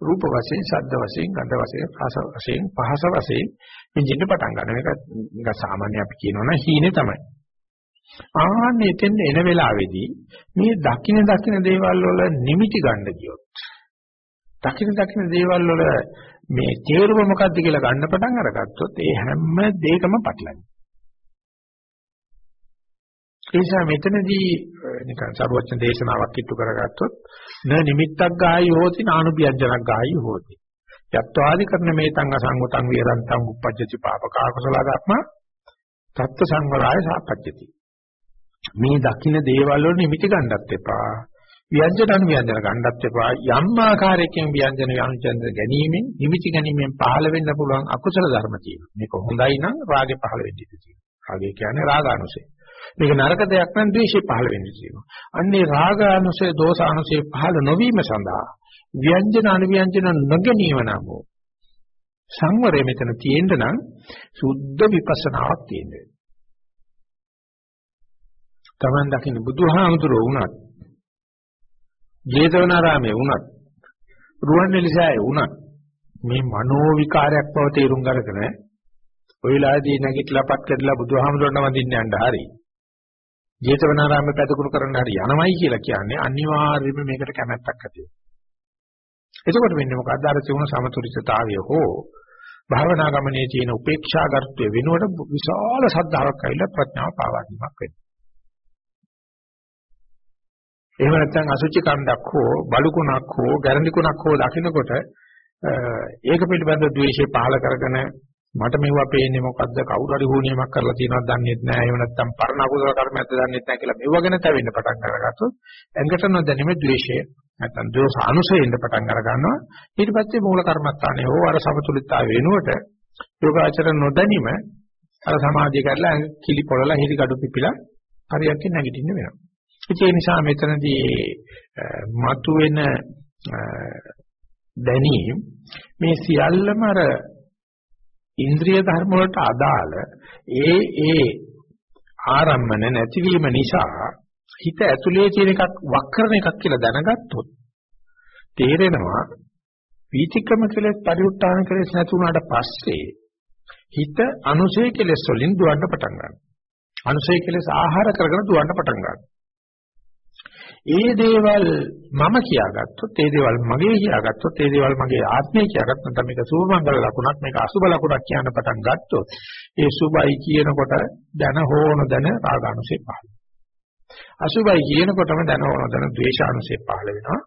රූප වශයෙන්, ශබ්ද වශයෙන්, ගන්ධ වශයෙන්, රස වශයෙන්, පහස වශයෙන් විඳින්න පටන් ගන්න. මේක නිකන් සාමාන්‍ය අපි කියනවනම් හීනේ තමයි. ආන්නේ එතෙන් එන වෙලාවේදී මේ දකින දකින දේවල් වල නිමිති ගන්න ගියොත් දකින දකින දේවල් වල මේ තේරුම මොකද්ද කියලා ගන්න පටන් අරගත්තොත් ඒ හැම දෙයකම පටලයි. ඒ නිසා මෙතනදී නිකන් සරුවචන දේශනාවක් ඉටු කරගත්තොත් න නිමිත්තක් ගායි හෝති නානුභ්‍යංජනක් ගායි හෝති. යත්වාදි කරන මේතං අසංගතං විරන්තං උපජ්ජති පාපකා කුසල ධර්ම තත්ත්ව සංවරය සාපජ්ජති. මේ දකින්න දේවල් වල නිමිති ගන්නත් එපා. ව්‍යංජන අනුව්‍යංජන ගන්නත් එපා. යම් ආකාරයකින් ව්‍යංජන ව්‍යංජන ගැනීමෙන් නිමිති ගැනීමෙන් පහළ වෙන්න පුළුවන් අකුසල ධර්ම තියෙනවා. මේක හොඳයි නම් රාගේ පහළ වෙන්න ඉඩ තියෙනවා. රාගය කියන්නේ රාගානුසය. මේක නරක දෙයක් නම් ද්වේෂය පහළ වෙන්නේ තියෙනවා. අන්නේ රාගානුසය, දෝසානුසය පහළ නොවීම සඳහා ව්‍යංජන අනුව්‍යංජන නොගැනීම නම් සංවරය මෙතන තියෙන්න නම් සුද්ධ විපස්සනාවක් තියෙනවා. Taman දකින්න බුදුහාමුදුරුවෝ වුණත්, ජේතවනාරාමේ වුණත්, රුවන්වැලිසෑයේ වුණත් මේ මනෝ විකාරයක් බව තේරුම් ගන්නකන ඔය වෙලාවේදී නැගිටලාපත් කරලා බුදුහාමුදුරණ වඳින්න යන්න හරි. ජේතවනාරාමේ පැදකුණු කරන්න හරි යනවයි කියලා කියන්නේ අනිවාර්යයෙන්ම මේකට කැමැත්තක් ඇති එතකොට වෙන්නේ මොකද්ද අර තියුණු සමතුලිතතාවය හෝ භාවනා ගමනේ තියෙන උපේක්ෂාගතත්වය වෙනුවට විශාල සද්ධාාවක් ඇවිල්ලා ප්‍රඥාව පාවාදීමක් වෙනවා. එහෙම නැත්නම් අසුචි කණ්ඩක් හෝ බලුකුණක් හෝ ගැරන්ඩිකුණක් හෝ දකින්නකොට ඒක පිළිබඳ ද්වේෂය පහල කරගෙන මට මෙවුවා පේන්නේ මොකද්ද? කවුරු හරි හුනියමක් කරලා තියෙනවද දන්නේ නැහැ. එහෙම නැත්නම් පරණ අකුසල කර්මයක්ද දන්නේ නැහැ කියලා මෙවුව ගැන තැවෙන්න පටන් අරගත්තොත් ඇඟට නොදැනීමේ ද්වේෂය නැත්නම් දෝෂ අනුසයෙන් පටන් අර ගන්නවා. ඊට පස්සේ මූල කර්මස්ථානයේ හෝ අර සමතුලිතතාව වෙනුවට යෝගාචර නොදැනීම අර සමාධිය කරලා කිලි පොළලා හිරි gadu පිපිලා හරියට නැගිටින්න වෙනවා. ඒ නිසා මෙතනදී මතුවෙන දැනීම මේ සියල්ලම අර ඉන්ද්‍රිය ධර්ම වලට අදාළ ඒ ඒ ආරම්මන නැතිවීම නිසා හිත ඇතුලේ තියෙන එකක් වක්‍රණ එකක් කියලා දැනගත්තොත් තේරෙනවා වීතික්‍රම කෙලෙස් පරිඋත්තාන කෙලෙස් නැති වුණාට පස්සේ හිත අනුසය කෙලෙස් වලින් දුවන්න පටන් ගන්නවා. අනුසය කෙලෙස් ආහාර කරගෙන දුවන්න පටන් ගන්නවා. ඒ දේවල් මම කියාගත්තොත් ඒ දේවල් මගේ කියාගත්තොත් ඒ දේවල් මගේ ආත්මය කියාගත්තොත් නැත්නම් මේක සූමංගල ලකුණක් මේක අසුබ ලකුණක් කියන්න පටන් ගත්තොත් ඒ සුබයි කියනකොට දැන හෝන දැන රාගානුසය පහළ අසුබයි කියනකොටම දැන හෝන දැන ද්වේෂානුසය පහළ වෙනවා.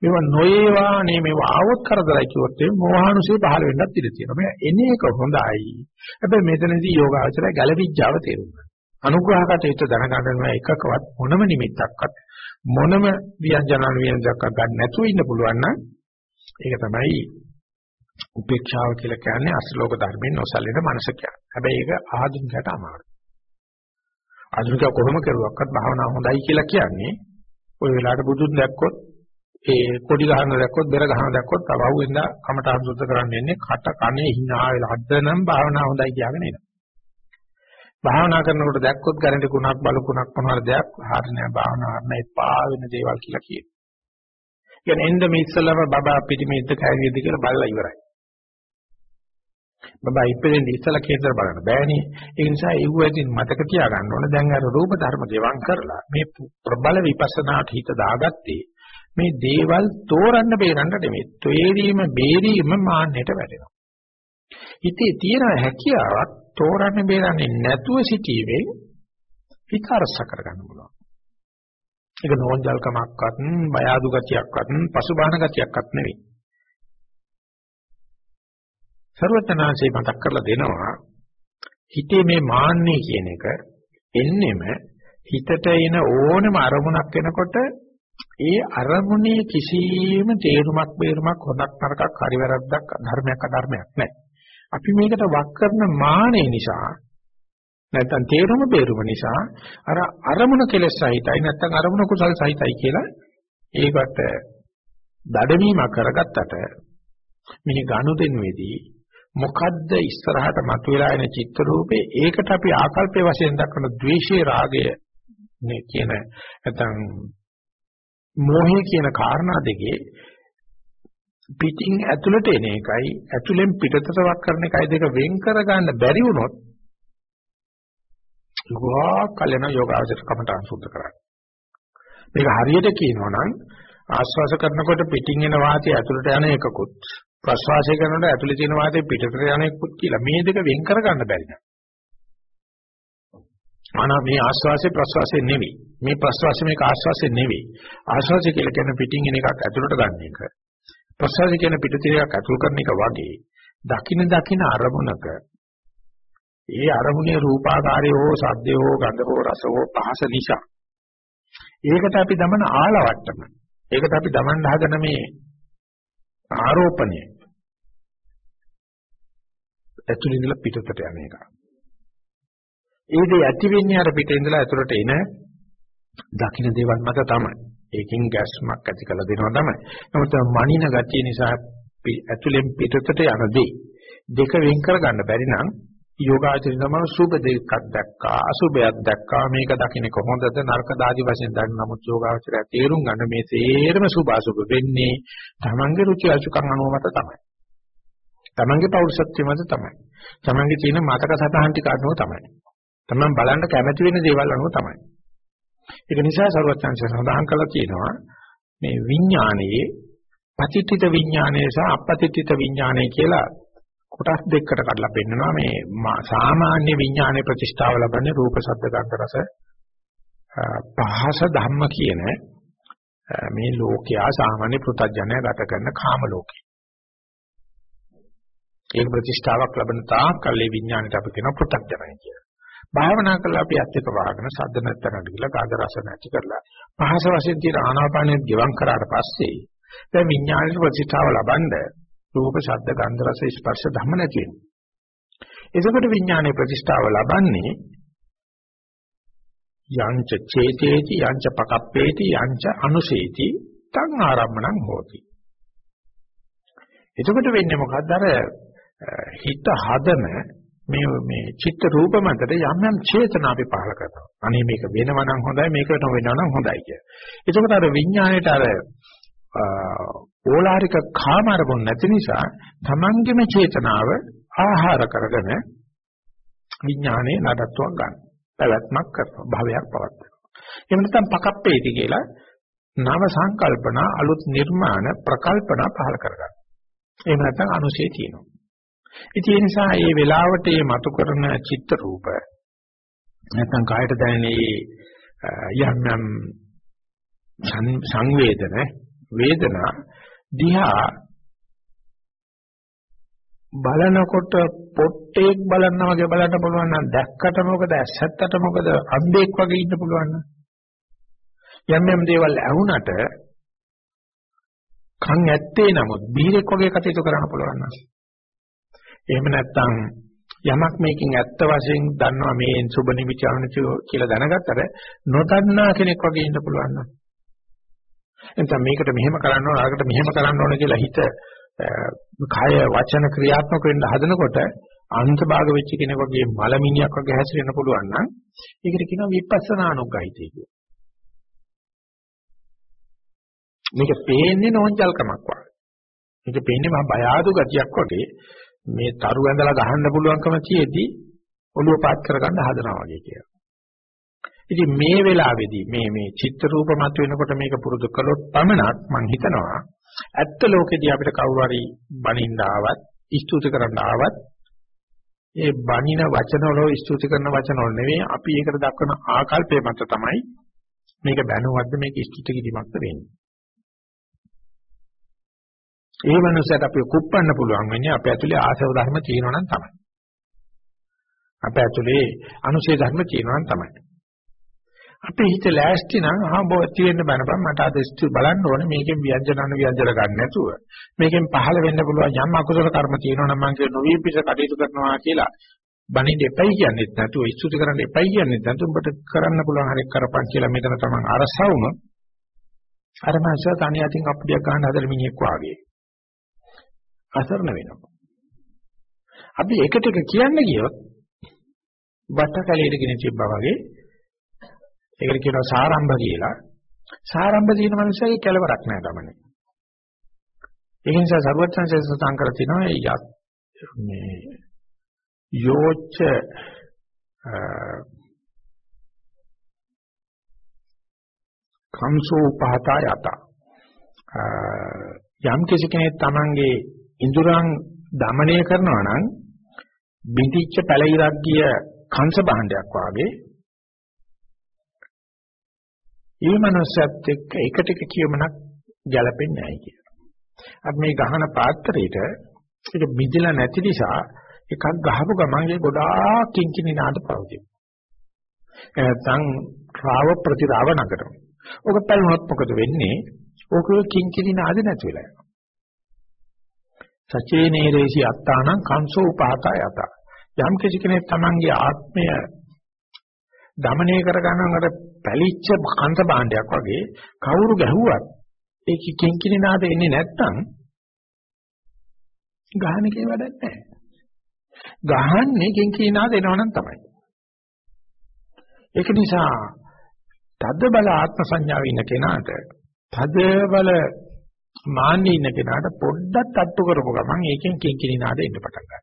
මේව නොයේවා නේ මේව ආවොත් කරදරයි කිව්වොත් ඒ මෝහානුසය පහළ වෙන්නත් ඉඩ තියෙනවා. මේ එන එක හොඳයි. හැබැයි මෙතනදී යෝගාචරය ගැළවිච්චාව තේරුම් ගන්න. අනුග්‍රහකට හිත දැනගන්න එකකවත් මොනම නිමිත්තක්වත් මොනම ව්‍යංජනන ව්‍යංජක ගන්න නැතුව ඉන්න පුළුවන් නම් ඒක තමයි උපේක්ෂාව කියලා කියන්නේ අශ්ලෝක ධර්මයෙන් නොසැලෙන මනස කියන්නේ. හැබැයි ඒක ආධුනිකයට අමාරුයි. ආධුනිකව කොහොම කරුවක්වත් භාවනාව හොඳයි කියලා කියන්නේ ওই වෙලාවට බුදුන් දැක්කොත් ඒ කොඩි ගහන දැක්කොත් බෙර ගහන දැක්කොත් තවවෙන්ද කමට අනුසුද්ධ කරන්න ඉන්නේ කට කනේ hina වෙලා හදනම් භාවනාව හොඳයි කියලාගෙන එනවා. භාවනා කරනකොට දැක්කොත් ගැරන්ටි කුණක් බලු කුණක් මොනවාද දෙයක් හරිය නෑ භාවනා හරිය එපා වෙන දේවල් කියලා කියනවා. කියන්නේ එන්න මේ ඉස්සලම බබා පිටිමේද්ද කැරියද කියලා බලලා ඉවරයි. බබා ඉපදෙන්න ඉස්සලා කේතර බලන්න බෑනේ. ඒ නිසා ඒව ඇදින් මතක තියාගන්න ඕන දැන් අර රූප ධර්ම ගෙවම් කරලා මේ ප්‍රබල විපස්සනාට හිත දාගත්තේ මේ දේවල් තෝරන්න බේරන්න නෙමෙයි. තේරීම බේරීම මාන්නයට වැටෙනවා. හිතේ තියෙන හැකියාවක් තෝරන්න බේරන්නේ නැතුව සිටීමේ හිත අරස කරගන්න පුළුවන්. ඒක නෝන්ජල්කමක්වත්, බය අඩු ගතියක්වත්, පසුබාහන ගතියක්වත් නෙවෙයි. ਸਰවඥාන්සේ මතක් කරලා දෙනවා හිතේ මේ මාන්නේ කියන එක එන්නෙම හිතට එන ඕනම අරමුණක් එනකොට ඒ අරමුණේ කිසිම තේරුමක් බේරුමක් හොදක් නරකක් හරි වැරද්දක් ධර්මයක් අධර්මයක් නැහැ. අපි මේකට වක් කරන මානෙ නිසා නැත්තම් තේරුම බේරුම නිසා අර අරමුණ කෙලෙස් සහිතයි නැත්තම් අරමුණ කුසල් සහිතයි කියලා ඒකට දඩමීම කරගත්තට මේ ගනුදෙනුවේදී මොකද්ද ඉස්සරහට මතුවලා එන චිත්ත රූපේ? ඒකට අපි ආකල්පයේ වශයෙන් දක්වන ද්වේෂයේ රාගය නේ කියන නැත්නම් මෝහය කියන කාරණා දෙකේ පිටින් ඇතුළට එන එකයි ඇතුළෙන් පිටතට වක් කරන එකයි දෙක වෙන් කර ගන්න බැරි වුණොත් ගොඩාක් කලන යෝගාචර කමටහන් සුද්ධ කරන්නේ. මේක හරියට කියනවා නම් ආශ්වාස කරනකොට පිටින් එන වාතය ඇතුළට යන එකකුත් ප්‍රශ්වාසය කරනකොට ඇතුළේ තියෙන වාතය පිටතට යන එකකුත් කියලා මේ දෙක වෙන් කර ගන්න බැරි නෑ. ආනා මේ ආශ්වාසය ප්‍රශ්වාසය නෙවෙයි. මේ ප්‍රශ්වාසය මේක ආශ්වාසය නෙවෙයි. ආශ්වාසය කියලා කියන්නේ පිටින් එන එකක් ඇතුළට ගන්න එක. ප්‍රශ්වාසය කියන්නේ පිටතිරයක් ඇතුල් කරන එක වගේ දකින දකින අරමුණක ඒ අරමුණේ රූපාකාරය හෝ සද්දය හෝ ගන්ධ හෝ රස හෝ පහස නිසා ඒකට අපි දමන ආලවට්ටම ඒකට අපි දමන්න හදන මේ ආරෝපණය ඇතුළේ ඉඳලා පිටතට යන එක. ඒ දේ ඇති වෙන්නේ අර පිටේ ඉඳලා ඇතුළට එන දකින්න දේවල් මත තමයි. ඒකෙන් ගැස්මක් ඇති කළ දෙනවා තමයි. නමුත් මනින ගතිය නිසා ඇතුළෙන් පිටතට යන දේ දෙක වෙන් කර ගන්න බැරි නම් යෝගාචරින් තමයි සුභ දෙකක් දැක්කා අසුභයක් දැක්කා. මේක දකින්න කොහොමද නරක දාදි වශයෙන් දන්න නමුත් යෝගාචරය තේරුම් ගන්න මේ තේරම සුභ අසුභ වෙන්නේ තමන්ගේ රුචි අසුකම් අනුව මත තමයි. තමන්ගේ පෞරුෂත්වය මත තමයි. තමන්ගේ තියෙන මතක සතහන් ටික අනුව තමයි. තමන් බලන්න කැමති වෙන දේවල් අනුව තමයි. ඒක නිසා සරුවචාන්සේ සඳහන් කළා තියෙනවා මේ විඥානයේ පතිත්‍ිත විඥානය සහ අපතිත්‍ිත විඥානය කියලා කොටස් දෙකකට කඩලා පෙන්නනවා මේ සාමාන්‍ය විඥානයේ ප්‍රතිෂ්ඨාව ලබන්නේ රූප ශබ්ද ගන්ධ රස පහස ධම්ම කියන මේ ලෝකයා සාමාන්‍ය පෘථග්ජනය ගත කරන කාම ලෝකේ. ඒක ප්‍රතිෂ්ඨාවක් ලබන තාක් කල්ලේ විඥානයට අපි කියන පෘථග්ජනය කියලා. භාවනා කළා අපි ඇත්ත එක වාගෙන සද්ද නැත්තනට ගිහලා ගාධ රස නැති කරලා පහස වශයෙන් තියෙන ආනාපානෙ ගෙවම් කරාට පස්සේ දැන් විඥානයේ ප්‍රතිෂ්ඨාව ලබන්නේ රූප, ශබ්ද, ගන්ධ, රස, ස්පර්ශ ධම්ම නැති වෙනවා. එතකොට විඥානයේ ප්‍රතිෂ්ඨාව ලබන්නේ යංච චේතේති යංච පකප්පේති යංච අනුසේති තං ආරම්මණං හෝති. එතකොට වෙන්නේ මොකද්ද අර හිත හදන මේ මේ චිත්ත රූප මතට යම් යම් චේතනා අපි පහල කරනවා. අනේ මේක වෙනවා නම් හොඳයි මේක නොවෙනවා නම් හොඳයි කිය. එතකොට අර විඥාණයට අර ඕලාරික කාම අරමුණ නැති නිසා තමන්ගේම චේතනාව ආහාර කරගෙන විඥානයේ නඩත්තුවක් ගන්න. පැවැත්මක් කරනවා භවයක් පවත්වනවා. එහෙම නැත්නම් පකප්පේති කියලා නව සංකල්පන අලුත් නිර්මාණ ප්‍රකල්පන පහල කරගන්න. එහෙම නැත්නම් අනුශේ තියෙනවා. ඉතින් ඒ නිසා මේ වෙලාවට මේ මතු කරන චිත්ත රූප නැත්නම් කායට දැනෙන යම් යම් සංවේදන වේදනා දිහා බලනකොට පොට්ටේක් බලනවා වගේ බලන්න පුළුවන් නම් දැක්කට මොකද ඇස්සත්තට මොකද අන්ධෙක් වගේ ඉන්න පුළුවන් නම්. යම් යම් දේවල් ඇහුණට කන් ඇත්තේ නමුත් බීරෙක් වගේ කටයුතු කරන්න පුළුවන් නම්. එහෙම නැත්නම් යමක් මේකෙන් ඇත්ත වශයෙන් දන්නවා මේ සුබ නිමිචාවන කියලා දැනගත්තට නොදන්නා කෙනෙක් වගේ ඉන්න පුළුවන් නම් එතන මේකට මෙහෙම කරන්න ඕන අරකට මෙහෙම කරන්න ඕන කියලා හිත කය වචන ක්‍රියාත්මක වෙන්න හදනකොට අන්තභාග වෙච්ච කෙනෙකුගේ මලමිණියක් වගේ හැසිරෙන්න පුළුවන් නම් ඒකට කියනවා විපස්සනා අනුග්‍රහිතය කියලා. මේක පේන්නේ නෝන්ජල්කමක් වගේ. මේක පේන්නේ මහා බය ආදු ගතියක් වගේ මේ තරු ඇඳලා ගහන්න පුළුවන්කම තියේදී ඔළුව පාත් කරගන්න හදනවා වගේ කියලා. ඉතින් මේ වෙලාවේදී මේ මේ චිත්ත රූප මත වෙනකොට මේක පුරුදු කළොත් පමණක් මම හිතනවා ඇත්ත ලෝකෙදී අපිට කවුරු හරි බනින්න ආවත් ස්තුති කරන්න ආවත් ඒ බනින වචනවල ස්තුති කරන වචනවල නෙවෙයි අපි ඒකට දක්වන ආකල්පය මත තමයි මේක බැනුවද්ද මේක ස්තුති කිරීමක්ද වෙන්නේ. ඒ මනුස්සයට අපි කුප්පන්න පුළුවන් වෙන්නේ අපේ ඇතුලේ ආසව ධර්ම තියෙනවා නම් තමයි. අපේ ඇතුලේ අනුශේ ධර්ම තියෙනවා නම් තමයි. අපේ හිත ලෑස්ති නම් අහ බෝ තියෙන්න බනපන් මට අද ස්තු බලන්න ඕනේ මේකෙන් ව්‍යංජන අනු ව්‍යංජන ගන්න නැතුව මේකෙන් පහළ වෙන්න පුළුවන් යම් අකුසල කර්ම තියෙනවා නම් මම කියන නොවී පිට කටයුතු කරනවා කියලා බණින්න එපයි කියන්නේත් නැතුව ස්තුති කරන්න එපයි කියන්නේත් නැතුව උඹට කරන්න පුළුවන් හරිය කරපන් කියලා මෙතන තමයි අරසවුම අර මාසය තනිය අතින් අප්පියක් ගන්න හදලා මිනිහෙක් වාගේ අසරණ වෙනවා අපි එකට එක කියන්න ගියොත් වට කැලේට ගෙන තිබ්බා වගේ ඒකට කියනවා සාරම්භ කියලා. සාරම්භ දින මනුස්සයගේ කෙලවරක් නෑ ගමනේ. ඒ නිසා සර්වඥාන්සේ සතන් කර තිනවා යත් මේ යෝච්ච කම්සෝ පහතා යත යම් කිසි කෙනෙක් තමන්ගේ ඉඳුරන් দমনය කරනවා නම් බිඳිච්ච පැලිරක් ගිය කංශ භාණ්ඩයක් වාගේ ඒ මනසත් එක්ක එක ටික කියමනක් ගැලපෙන්නේ නැහැ කියලා. අපි මේ ගහන පාත්‍රයට ඒක මිදලා නැති නිසා එකක් ගහපු ගමන් ඒ ගොඩාක් කිංකිණාට පවතින. නැත්නම් රාව ප්‍රතිරාව නගරම්. ඔක පැලුණොත් මොකද වෙන්නේ? ඕක කිංකිණාද නැති වෙලා. සචේ නේරේසි අත්තානං කංසෝ උපාතා යත. යම් කිසි කෙනෙක් තමන්ගේ ආත්මය දමනය කරගන්නවට පැලිච්ච කන්ත භාණ්ඩයක් වගේ කවුරු ගැහුවත් ඒක කිංකිණි නාද එන්නේ නැත්තම් ගහන එකේ වැඩක් නැහැ. ගහන්නේ කිංකිණි නාද එනවනම් තමයි. ඒක නිසා තද බල ආත්ම සංඥාවේ ඉන්න කෙනාට තද බල මාන්නේ ඉන්න කෙනාට පොඩ්ඩක් තට්ටු කරපුව ගමන් ඒකෙන් කිංකිණි නාද එන්න පටන් ගන්නවා.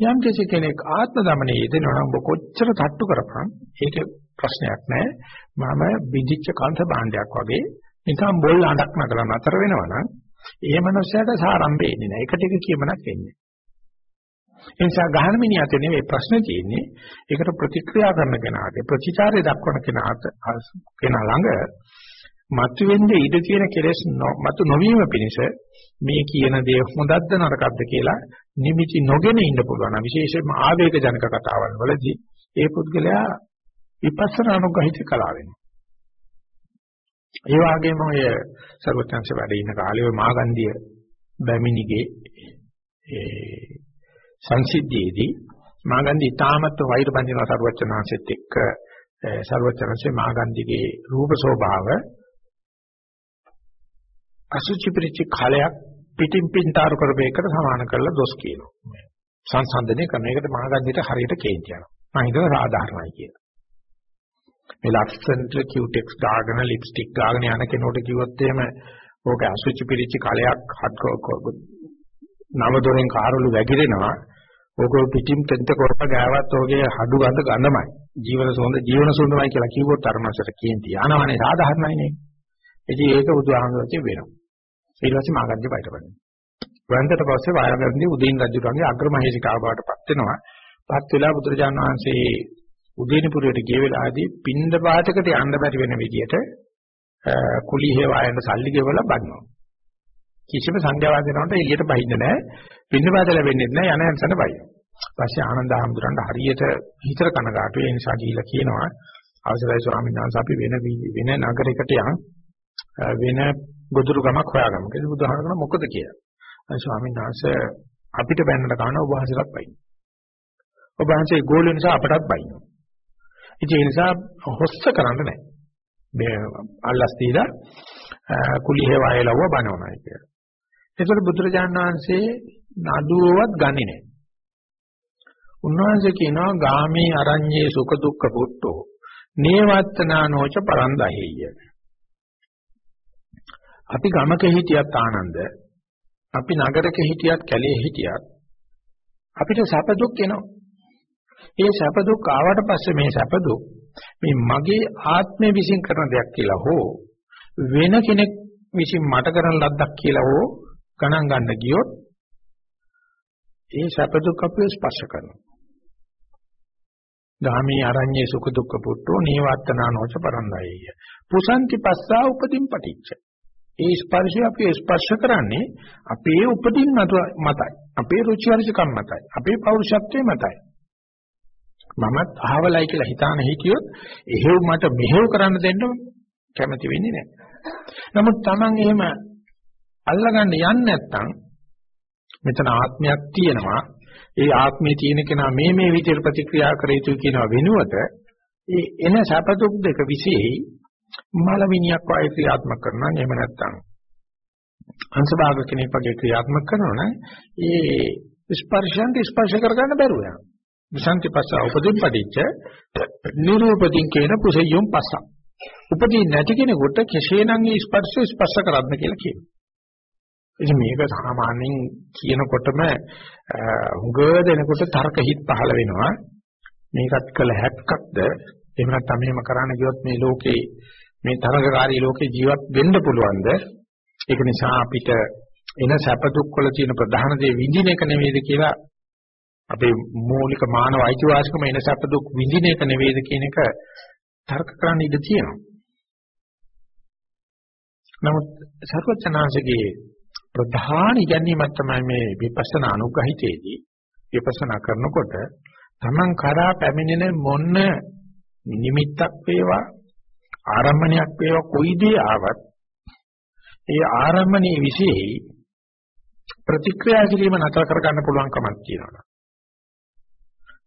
යම් කෙනෙක් ආත්ම දමනයේ යෙදෙනවා නම් ඔබ කොච්චර තට්ටු කරපන් ඒක ප්‍රශ්නයක් නැහැ මම විදිච්ච කාන්ත භාණ්ඩයක් වගේ නිකන් බොල් අඬක් නගලා නතර වෙනවා නම් ඒ මනුස්සයාට සාරම්භ එන්නේ නැහැ ඒකට එක කියමනක් එන්නේ ඒ නිසා ගහන මිනිහට නෙවෙයි ප්‍රශ්නේ තියෙන්නේ. ඒකට ප්‍රතික්‍රියා කරන කෙනාට ප්‍රතිචාරය දක්වන කෙනාට කෙනා ළඟ මතුවෙන්නේ ඉඳ තියෙන කෙලෙස් මතු නොවීම පිණිස මේ කියන දේ හොඳක්ද නරකක්ද කියලා නිමිති නොගෙන ඉන්න පුළුවන්. විශේෂයෙන්ම ආවේග ජනක කතාවන් වලදී ඒ පුද්ගලයා විපස්සනා අනුගහිත කලාව වෙනවා. ඒ වගේම ඔය ਸਰවඥංශ වැඩ ඉන්න කාලේ ඔය මාගන්ධිය බැමිණිගේ ඒ සංසිද්ධියේදී මාගන්ධි තාමත් වෛර බඳිනවා ਸਰවඥාන්සෙත් එක්ක ਸਰවඥාන්සේ මාගන්ධිගේ රූප ස්වභාව අසුචි පිරිච්ච කාලයක් පිටින් පින්තාරු කරපේකට සමාන කරලා දොස් කියනවා. සංසන්දනය කරන එකට මාගන්ධිට හරියට කේන්ති යනවා. මම හිතනවා සාධාරණයි කියලා. මේ ලක්ෂණට කියුටෙක්ස් දාගෙන ලිප්ස්ටික් දාගෙන යන කෙනෙකුට කිව්වොත් එහෙම ඕක අසුචි පිරිච්ච කාලයක් හත් නව දොරෙන් කාරළු වැగిරෙනවා. ඕක පිටින් තෙන්ට කරප ගාවත් ඕකේ හඩු ගඳ ගඳමයි. ජීවන සොඳ ජීවන සොඳමයි කියලා කිව්වොත් අර මාසට කේන්ති. යනවනේ සාධාරණයි නේ. ඉතින් ඒක බුදුහාමුදුරුවෝ වෙනවා. ඊට පස්සේ මාගන්ධි පිටපදිනවා. වන්දට පස්සේ වායගන්ධි උදේන් රජුගේ අග්‍රමහේසිකාව බවට පත් වෙනවා. පත් වෙලා බුදුරජාණන් වහන්සේ උදේනපුරයට ගිය වෙලාවේදී පින්ඳ පාතකට යන්න බැරි වෙන විදියට කුලිහේ වායන සල්ලි ගෙවලා බන්නවා. කිසිම සංඥාවක් දෙනකොට එළියට බහින්න නැහැ. පින්ඳ පාත ලැබෙන්නේ නැහැ යන යනසන බයි. ඊපස්සේ ආනන්ද හාමුදුරන්ට හරියට හිතර කනගාටු ඒ නිසා ගිහිල්ලා කියනවා අවසරයි ස්වාමීන් වහන්සේ අපි වෙන වෙන නගරයකට යන් වෙන ගොදුරු ගමක් හොයාගමු. ඒක බුදුහාමරණ මොකද කියලා. ස්වාමීන් වහන්සේ අපිට බැන්නට කන ඔබ වහන්සේලාත් බයින්න. ඔබ වහන්සේ ගෝලිය නිසා අපටත් බයින්න. ඉතින් ඒ නිසා හොස්ස කරන්න නැහැ. මේ අල්ලස් දීලා කුලිහේ වයලව බනවනයි කියලා. ඒකට බුදුරජාණන් වහන්සේ නඩුවවත් ගන්නේ නැහැ. උන්වහන්සේ කියනවා ගාමේ අරඤ්ඤේ සුඛ දුක්ඛ පුට්ටෝ නේවත්තනා නොච පරන්දහෙය. අපි ගමක හිටියත් ආනන්ද අපි නගරක හිටියත් කැලේ හිටියත් අපිට සැප දුක් එනවා. ඒ සැප දුක් ආවට පස්සේ මේ සැප දුක් මේ මගේ ආත්මය විසින් කරන දෙයක් කියලා හෝ වෙන කෙනෙක් විසින් මට කරන ලද්දක් කියලා හෝ ගණන් ගන්න ගියොත් ඒ සැප දුක් අපිව ස්පර්ශ කරනවා. ගාමී අරඤ්ඤේ සුඛ දුක්ඛ පුට්ටෝ නීවත්තනානෝච පරන්දයය. පුසන්ති පස්සා උපදීන් පටිච්ච. ඒ ස්පර්ශය අපි ස්පර්ශ කරන්නේ අපේ උපදීන් මතයි. අපේ රුචි අරුචිකම් මතයි. අපේ පෞරුෂත්වයේ මතයි. මමත් අහවලයි කියලා හිතාන හිටියොත් එහෙව් මට මෙහෙව් කරන්න දෙන්න කැමති වෙන්නේ නැහැ. නමුත් Taman එහෙම අල්ලගන්න යන්නේ නැත්නම් මෙතන ආත්මයක් තියෙනවා. ඒ ආත්මයේ තියෙන කෙනා මේ මේ විදිහට ප්‍රතික්‍රියා කර යුතු කියනවා වෙනුවට ඒ එන සැප දුක් දෙක විශේෂයි මලවිනියක් වාගේ ක්‍රියාත්මක කරනවා. එහෙම නැත්නම් අංශභාග කෙනෙක් වගේ ක්‍රියාත්මක කරනවා නම් ඒ ස්පර්ශයන්ට ස්පර්ශ කරගන්න බැරුව යනවා. විසන්ති පස්ස උපදින් පටිච්ච නිරූපදින් කියන පුසෙයොම් පස්ස. උපදින් නැති කෙනෙකුට කෙසේනම් මේ ස්පර්ශ ස්පර්ශ කරන්න කියලා කියනවා. ඉතින් මේක සාමාන්‍යයෙන් කියනකොටම හුඟ දෙනකොට තර්ක හිත් පහළ වෙනවා. මේකත් කළ හැක්කක්ද එහෙම නැත්නම් මෙහෙම කරන්න ගියොත් මේ ලෝකේ මේ තරගකාරී ලෝකේ ජීවත් වෙන්න පුළුවන්ද? ඒක නිසා අපිට එන සැප දුක් වල තියෙන ප්‍රධාන දේ විඳින එක නෙවෙයිද කියලා අපේ මූලික මානව අයිතිවාසිකම එන සැප දුක් විඳින එක නෙවෙයිද කියන එක තර්ක කරන්න ඉඩ තියෙනවා. නමුත් සර්වචනාංශගේ ප්‍රධාන ඉගැන්වීමක් තමයි මේ විපස්සනා අනුග්‍රහිතේදී විපස්සනා කරනකොට Taman කරා පැමිණෙන මොන නිමිත්තක් වේවා ආරම්මණයක් වේවා කොයි දේ ආවත් ඒ ආරම්මණයේ විශේෂයි ප්‍රතික්‍රියා කිරීම නතර කර ගන්න පුළුවන් කමක් තියෙනවා.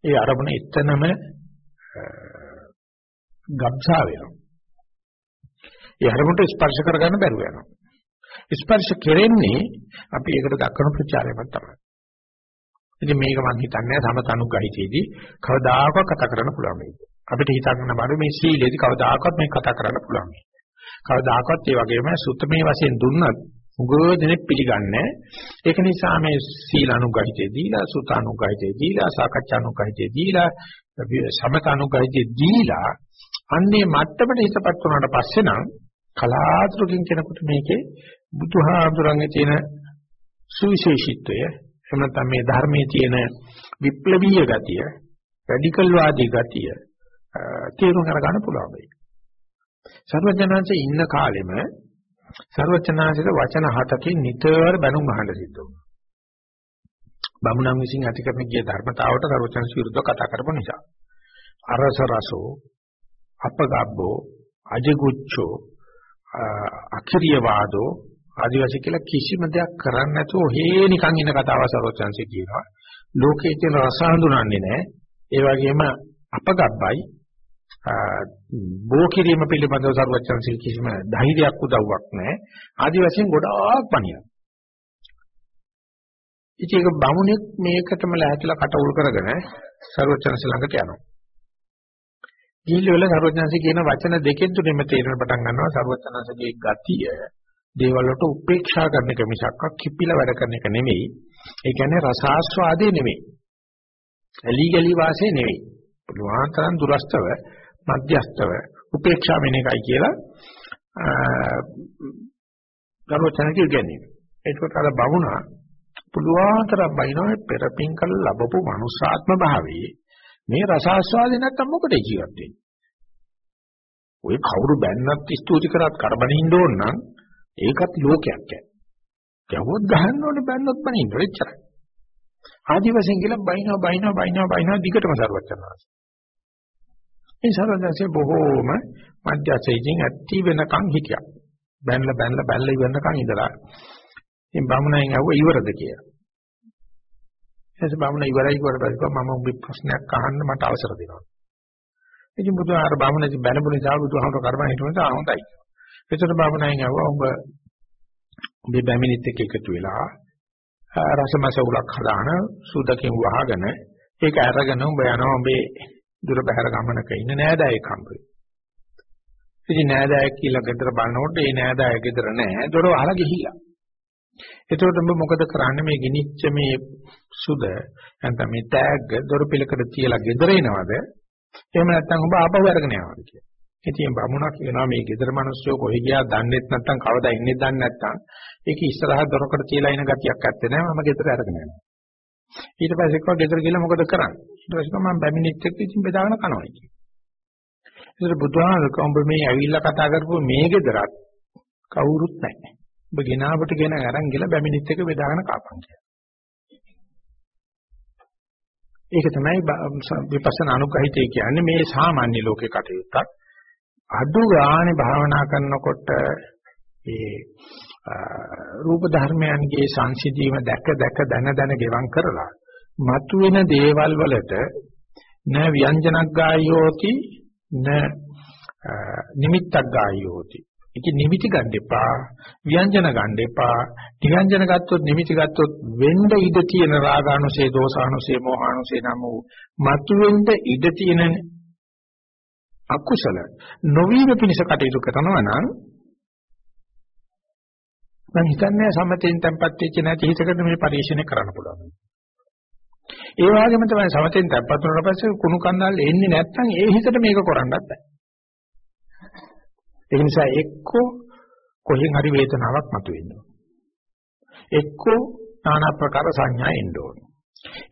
ඒ අරමුණ එතනම ගබ්සා වෙනවා. ඒ අරමුණට ස්පර්ශ කර ගන්න බැරුව යනවා. ස්පර්ශ කෙරෙන්නේ අපි ඒකට දක්වන ප්‍රචාරයක් තමයි. ඉතින් මේක මම හිතන්නේ සමතනුග්‍රහිතේදී කවදාකවත් කතා කරන්න පුළුවන් මේක. අපිට හිතන්න බෑ මේ සීලේදී කවදාකවත් මේක කතා කරන්න පුළුවන්. කවදාකවත් ඒ වගේම සුත්තමේ වශයෙන් දුන්නත් උගෝ දෙනෙක් පිළිගන්නේ ඒක නිසා මේ සීලානුගහිතේ දීලා සුතානුගහිතේ දීලා සාකච්ඡානුගහිතේ දීලා සමතානුගහිතේ දීලා අන්නේ මට්ටමට හිතපත් වුණාට පස්සේ නම් කලාතුරකින් කෙනෙකුට මේකේ බුදුහාඳුරන්ගේ තියෙන සුවිශේෂීත්වය එහෙම නැත්නම් මේ ධර්මයේ තියෙන විප්ලවීය ගතිය රැඩිකල් වාදී ගතිය තේරුම් ගන්න පුළුවන් වෙයි. සර්වඥාන්සේ ඉන්න කාලෙම සර්වඥාන්සේට වචන හතකින් නිතර බණුන් අහන්න සිද්ධ වුණා. බමුණන් විසින් ඇති කරන ගිය ධර්මතාවට සර්වඥාන්සේ විරුද්ධව කතා කරපු නිසා. අරස රසෝ අපගබ්බෝ අජගුච්ඡෝ අකිරිය වාදෝ ආදිවාසී කියලා කිසිම දෙයක් කරන්නේ නැතුව හේ නිකන් ඉන්න කතාව සරෝජන්සේ කියනවා. ලෝකයේ තියෙන රස හඳුනන්නේ නැහැ. ඒ වගේම අපගබ්බයි බෝ කිරීම පිළිබඳව සරුවචන්සේ කිසිම ධෛර්යයක් උදව්වක් නැහැ. ආදිවාසීන් ගොඩාක් පණිනවා. ඉතින් ඒක බමුණෙක් මේකටම ලැහැතිලා කට උල් කරගෙන සරුවචන්සේ ළඟට යනවා. ගිහිල්ලා සරුවචන්සේ කියන වචන දෙකෙන් තුනෙම තේරෙන පටන් ගන්නවා සරුවචන්සේගේ ගතිය දේවල් වලට උපේක්ෂා කරන එක මිසක් කිපිලා වැඩ කරන එක නෙමෙයි. ඒ කියන්නේ රසාස්වාදේ නෙමෙයි. ඇලි ගලි වාසේ නෙමෙයි. පුළුවන් තරම් දුරස්තව මධ්‍යස්තව උපේක්ෂා වෙන එකයි කියලා ගරුචනකේ කියන්නේ. ඒකට අර බවුණා පුළුවන් තරම් බයිනෝ පෙරපින් කළ ලැබපු මනුස්සාත්ම භාවයේ මේ රසාස්වාදේ නැත්තම් මොකටද ජීවත් වෙන්නේ? ඔය කවුරු බැන්නත් ස්තුති කරත් කරබනින්න ඕන නම් ඒකත් ලෝකයක් ඈ. ගැවුවොත් ගහන්න ඕනේ බැන්නොත් බනින්න වෙච්චරයි. ආදි වශයෙන් කියලා බයිනවා බයිනවා බයිනවා බයිනවා දිගටම සරුවත් කරනවා. මේ සරුවත්සේ බොහෝම මධ්‍යසයෙන් ඇටි වෙනකන් හිටියා. බැනලා බැනලා බැලලා ඉවරනකන් ඉඳලා. ඉතින් බමුණෙන් ඇහුවා ඉවරද කියලා. එතකොට බමුණ ඉවරයි කියලා පස්සේ මම උඹේ ප්‍රශ්නයක් අහන්න මට අවසර දෙනවා. ඉතින් බුදුහාර බමුණ බැනපු නිසා බුදුහාමර කර්ම හිටුනට ආහොඳයි. එතකොට බමුණෙන් ඇහුවා උඹ උඹේ බැමිණිත් එක්ක එකතු වෙලා රසමස උලක් හදාන සුදකින් වහගෙන ඒක අරගෙන උඹ යනවා උඹේ දුර බැහැර ගමනක ඉන්න නෑදෑයෙක් හම්බුයි. ඉතින් නෑදෑයෙක් කියලා ගෙදර බලනකොට ඒ නෑදෑය ගෙදර නෑ දොර වහලා ගිහිල්ලා. එතකොට උඹ මොකද කරන්නේ මේ ගිනිච්ච මේ සුද නැත්නම් මේ තෑග්ග දොර පිළකට තියලා ගෙදර එනවද එහෙම නැත්නම් ඔබ ආපහු අරගෙන යනවාද කියලා. ඉතින් බමුණක් කියනවා මේ ගෙදර මිනිස්සු කොහෙ ගියා දන්නේත් නැත්නම් කවදා ඉන්නේ දන්නේ නැත්නම් ඒක ඉස්සරහ දොරකට තියලා ඉන ගතියක් ඇත්තේ නැහැ මම ගෙදර අරගෙන යනවා. ඊට පස්සේ කිව්වා ගෙදර ගිහලා මොකද කරන්නේ? ඊට පස්සේ මම බැමිණිත් එක්ක ඉතින් බෙදාගෙන කනවා කියලා. ඒතර බුදුහාමර උඹ මේ ඇවිල්ලා කතා කරපුව මේ ගෙදරත් කවුරුත් නැහැ. ඔබ ගෙනාවට ගෙන අරන් ගිහලා බැමිණිත් එක්ක බෙදාගෙන කපන් කියලා. ඒක තමයි විපස්සනා අනුගහිතය කියන්නේ මේ සාමාන්‍ය ලෝකේ කටයුත්තක්. අඩු ගානේ භාවනා කරනකොට ඒ රූප ධර්මයන්ගේ සංසිධීම දැක දැක දන දන ගෙවම් කරලා මතුවෙන දේවල් වලට න ව්‍යංජනක් ගායෝති න නිමිත්තක් ගායෝති. ඒක නිමිති ගන්න එපා ව්‍යංජන ගන්න එපා. ව්‍යංජන ගත්තොත් නිමිති ගත්තොත් වෙන්න ඉඩ තියෙන රාගානුසේ දෝසානුසේ මෝහානුසේ නම් වූ මතුවෙන්න ඉඩ තියෙන අකුසල නොවීම පිණිස කටයුතු කරනවා නම් මම හිතන්නේ සමතෙන් tempත් වෙච්ච නැති හිතකට මේ පරිශ්‍රණය කරන්න පුළුවන්. ඒ වගේම තමයි සමතෙන් tempත් වුණාට පස්සේ කුණු කන්දල් එන්නේ නැත්නම් ඒ හිතට මේක කරන්නත් බෑ. ඒ නිසා එක්කෝ කොහෙන් හරි වේදනාවක් මතුවෙන්න ඕන. එක්කෝ নানা ප්‍රකාර සංඥා එන්න ඕන.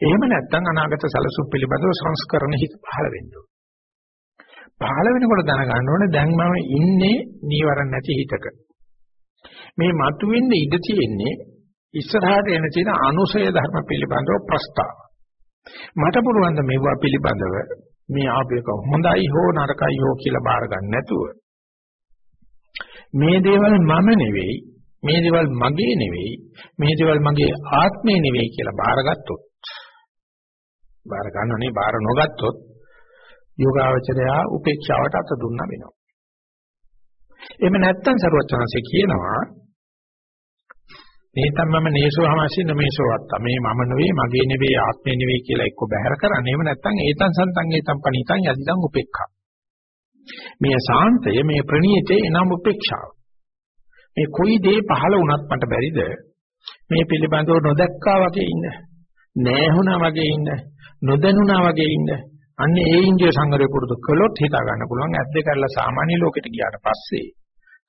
එහෙම නැත්නම් අනාගත සැලසුම් පිළිබඳව සංස්කරණ හිත පහළ වෙන්න ඕන. පහළ වෙනකොට දැනගන්න ඕනේ දැන් මම ඉන්නේ නීවරණ නැති හිතක. මේ මතුවෙන්න ඉඩ තියෙන්නේ ඉස්සරහට එන තියෙන අනුසය ධර්ම පිළිබඳව ප්‍රස්තාව. මට පුළුවන් ද මේවා පිළිබඳව මේ ආපේක හොඳයි හෝ නරකයි හෝ කියලා බාර ගන්න නැතුව මේ දේවල් මම නෙවෙයි මේ දේවල් මගේ නෙවෙයි මේ දේවල් මගේ ආත්මේ නෙවෙයි කියලා බාරගත්තොත් බාර ගන්නනේ බාර නොගත්තොත් යෝගාවචරයා උපේක්ෂාවට අත දුන්නා වෙනවා. එහෙම නැත්තම් සරුවචනanse කියනවා මේතම් මම නේසෝ හමසින් නමේසෝ වත්ත මේ මම නෙවෙයි මගේ නෙවෙයි ආත්මේ නෙවෙයි කියලා එක්ක බැහැර කරන්නේ. එහෙම නැත්තම් ඒතං සන්තං ඒතං පණිතං යදිදං උපේක්ඛා. මේ සාන්තය මේ ප්‍රණීතේ එනම් උපේක්ෂාව. මේ කොයි දේ පහළ වුණත් මට බැරිද මේ පිළිබඳව නොදැක්කා වගේ ඉන්න. නැහුණා වගේ ඉන්න. නොදැනුණා වගේ ඉන්න. අන්න ඒ ඉන්ද්‍රිය සංවරය පුරුදු කළොත් හිතා ගන්න පුළුවන් ඇද්ද කරලා සාමාන්‍ය ලෝකෙට ගියාට පස්සේ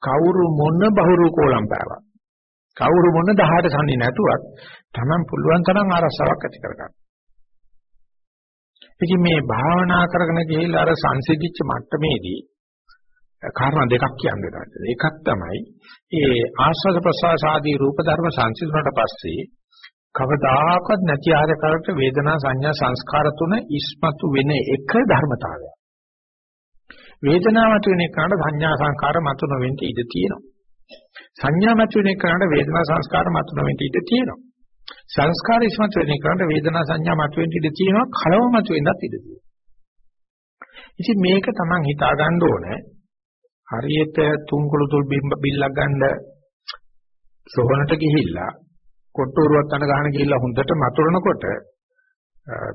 කවුරු මොන බහුරු කෝලම් පාවා කවුරු මොන 18 සම්නි නැතුවත් Taman පුළුවන් තරම් ආරසාවක් ඇති කරගන්න. ඉතින් මේ භාවනා කරගෙන ගිහිල්ලා අර සංසිද්ධිච්ච මට්ටමේදී කාරණා දෙකක් කියන්නේ. එකක් තමයි ඒ ආස්වාද ප්‍රසවාස ආදී රූප ධර්ම සංසිඳුණාට පස්සේ කවදාකවත් නැති ආකාරයකට වේදනා සංඥා සංස්කාර තුන ඉස්මතු වෙන එක ධර්මතාවයක්. වේදනාව මත වෙන එකට සංඥා සංස්කාර මතු නොවෙන්න ඉඩ තියෙනවා. සංඥා මත වෙන එකට වේදනා සංස්කාර මතු නොවෙන්න ඉඩ තියෙනවා. සංස්කාර ඉස්මතු වෙන එකට වේදනා සංඥා මතු වෙන්න ඉඩ තියෙනවා. කලව මතු වෙන්නත් ඉඩ තියෙනවා. ඉතින් මේක Taman හිතා ගන්න ඕනේ. හරියට තුන්කුළු තුල් බිල්ලක් ගන්න සොහනට ගිහිල්ලා කොට්ටෝරුවක් තන ගහන ගිහිල්ලා හොඳට මතුරනකොට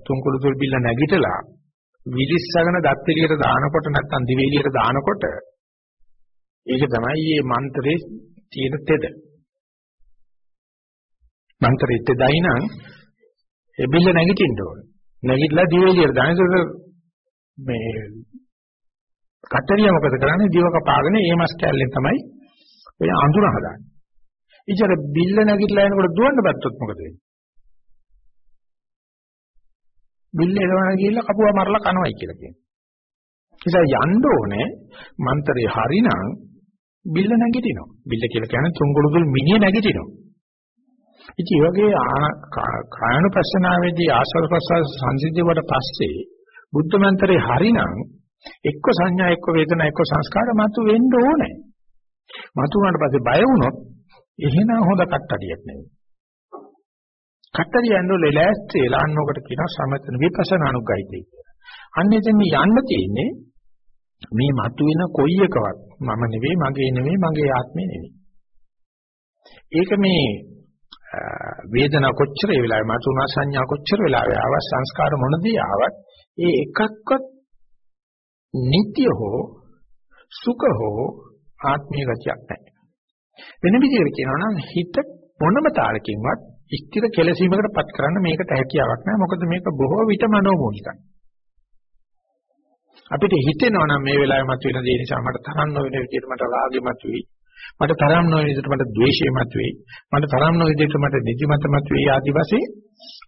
තුන්කුළු තුල් බිල්ල නැගිටලා විලිස්සගෙන දත් එළියට දානකොට නැත්තම් දිව එළියට දානකොට ඒක තමයි මේ මන්ත්‍රයේ තියෙන තෙද. මන්ත්‍රයේ තෙදයි නම් ඒ බිල්ල නැගිටින්න ඕන. නැගිටලා දිව එළියට දානකොට මේ කටරිය මොකද කරන්නේ දිව කපාගෙන ඒ මස් කැල්ලෙන් තමයි ඔය අඳුර හදාන්නේ. ඉතින් බිල්ල නැගිටලා එනකොට දුවන්න බැත්තොත් මොකද වෙන්නේ? බිල්ල එනවා ගිහිල්ලා කපුවා මරලා කනවයි කියලා කියනවා. නිසා යන්න ඕනේ මන්තරේ හරිනම් බිල්ල නැගිටිනවා. බිල්ල කියලා කියන්නේ තුන්ගුළුදුල් මිනිය නැගිටිනවා. ඉතින් වගේ කායනුපස්සනාවේදී ආසව ප්‍රසවාස සංසිද්ධියට පස්සේ බුද්ධ මන්ත්‍රේ හරිනම් එක්ක සංඥා එක්ක වේදනා එක්ක සංස්කාර මතු වෙන්න ඕනේ. මතු වුණාට පස්සේ බය වුණොත් එහෙනම් හොඳ කට්ටඩියක් නෙවෙයි. කට්ටඩිය ඇන්නෝ ලෑස්ති එලාන්නෝකට කියනවා සමතන විපස්සනා අනුග්‍රහිතයි කියලා. අන්න එතෙන් යන්න තියෙන්නේ මේ මතුවෙන කොයි එකවත් මම නෙවෙයි මගේ නෙවෙයි මගේ ආත්මේ නෙවෙයි. ඒක මේ වේදනා කොච්චර ඒ වෙලාවේ මතුණා සංඥා කොච්චර වෙලාවේ ආව සංස්කාර මොනදී ආවත් ඒ එකක්වත් නිට්ටය හෝ සුඛ හෝ ආත්මීය ගතියක් නැහැ. වෙන විදිහකට කියනවා නම් හිත මොනම තාලකින්වත් ස්ථිර කෙලසීමකට පත් කරන්න මේකට හැකියාවක් නැහැ. මොකද මේක බොහෝ විට මනෝමූලිකයි. අපිට හිතෙනවා නම් මේ වෙලාවේ මතුවෙන දේ නිසා මට තරම් නොවන විදිහට මට රාගෙ මතුවේ. මට තරම් නොවන විදිහට මට ද්වේෂය මතුවේ. මට තරම් නොවන විදිහට මට නිදිමත මතුවේ ආදි වශයෙන්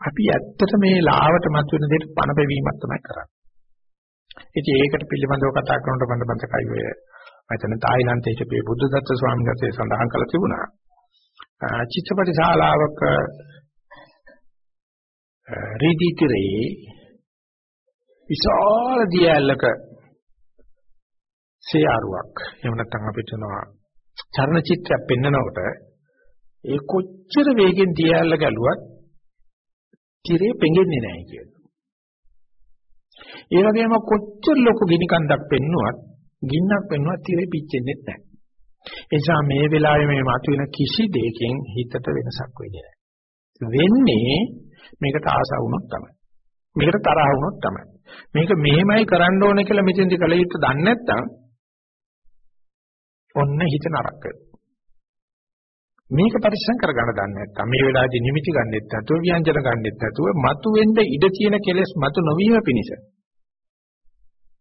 අපි ඇත්තට මේ ලාවට මතුවෙන දෙයට පණ පෙවීමක් තමයි කරන්නේ. ඉතින් ඒකට පිළිබඳව කතා කරනකොට මම මතකයි ඔය මචන තායිලන්තයේ හිටපු බුද්ධදත්ත ස්වාමීන් වහන්සේ සඳහන් කළා තිබුණා. චිත්තපටි ශාලාවක රීඩිතරේ විශාල දියැලක සේයාරුවක් එහෙම නැත්නම් අපිට යනවා චර්ණ චිත්‍රයක් පෙන්නනකොට ඒ කොච්චර වේගෙන් දියැලල ගැලුවත් tire පෙඟෙන්නේ නැහැ කියනවා. ඒ වගේම කොච්චර ලොකු ගිනි කන්දක් පෙන්නුවත් ගින්නක් පෙන්නුවත් tire පිච්චෙන්නේ නැහැ. ඒ නිසා මේ වෙලාවේ මේ මතුවෙන කිසි දෙයකින් හිතට වෙනසක් වෙන්නේ නැහැ. වෙන්නේ මේකට ආස වුණොත් තමයි. මේකට තරහ වුණොත් තමයි. මේක මෙහෙමයි කරන්න ඕනේ කියලා මෙතෙන්දි කල යුත්තේ දන්නේ නැත්නම් ඔන්න හිත නරක මේක පරිස්සම් කරගන්න දන්නේ නැත්නම් මේ වෙලාවේදී නිමිති ගන්නෙත් නැතුව ව්‍යංජන ගන්නෙත් නැතුව මතු වෙන්න ඉඩ තියෙන කෙලෙස් මතු නොවීම පිණිස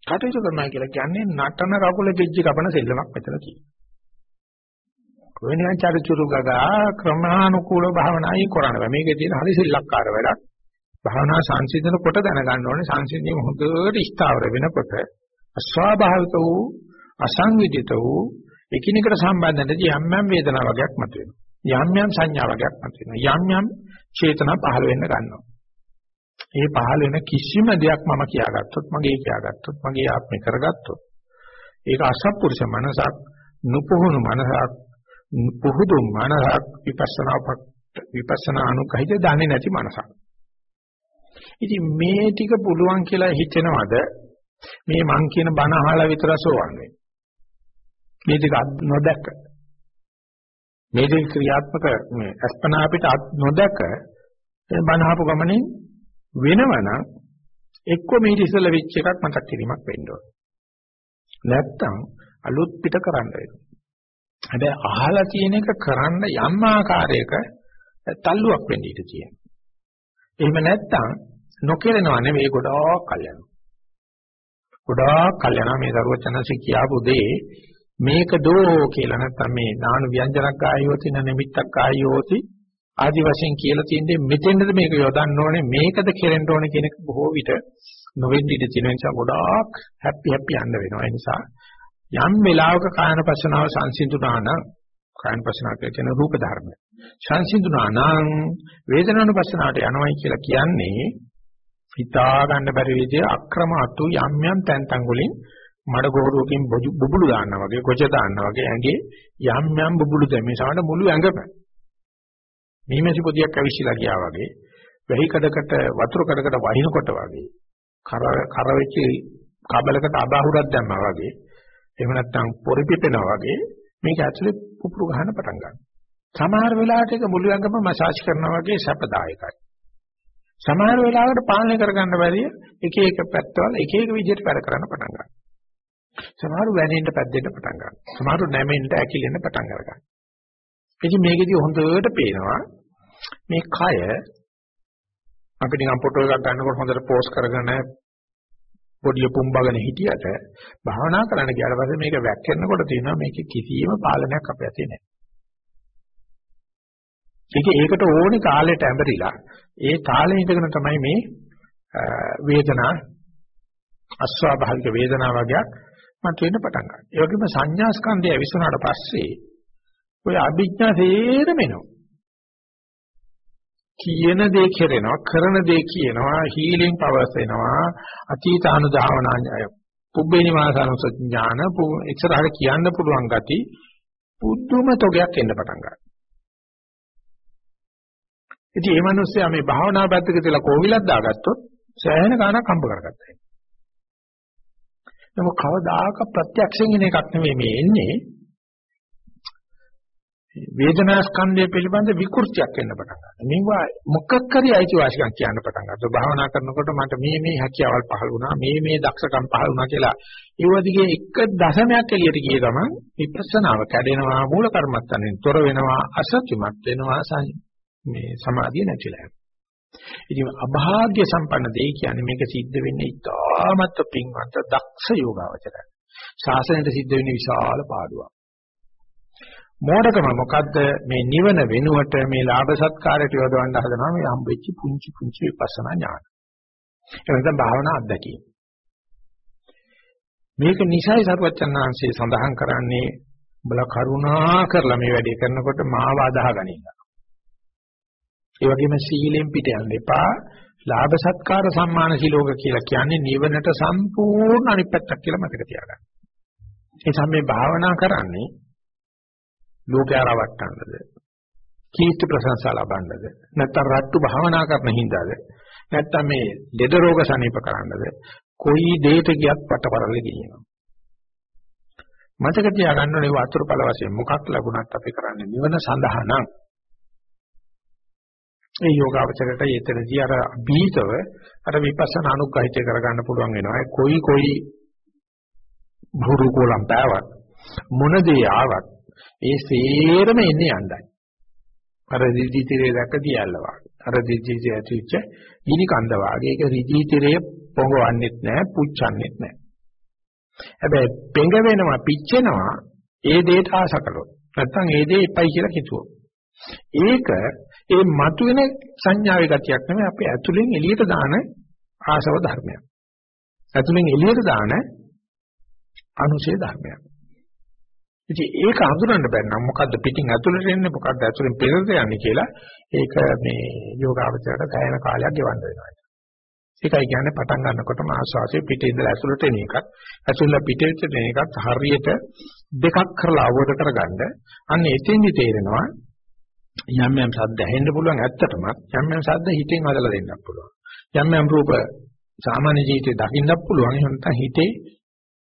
කටයුතු කරනවා කියලා කියන්නේ නටන කකුල දෙජ්ජි කපන සෙල්ලමක් මෙතන තියෙනවා. කොහෙනියන් චරිචුරු ගගා ක්‍රමානුකූල භාවනායි කරන්න. මේකේ තියෙන හරි සෙල්ලක්කාර වැඩක්. භාවනා සංසිඳන කොට දැනගන්න ඕනේ. සංසිඳීම හොඳට ස්ථාවර වෙනකොට අස්වාභාවික වූ අසංවිධිත වූ එකිනෙකට සම්බන්ධ නැති යම් යම් වේදනා වර්ගයක් මතුවෙනවා. යම් යම් සංඥා වර්ගයක් මතුවෙනවා. යම් යම් චේතනා පහළ වෙන්න ගන්නවා. මේ පහළ වෙන කිසිම දෙයක් මම කියාගත්තොත් මගේ කියාගත්තොත් මගේ ආත්මේ කරගත්තොත් ඒක අසත්පුරුෂ මනසක් නුපුහුණු මනසක් පුහුදු මනසක් විපස්සනා විපස්සනා අනුකහිත දන්නේ නැති මනසක්. ඉතින් මේ ටික පුළුවන් කියලා හිතෙනවද? මේ මං කියන බණ අහලා විතර සෝවන්නේ. මේ ටික නොදැක. මේ දෙක ක්‍රියාත්මක මේ අස්පනා අපිට නොදැක. බණ අහපු ගමනේ වෙනවනම් එක්ක මේ ඉස්සෙල්ල වෙච්ච එකක් මතක් කිරීමක් වෙන්න ඕන. නැත්තම් අලුත් පිට කරන්න වෙනවා. හැබැයි අහලා තියෙන එක කරන්න යම් ආකාරයක තල්ලුවක් වෙන්න ඉඩ තියෙනවා. එහෙම නැත්තම් නොකිරෙනවා නෙවෙයි ගොඩාක් කල් යනවා. ගොඩාක් කල් යනවා මේ දරුවචනසි කියාපු දේ මේක දෝ කියලා නැත්නම් මේ නාන ව්‍යංජනක් ආයෝති නිමිත්තක් ආයෝති ආදි වශයෙන් කියලා තියෙන්නේ මෙතෙන්ද මේක යොදන්න ඕනේ මේකද කෙරෙන්න ඕනේ කියන එක බොහෝ විට නොවෙන්න ඉඩ තියෙන නිසා ගොඩාක් හැපි හැපි යන්න වෙනවා ඒ නිසා යම් වෙලාවක කායන පස්සනාව සංසිඳුණා නම් කායන පස්සනාව කියන රූප ධර්ම සංසිඳුණා නම් වේදනානුපස්සනාවට යනවයි කියලා කියන්නේ හිතා ගන්න බැරි විදිහේ අක්‍රමatu යම් යම් තැන් තන් වලින් මඩ ගොරුවකින් බුබුලු දාන්නා වගේ කොච දාන්නා වගේ ඇඟේ යම් යම් බුබුලු දැමී සමහර මුළු ඇඟම. මීමැසි පොදියක් ඇවිස්සලා ගියා වගේ වෙහි කඩකට වතුර කඩකට වහිනකොට වගේ කර කර වෙච්ච කබලකට අබහුරක් දැම්මා වගේ එහෙම නැත්නම් පොරි පිපෙනවා වගේ මේක ඇතුලේ පුපුරු ගන්න පටන් ගන්නවා. සමහර වෙලාවට ඒක මුළු ඇඟම මසාජ් කරනවා වගේ සැපදායකයි සමහර වෙලාවකට පාලනය කරගන්න බැරිය එක එක පැත්තවල එක එක විදිහට වැඩ කරන්න පටන් ගන්නවා. සමහර වැනෙන්න පැද්දෙන්න පටන් ගන්නවා. සමහර නැමෙන්න ඇකිලෙන්න පටන් ගන්නවා. ඉතින් මේකෙදි හොඳට පේනවා මේ කය අපි නිකන් ෆොටෝ එකක් ගන්නකොට හොඳට පෝස් කරගෙන පොඩි පුම්බගෙන හිටියට භාවනා කරන්න ගියාට පස්සේ මේක වැක්කෙනකොට තියෙනවා මේකේ කිසියම් පාලනයක් අපේ අතේ නැහැ. ඒක ඒකට ඕනේ කාලයට ඇඹරිලා ඒ තාලේ ඉඳගෙන තමයි මේ වේදනා අස්වාභාවික වේදනා වගේක් මත වෙන්න පටන් ගන්න. ඒ වගේම සංඥා ස්කන්ධය විසුණාට පස්සේ ඔය අභිඥා තේරෙම එනවා. කියන දේ කෙරෙනවා, කරන දේ කියනවා, හීලින් පවර්ස් එනවා, අතීත අනුධාවනාය, පුබ්බේනි මාසානුසත් ඥාන, ඉස්සරහට කියන්න පුළුවන් ගති පුදුම තොගයක් එන්න පටන් ගන්නවා. ඉතින් මේ මිනිස්සයා මේ භාවනා පැත්තක තියලා කෝවිලක් දාගත්තොත් සෑහෙන ගාණක් හම්බ කරගත්තා. නමුත් කවදාක ප්‍රත්‍යක්ෂයෙන් එන එකක් නෙමෙයි මේ එන්නේ. වේදනා ස්කන්ධය පිළිබඳ විකෘතියක් වෙන්න පටන් ගන්නවා. මේවා මොකක් කරි අයිතිවාසිකම් කියන්න පටන් ගන්නවා. භාවනා කරනකොට මට මේ මේ හැකියාවල් පහළ වුණා, මේ මේ දක්ෂකම් පහළ වුණා කියලා. ඒ වදිගේ එක දශමයක් එළියට ගිය ගමන් විපස්සනාව කැඩෙනවා, මූල කර්මත්තන්ෙන් තොර වෙනවා, අසත්‍යමත් වෙනවා, මේ සමාධිය නැතිලා යනවා. ඉතින් අභාග්‍ය සම්පන්න දෙය කියන්නේ මේක සිද්ධ වෙන්නේ ඉතාමත් පින්වන්ත දක්ෂ යෝගාවචරය. ශාසනයට සිද්ධ වෙන්නේ විශාල පාඩුවක්. මෝඩකම මොකද්ද මේ නිවන වෙනුවට මේ ලාභ සත්කාරයට යොදවන්න හදනවා මේ හම්බෙච්ච පුංචි පුංචි විපස්සනා ඥාන. ඒ නැත්නම් භාවනා අත්දැකීම. මේක නිසයි සරුවචනාංශයේ සඳහන් කරන්නේ බල කරුණා කරලා මේ වැඩේ කරනකොට මාව අදාහ ගනින්න. ඒ වගේම සීලෙන් පිට යන්න එපා. ලාභ සත්කාර සම්මාන සිලෝක කියලා කියන්නේ නිවනට සම්පූර්ණ අනිත් පැත්තක් කියලා මතක තියාගන්න. ඒ සම්මේ භාවනා කරන්නේ ලෝකයා රවට්ටන්නද? කීර්ති ප්‍රශංසා ලබන්නද? නැත්නම් රට්ටු භාවනා කරන හින්දාද? නැත්නම් මේ ලෙඩ රෝග සනීප කරන්නද? කොයි දෙයක ගියත් පටපරල්ලේ ගෙනියනවා. මතක තියාගන්න ඕනේ වතුරුපල වශයෙන් මොකක් ලැබුණත් අපි කරන්නේ නිවන සඳහා නම් ඒ යෝගාවචරයට ඊතරදී අර බීතව අර විපස්සනා අනුග්‍රහිතය කරගන්න පුළුවන් වෙනවා. කොයි කොයි භුරු කොලම් බෑවත් මොන දේ ආවත් ඒ සේරම එන්නේ යණ්ඩයි. අර රිදි තිරේ දැක දියල්ලවා. අර රිදි තිරේ ඇතිවෙච්ච ගිනි කන්ද වාගේ ඒක රිදි තිරේ පොඟවන්නෙත් නැහැ, පුච්චන්නෙත් නැහැ. හැබැයි පෙඟ වෙනවා, පිච්චෙනවා ඒ දෙයට ආසකලොත්. නැත්තම් ඒ දේ එපයි කියලා හිතුවොත්. ඒක ඒ මතුවෙන සංඥාවේ ගතියක් නෙමෙයි අපි ඇතුලෙන් එළියට දාන ආසව ධර්මයක්. ඇතුලෙන් එළියට දාන අනුශේ ධර්මයක්. ඉතින් ඒක හඳුනන්න බැරි නම් මොකද්ද පිටින් ඇතුළට එන්නේ මොකද්ද ඇතුළෙන් පෙරට යන්නේ කියලා ඒක මේ යෝගාවචරයට දැයන කාලයක් ගෙවන්න වෙනවා. ඒකයි කියන්නේ පටන් ගන්නකොටම ආස්වාසිය පිටේ ඉඳලා ඇතුළට එන එකත් ඇතුළට පිටේට එන එකත් හරියට දෙකක් කරලා අවබෝධ කරගන්න අන්න එතෙන්දි තේරෙනවා යම් යම් ශබ්ද ඇහෙන්න පුළුවන් ඇත්තටම යම් යම් ශබ්ද හිතෙන් හදලා දෙන්නත් පුළුවන් යම් යම් රූප සාමාන්‍ය ජීවිතේ දකින්නත් පුළුවන් එහෙම නැත්නම් හිතේ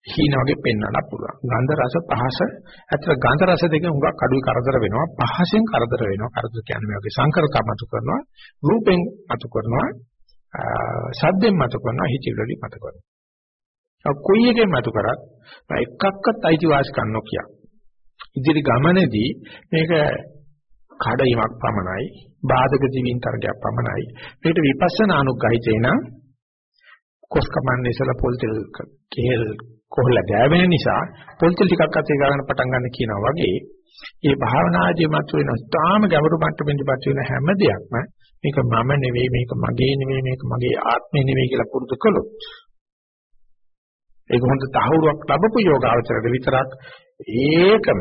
හීන වගේ පෙන්වන්න පුළුවන්. ගන්ධ රස පහස ඇත්තට ගන්ධ රස දෙක හුඟක් අඩුයි කරදර වෙනවා. පහසෙන් කරදර වෙනවා. කරදර කියන්නේ මේ වගේ සංකරකම් මතු කරනවා. රූපෙන් මතු කරනවා. ශබ්දෙන් මතු කරනවා. හිතිවිලි මතු කරනවා. කොයි එකෙන් මතු කරත් එකක්වත් අයිතිවාසිකම් නොකිය. ඉදිරි ගමනේදී මේක කඩයිමක් පමණයි බාධක ජීවින් තරගයක් පමණයි. මේකට විපස්සනා අනුග්‍රහිතේ නම් කොස් කමන්නේ ඉසලා පොල් තෙල් කෙහෙල් කොහොල්ල ගෑවෙන නිසා පොල්තල් ටිකක් අතේ ගන්න පටන් ගන්න කියනවා වගේ මේ භාවනාදී මත වෙන තාම ගැඹුරු මට්ටමින්දපත් වෙන හැම දෙයක්ම මේක මම නෙවෙයි මේක මගේ නෙවෙයි මේක මගේ ආත්මය නෙවෙයි කියලා පුරුදු කළොත් ඒක හොඳ තහවුරුවක් ලැබපු යෝගාවචරද විතරක් ඒකම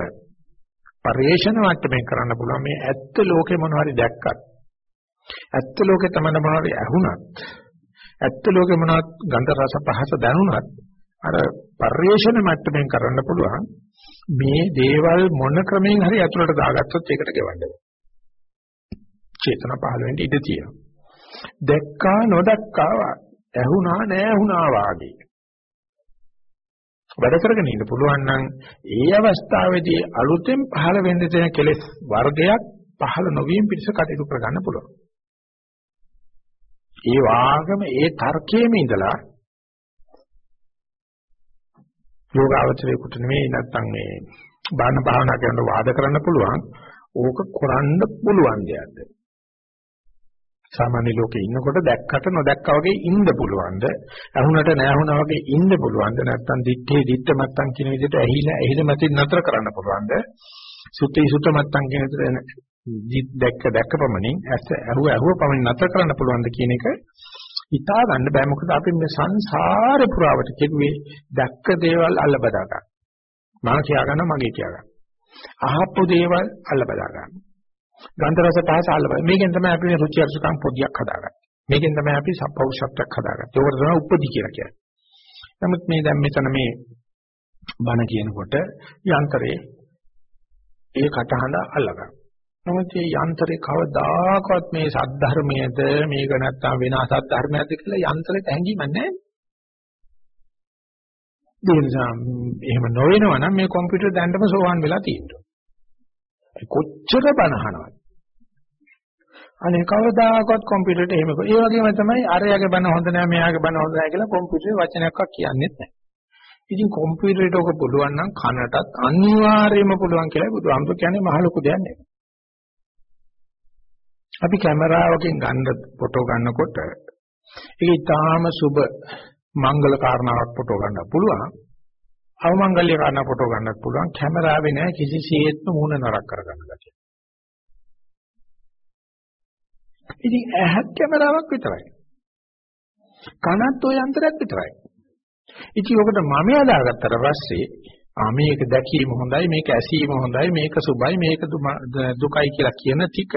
පරිේශන මට්ටමින් කරන්න පුළුවන් මේ ඇත්ත ලෝකේ මොනවාරි දැක්කත් ඇත්ත ලෝකේ තමයි මොනවාරි ඇහුණත් ඇත්ත ලෝකේ මොනවත් ගන්ධ රස පහස දැනුණත් අර පරිේශන මට්ටමින් කරන්න පුළුවන් මේ දේවල් මොන ක්‍රමෙන් හරි අතුලට දාගත්තොත් ඒකට ගෙවන්න චේතන පහළ වෙන්න ඉඩ තියෙනවා. දැක්කා නොදැක්කා ඇහුණා නැහැ වාගේ. වැඩ කරගෙන ඉන්න පුළුවන් නම් ඒ අවස්ථාවේදී අලුතෙන් පහළ වෙන්න තියෙන කෙලෙස් වර්ගයක් පහළ නොවීම පිණිස කටයුතු කරගන්න පුළුවන්. ඒ වාගම ඒ තර්කයේම ඉඳලා යෝගාවචරයකට නෙමෙයි නැත්තම් මේ බාහන භාවනා කරනකොට වාද කරන්න පුළුවන් ඕක කරන්න පුළුවන් දෙයක්ද සාමාන්‍ය ලෝකේ ඉන්නකොට දැක්කට නොදැක්කා වගේ ඉන්න පුළුවන්ද අහුනට නැහුණා වගේ ඉන්න පුළුවන්ද නැත්තම් දිත්තේ දිත්ත මත්තම් කියන විදිහට ඇහිලා ඇහිද මතින් නතර කරන්න පුළුවන්ද සුත්තේ සුත්ත මත්තම් කියන විදිහට දැක්ක දැක්ක පමණින් ඇස ඇහුව ඇහුව පමණින් නතර කරන්න පුළුවන්ද කියන එක හිතා ගන්න බෑ මොකද අපි මේ සංසාරේ පුරාවට කෙරුවේ දැක්ක දේවල් අල්ල බදා ගන්න. මම කියා ගන්න මගේ කියා ගන්න. අහප්පු දේවල් අල්ල බදා ගන්න. ගන්ධ රස පහස අල්ල බදා. මේකෙන් තමයි අපි මේ රුචි අරුචිකම් පොදියක් හදාගන්නේ. මේකෙන් තමයි අපි සපෞෂත්වයක් හදාගත්තේ. ඒකට තමයි උපදි කියලා කියන්නේ. නමුත් මේ දැන් මෙතන මේ බණ කියනකොට යන්ත්‍රයේ ඒ කටහඬ අල්ලගන්න. නමුත් මේ යන්ත්‍රේ කවදාකවත් මේ සද්ධර්මයේද මේක නැත්තම් වෙන අසද්ධර්මයක්ද කියලා යන්ත්‍රෙට හැංගීමක් නැහැ. ඒ නිසා එහෙම නොවෙනවා නම් මේ කම්පියුටර් දැන්නම සෝවන් වෙලා තියෙනවා. කොච්චර බනහනවද? අනේ කවදාකවත් කම්පියුටරට එහෙම ඒ වගේම තමයි අරයාගේ බන හොඳ නැහැ මෙයාගේ බන හොඳ නැහැ කියලා කම්පියුටරේ වචනයක්වත් කියන්නේත් නැහැ. ඉතින් කම්පියුටරේට ඔක පුළුවන් නම් කනටත් අනිවාර්යයෙන්ම පුළුවන් කියලා බුදුහාමුදුරු කියන්නේ මහ ලොකු දෙයක් නෙවෙයි. අපි කැමරාවකින් ගන්න ෆොටෝ ගන්නකොට ඒක ඊටාම සුබ මංගල කාරණාවක් ෆොටෝ ගන්න පුළුවන්. අවමංගල්‍ය කාරණා ෆොටෝ ගන්නත් පුළුවන්. කැමරාවේ නෑ කිසිසේත්ම මූණ නරක කරගන්න ගැතිය. ඉතින් ඇහත් කැමරාවක් විතරයි. කනත් ওই අන්තරයක් විතරයි. ඉතින් ඔකට මම අදාගත්තට පස්සේ ආ මේක දැකීම හොඳයි මේක ඇසීම හොඳයි මේක සුබයි මේක දුකයි කියලා කියන ටික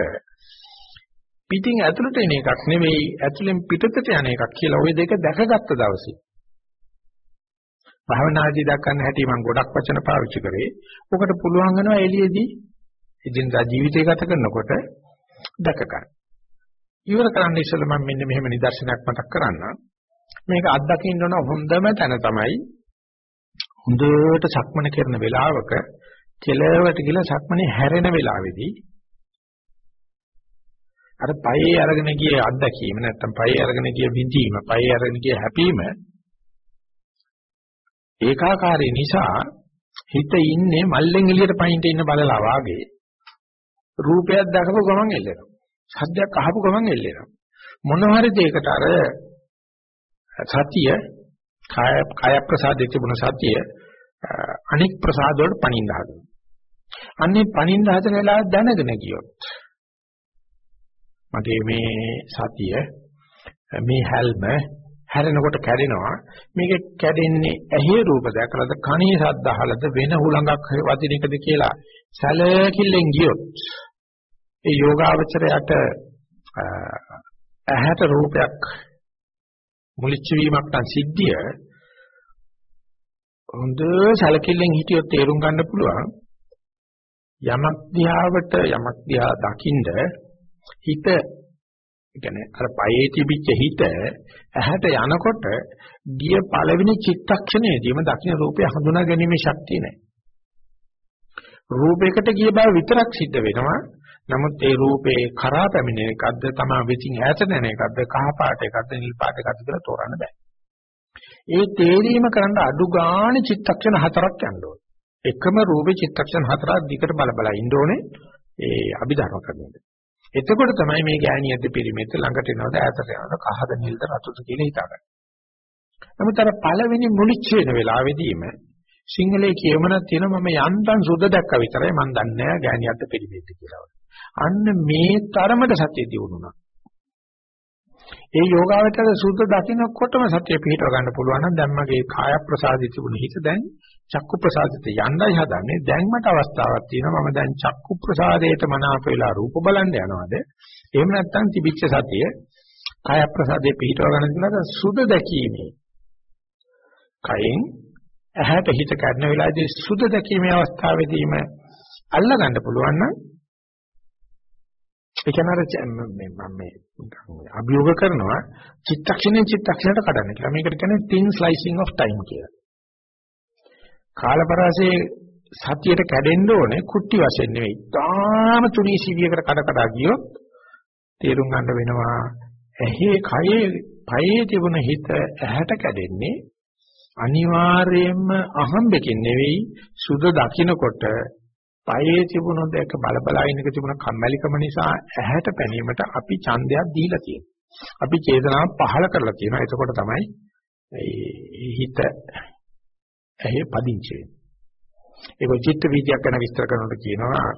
පිටින් ඇතුළට එන එකක් නෙවෙයි ඇතුළෙන් පිටතට යන එකක් කියලා ওই දෙක දැකගත්ත දවසේ භාවනාදී දක්වන්න හැටි මම ගොඩක් වචන පාවිච්චි කරේ. ඔකට පුළුවන් වෙනවා එළියේදී එදිනදා ජීවිතය ගත කරනකොට දැක ගන්න. ඉවර කරන්න ඉස්සෙල්ලා මම මෙන්න මෙහෙම නිදර්ශනයක් මතක් කරන්නම්. මේක අත්දකින්න ඕන හොඳම තැන තමයි හොඳට සක්මන කරන වෙලාවක කෙලවට ගිල සක්මනේ හැරෙන වෙලාවේදී අර පයේ අරගෙන ගිය අත්දැකීම නැත්තම් පයේ අරගෙන ගිය විඳීම පයේ අරගෙන ගිය හැපීම ඒකාකාරී නිසා හිත ඉන්නේ මල්ලෙන් එළියට පයින්ට ඉන්න බලලා වාගේ රූපයක් දැකපු ගමන් එල්ලෙනවා. සද්දයක් අහපු ගමන් එල්ලෙනවා. මොන හරි දෙයකට අර සතිය කාය කාය ප්‍රසාදයේ තිබුණ සතිය අනික් ප්‍රසාද වලට පණින්න හදනවා. අන්නේ පණින්න හදන වෙලාව දැනගෙන ගියොත් මගේ මේ සතිය මේ හැල්ම හැරෙනකොට කැඩෙනවා. මේක කැඩෙන්නේ ඇහි රූප දැකලාද කණේ ශබ්ද අහලාද වෙන හුලඟක් වදින එකද කියලා සැලකිල්ලෙන් ගියොත් ඒ යෝගාවචරයට ඇහැට රූපයක් මුලිච්ච වීමක් නම් සිද්ධිය හොඳ සැලකිල්ලෙන් හිටියොත් තේරුම් ගන්න පුළුවන්. යමක් දිහාවට යමක් දිහා දකින්ද හිත කියන්නේ අර පයේ තිබිච්ච හිත ඇහැට යනකොට ගිය පළවෙනි චිත්තක්ෂණයේදීම දකින්න රූපය හඳුනා ගැනීමේ ශක්තිය නැහැ. රූපයකට ගිය බව විතරක් සිද්ධ වෙනවා. නමුත් ඒ රූපේ කරා පැමිණෙන එකක්ද තමයි විසින් ඈත නැන එකක්ද කහ පාට එකක්ද නිල් පාට එකක්ද කියලා තෝරන්න බෑ. ඒ තේරීම කරන්න අඩු ගානේ චිත්තක්ෂණ හතරක් යන්න ඕනේ. එකම රූපේ චිත්තක්ෂණ හතරක් දිගට බල බල ඉන්න ඕනේ ඒ අභිධර්ම කරන්නේ. එතකොට තමයි මේ ගෑණියද පිරිමෙත් ළඟට එනවද ඈතට යනවද කහද නිල්ද රතුද කියලා හිතාගන්න. නමුත් අර පළවෙනි මුලිච්ච වෙන වෙලාවෙදීම සිංහලයේ කියවමනක් තියෙනවා මම යන්තම් සුද්ධ දැක්ක විතරයි මම දන්නේ නැහැ ගෑණියක්ද පිරිමෙත් කියලා. අන්න මේ තරමට සත්‍ය දිනුනා. ඒ යෝගාවචර සුද්ධ දකින්නකොටම සත්‍ය පිළිටව ගන්න පුළුවන් නම් දැන් මගේ කාය ප්‍රසාදිත තිබුණ හිත දැන් චක්කු ප්‍රසාදිත යන්නයි හදන්නේ. දැන් මට අවස්ථාවක් තියෙනවා. මම දැන් චක්කු ප්‍රසාදයට මනාප වෙලා රූප බලන්න යනවාද? එහෙම නැත්නම් තිබිච්ච සතිය කාය ප්‍රසාදේ පිළිටව ගන්න කියලා සුද්ධ දැකීමේ කයෙන් ඇහැට හිත ගන්න වෙලාවේදී සුද්ධ දැකීමේ අවස්ථාවේදීම අල්ල ගන්න පුළුවන් නම් ඒ කියන්නේ මේ මම මේ අභියෝග කරනවා චිත්තක්ෂණයෙන් චිත්තක්ෂණයට කඩන්න කියලා. මේකට කියන්නේ thin slicing of time කියලා. කාලපරාසයේ සතියට කැඩෙන්න ඕනේ කුට්ටි වශයෙන් නෙවෙයි. තාම තුනී සිවියකට කඩ කඩ ගියොත් තේරුම් ගන්න වෙනවා ඇහි කයේ පයේ තිබුණ හිත ඇහැට කැඩෙන්නේ අනිවාර්යයෙන්ම අහම්බෙකින් නෙවෙයි සුද දකින්නකොට පයේ තිබුණු දෙක බලබලා ඉන්නක තිබුණ කම්මැලිකම නිසා ඇහැට පැනීමට අපි ඡන්දයක් දීලා තියෙනවා. අපි චේතනාව පහල කරලා තියෙනවා. එතකොට තමයි හිත ඇහි පදිංචි වෙන්නේ. ඒක චිත්ත වීදියක් ගැන විස්තර කරනකොට කියනවා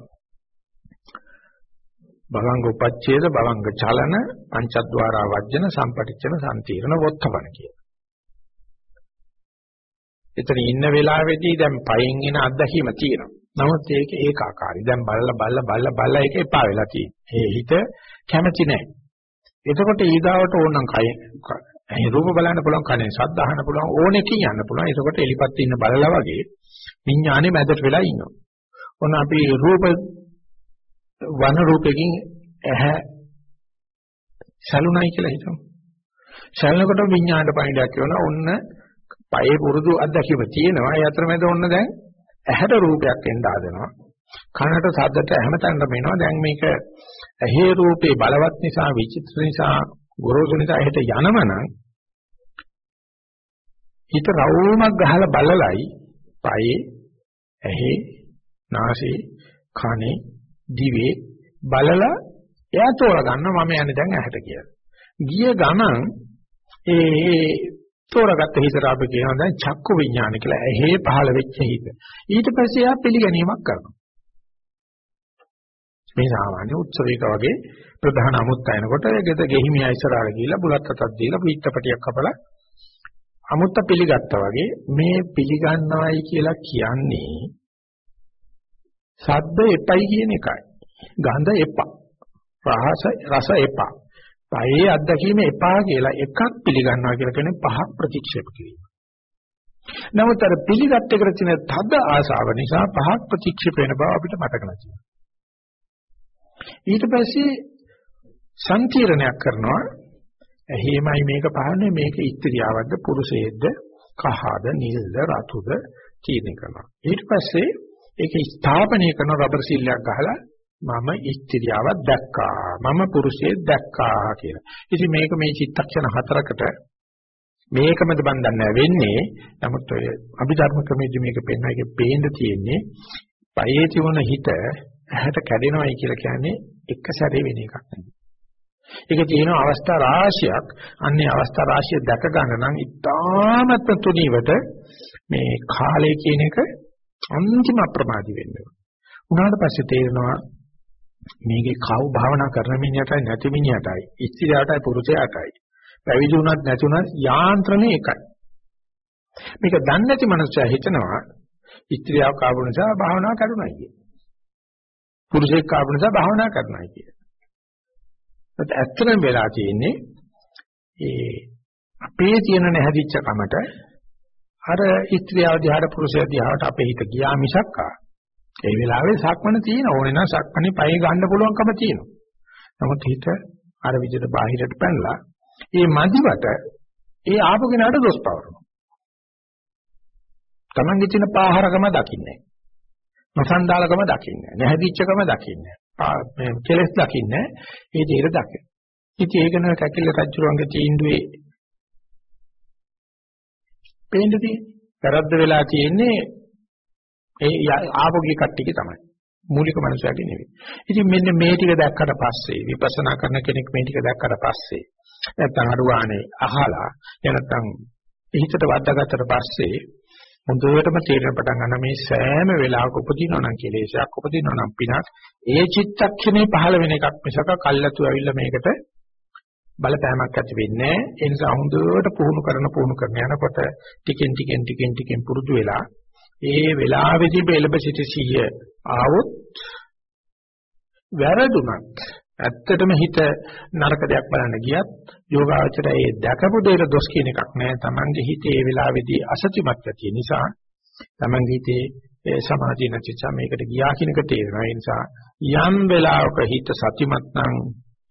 භවංග උපච්ඡේද භවංග චලන පංචද්වාරා වජ්ජන සම්පටිච්ඡන සම්තිරණ වොත්තපන කියන. එතන ඉන්න වෙලාවේදී දැන් පයින් එන අත්දැකීම තියෙනවා. නමුත් ඒක ඒකාකාරයි. දැන් බලලා බලලා බලලා බලලා ඒක එපා වෙලා තියෙන්නේ. ඒ හිත කැමති නැහැ. එතකොට ඊගාවට ඕනනම් කය ඇහි රූප බලන්න පුළුවන් කනේ ශබ්ද අහන්න පුළුවන් ඕනෙකින් යන්න පුළුවන්. එතකොට එලිපත් ඉන්න බලලා වගේ විඥානේ මැදට වෙලා ඉන්නවා. ඔන්න අපි රූප වන රූපකින් ඇහැ සලුණයි කියලා හිතමු. සලනකොට විඥාණයට පණිඩක් වෙනවා. ඔන්න පයේ පුරුදු අත්දැකීම තියෙනවා. ඒ අතරමැද ඔන්න දැන් ඇහැට රූපයක් එන්න ආදෙනවා. කනට ශබ්දට හැමතැනම එනවා. දැන් මේක ඇහි රූපේ බලවත් නිසා විචිත්‍ර නිසා ගොරෝසු නිසා එහෙට යනවනම් හිත රවුමක් ගහලා බලලයි පයේ ඇහි නාසයේ කනේ දිවේ බලලා එයා තෝරගන්න මම යන්නේ දැන් ඇහැට කියලා. ගිය ගමන් ඒ තෝරගත්ත හිතට අපි කියනවා දැන් චක්කු විඥාන කියලා. ඇහි පහළ වෙච්ච හිත. ඊට පස්සේ එයා පිළිගැනීමක් කරනවා. මේ සාමාන්‍ය උත්සවයක වගේ ප්‍රධාන අමුත් අයනකොට ගෙද ගෙහිමියා ඉස්සරහට ගිහිල්ලා බුලත් අතක් දීලා පිටපටියක් කපලා අමුත්ත පිළිගත්තා වගේ මේ පිළිගන්නවයි කියලා කියන්නේ සද්ද එපයි කියන එකයි. ගඳ එපා. රහස රස එපා. පහේ අත්දැකීම එපා කියලා එකක් පිළිගන්නවා කියලා කියන්නේ පහක් ප්‍රතික්ෂේප කිරීම. නමුත් අර පිළිගත් එකට තියෙන තද ආශාව නිසා පහක් ප්‍රතික්ෂේප වෙන බව අපිට මතක නැතිව. ඊට පස්සේ සංකීර්ණයක් කරනවා එහෙමයි මේක පහන්නේ මේක ඉස්ත්‍රියාවක්ද පුරුෂයෙක්ද කහද නිල්ද රතුද තීරණය කරනවා ඊට පස්සේ ඒක ස්ථාපනය කරන රබර් සිල්ලයක් ගහලා මම ඉස්ත්‍රියාවක් දැක්කා මම පුරුෂයෙක් දැක්කා කියලා ඉතින් මේක මේ චිත්තක්ෂණ හතරකට මේකමද බන්දන්න වෙන්නේ නමුත් ඔය අභිධර්ම ක්‍රමයේදී මේක පෙන්වන එකේ පේන්න තියෙන්නේ පයේ තිබුණ හිත ඇහැට කැඩෙනවයි කියලා කියන්නේ එක සැරේ වෙන එකක් නෙවෙයි. ඒක තියෙන අවස්ථා රාශියක්. අන්නේ අවස්ථා රාශිය දැක ගන්න නම් ඉතාමත් තුනීවට මේ කාලය කියන එක අන්තිම අප්‍රමාදී වෙන්න ඕන. උනාට පස්සේ තේරෙනවා මේකේ කව් භාවනා කරන මිනිහටයි නැති මිනිහටයි ස්ත්‍රියටයි පුරුෂයාටයි පැවිදි වුණත් නැති වුණත් යාන්ත්‍රණය එකයි. මේක දන්නේ නැති මනුස්සයා හිතනවා ස්ත්‍රියක් ආපු නිසා භාවනා කරුණයි කියලා. පුරුෂයෙක් ආපු නිසා භාවනා කරනවා කියලා. ඒත් ඇත්තටම වෙලා තියෙන්නේ ඒ අපේ තියෙන නැහැදිච්ච කමට අර ස්ත්‍රියව දිහාට පුරුෂයා දිහාට අපේ හිත ගියා මිසක් ඒ වෙලාවේ සක්මන තියෙන ඕනේ නම් සක්මනේ පය ගන්න පුළුවන්කම තියෙනවා. නමුත් හිත අර විදිහට බාහිරට පැනලා ඒ මදිවට ඒ ආපු කෙනාට දොස් පවරනවා. Tamange තියෙන පාහරකම දකින්නේ නැහැ. නොසන්ඩාලකම දකින්නේ නැහැදිච්චකම දකින්නේ මේ කෙලස් දකින්නේ ඒ දෙයට දකින. ඉතින් ඒක නේද කැකිල්ල රජුරංගේ තීන්දුවේ පේන්න තියෙන්නේ. වැරද්ද වෙලා තියෙන්නේ ඒ ආපෝගී කට්ටියගේ තමයි. මූලික මනුස්සයාගේ නෙවෙයි. ඉතින් මෙන්න මේ ටික දැක්කට පස්සේ විපස්සනා කරන කෙනෙක් මේ ටික දැක්කට පස්සේ නැත්තම් අඩුවානේ අහලා එනත්තම් හිතට වද්දාගත්තට පස්සේ හොඳටම තේරෙන පටන් ගන්න මේ සෑම වෙලාවක උපදිනවා නම් කෙලෙසයක් උපදිනවා නම් පිනක් ඒ චිත්තක්ෂණේ පහළ වෙන එකක් මිසක කල්ලාතු ඇවිල්ලා මේකට බලපෑමක් ඇති වෙන්නේ නැහැ ඒ නිසා හොඳට පුහුණු කරන පුහුණු කරන යනකොට ටිකෙන් ටිකෙන් ටිකෙන් ටිකෙන් පුරුදු වෙලා ඒ වෙලාවේදී බෙලබ සිට සිහිය ආවොත් වැරදුනත් ඇත්තටම හිත නරක දෙයක් බලන්න ගියත් යෝගාචරය ඒ දැකපු දෙයට දොස් කියන එකක් නෑ. Tamange හිතේ ඒ වෙලාවේදී අසත්‍යමත් ගතිය නිසා Tamange හිතේ ඒ සමාධිය නැතිචා මේකට ගියා කියන එක තේරෙනවා. ඒ නිසා යම් වෙලාවක හිත සතිමත් නම්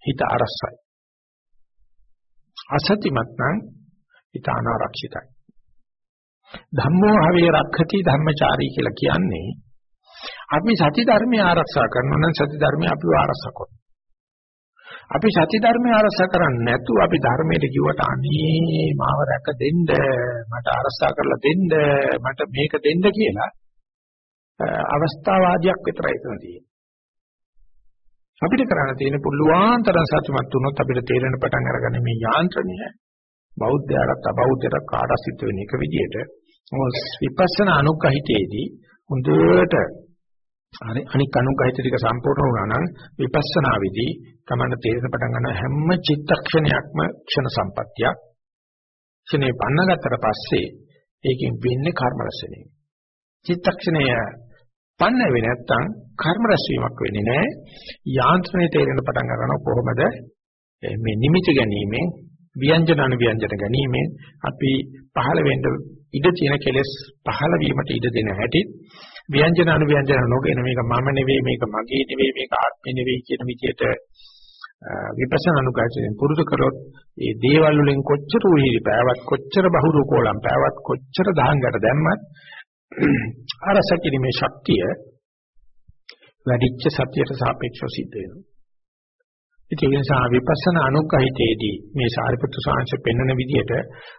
හිත අරසයි. අසත්‍යමත් නම් හිත අනාරක්ෂිතයි. ධම්මෝ හවේ රක්ඛති ධම්මචාරී කියලා කියන්නේ අපි සති ධර්මය ආරක්ෂා කරනවා නම් සති ධර්මය අපිව ආරක්ෂා කරනවා. අපි සත්‍ය ධර්මය අරසා කරන්නේ නැතුව අපි ධර්මයට කිව්වට අනේ මාව රැක දෙන්න මට අරසා කරලා දෙන්න මට මේක දෙන්න කියලා අවස්ථාවාදියක් විතරයි එතන තියෙන්නේ. අපිට කරන්න තියෙන පුළුවන් තරම් සතුටුමත් වුණොත් අපිට තේරෙන පටන් අරගන්න මේ යාන්ත්‍රණය බෞද්ධයාට අබෞද්ධයට කාට සිද්ධ වෙන එක විදිහට විපස්සනා අනුකහිතේදී හොඳට හරි අනික් අනුගහිත ටික සම්පූර්ණ වුණා නම් විපස්සනා විදී තමයි තේරෙන පටන් ගන්න හැම චිත්තක්ෂණයක්ම ක්ෂණ සම්පත්තියක්. ක්ෂණේ පන්නගත්තට පස්සේ ඒකෙන් වෙන්නේ කර්ම රැස්වීම. චිත්තක්ෂණය පන්න වෙන්නේ නැත්තම් කර්ම රැස්වීමක් වෙන්නේ නැහැ. යාන්ත්‍රණය තේරෙන පටන් ගන්නවා කොහොමද මේ නිමිති ගැනීමෙන් ව්‍යංජන අනුව්‍යංජන ගැනීමෙන් අපි පහළ වෙන්න ඉඩ තියෙන කෙලෙස් පහළ වීමට ඉඩ දෙන හැටි ව්‍යංජන අනුව්‍යංජන නොගෙන මේක මම නෙවෙයි මේක මගේ නෙවෙයි මේක ආත්මෙ නෙවෙයි කියන විදිහට විපස්සනා අනුගතයෙන් පුරුදු කරොත් ඒ දේවල් වලින් කොච්චර උහිරි පෑවත් කොච්චර බහුරු කෝලම් පෑවත් කොච්චර දහංගට දැම්මත් අරසකිරීමේ ශක්තිය වැඩිච්ච සතියට සාපේක්ෂව සිද්ධ වෙනවා. ඒ නිසා විපස්සනා අනුගහිතේදී මේ සාරිපුත්‍ර සාංශ පෙන්වන විදිහට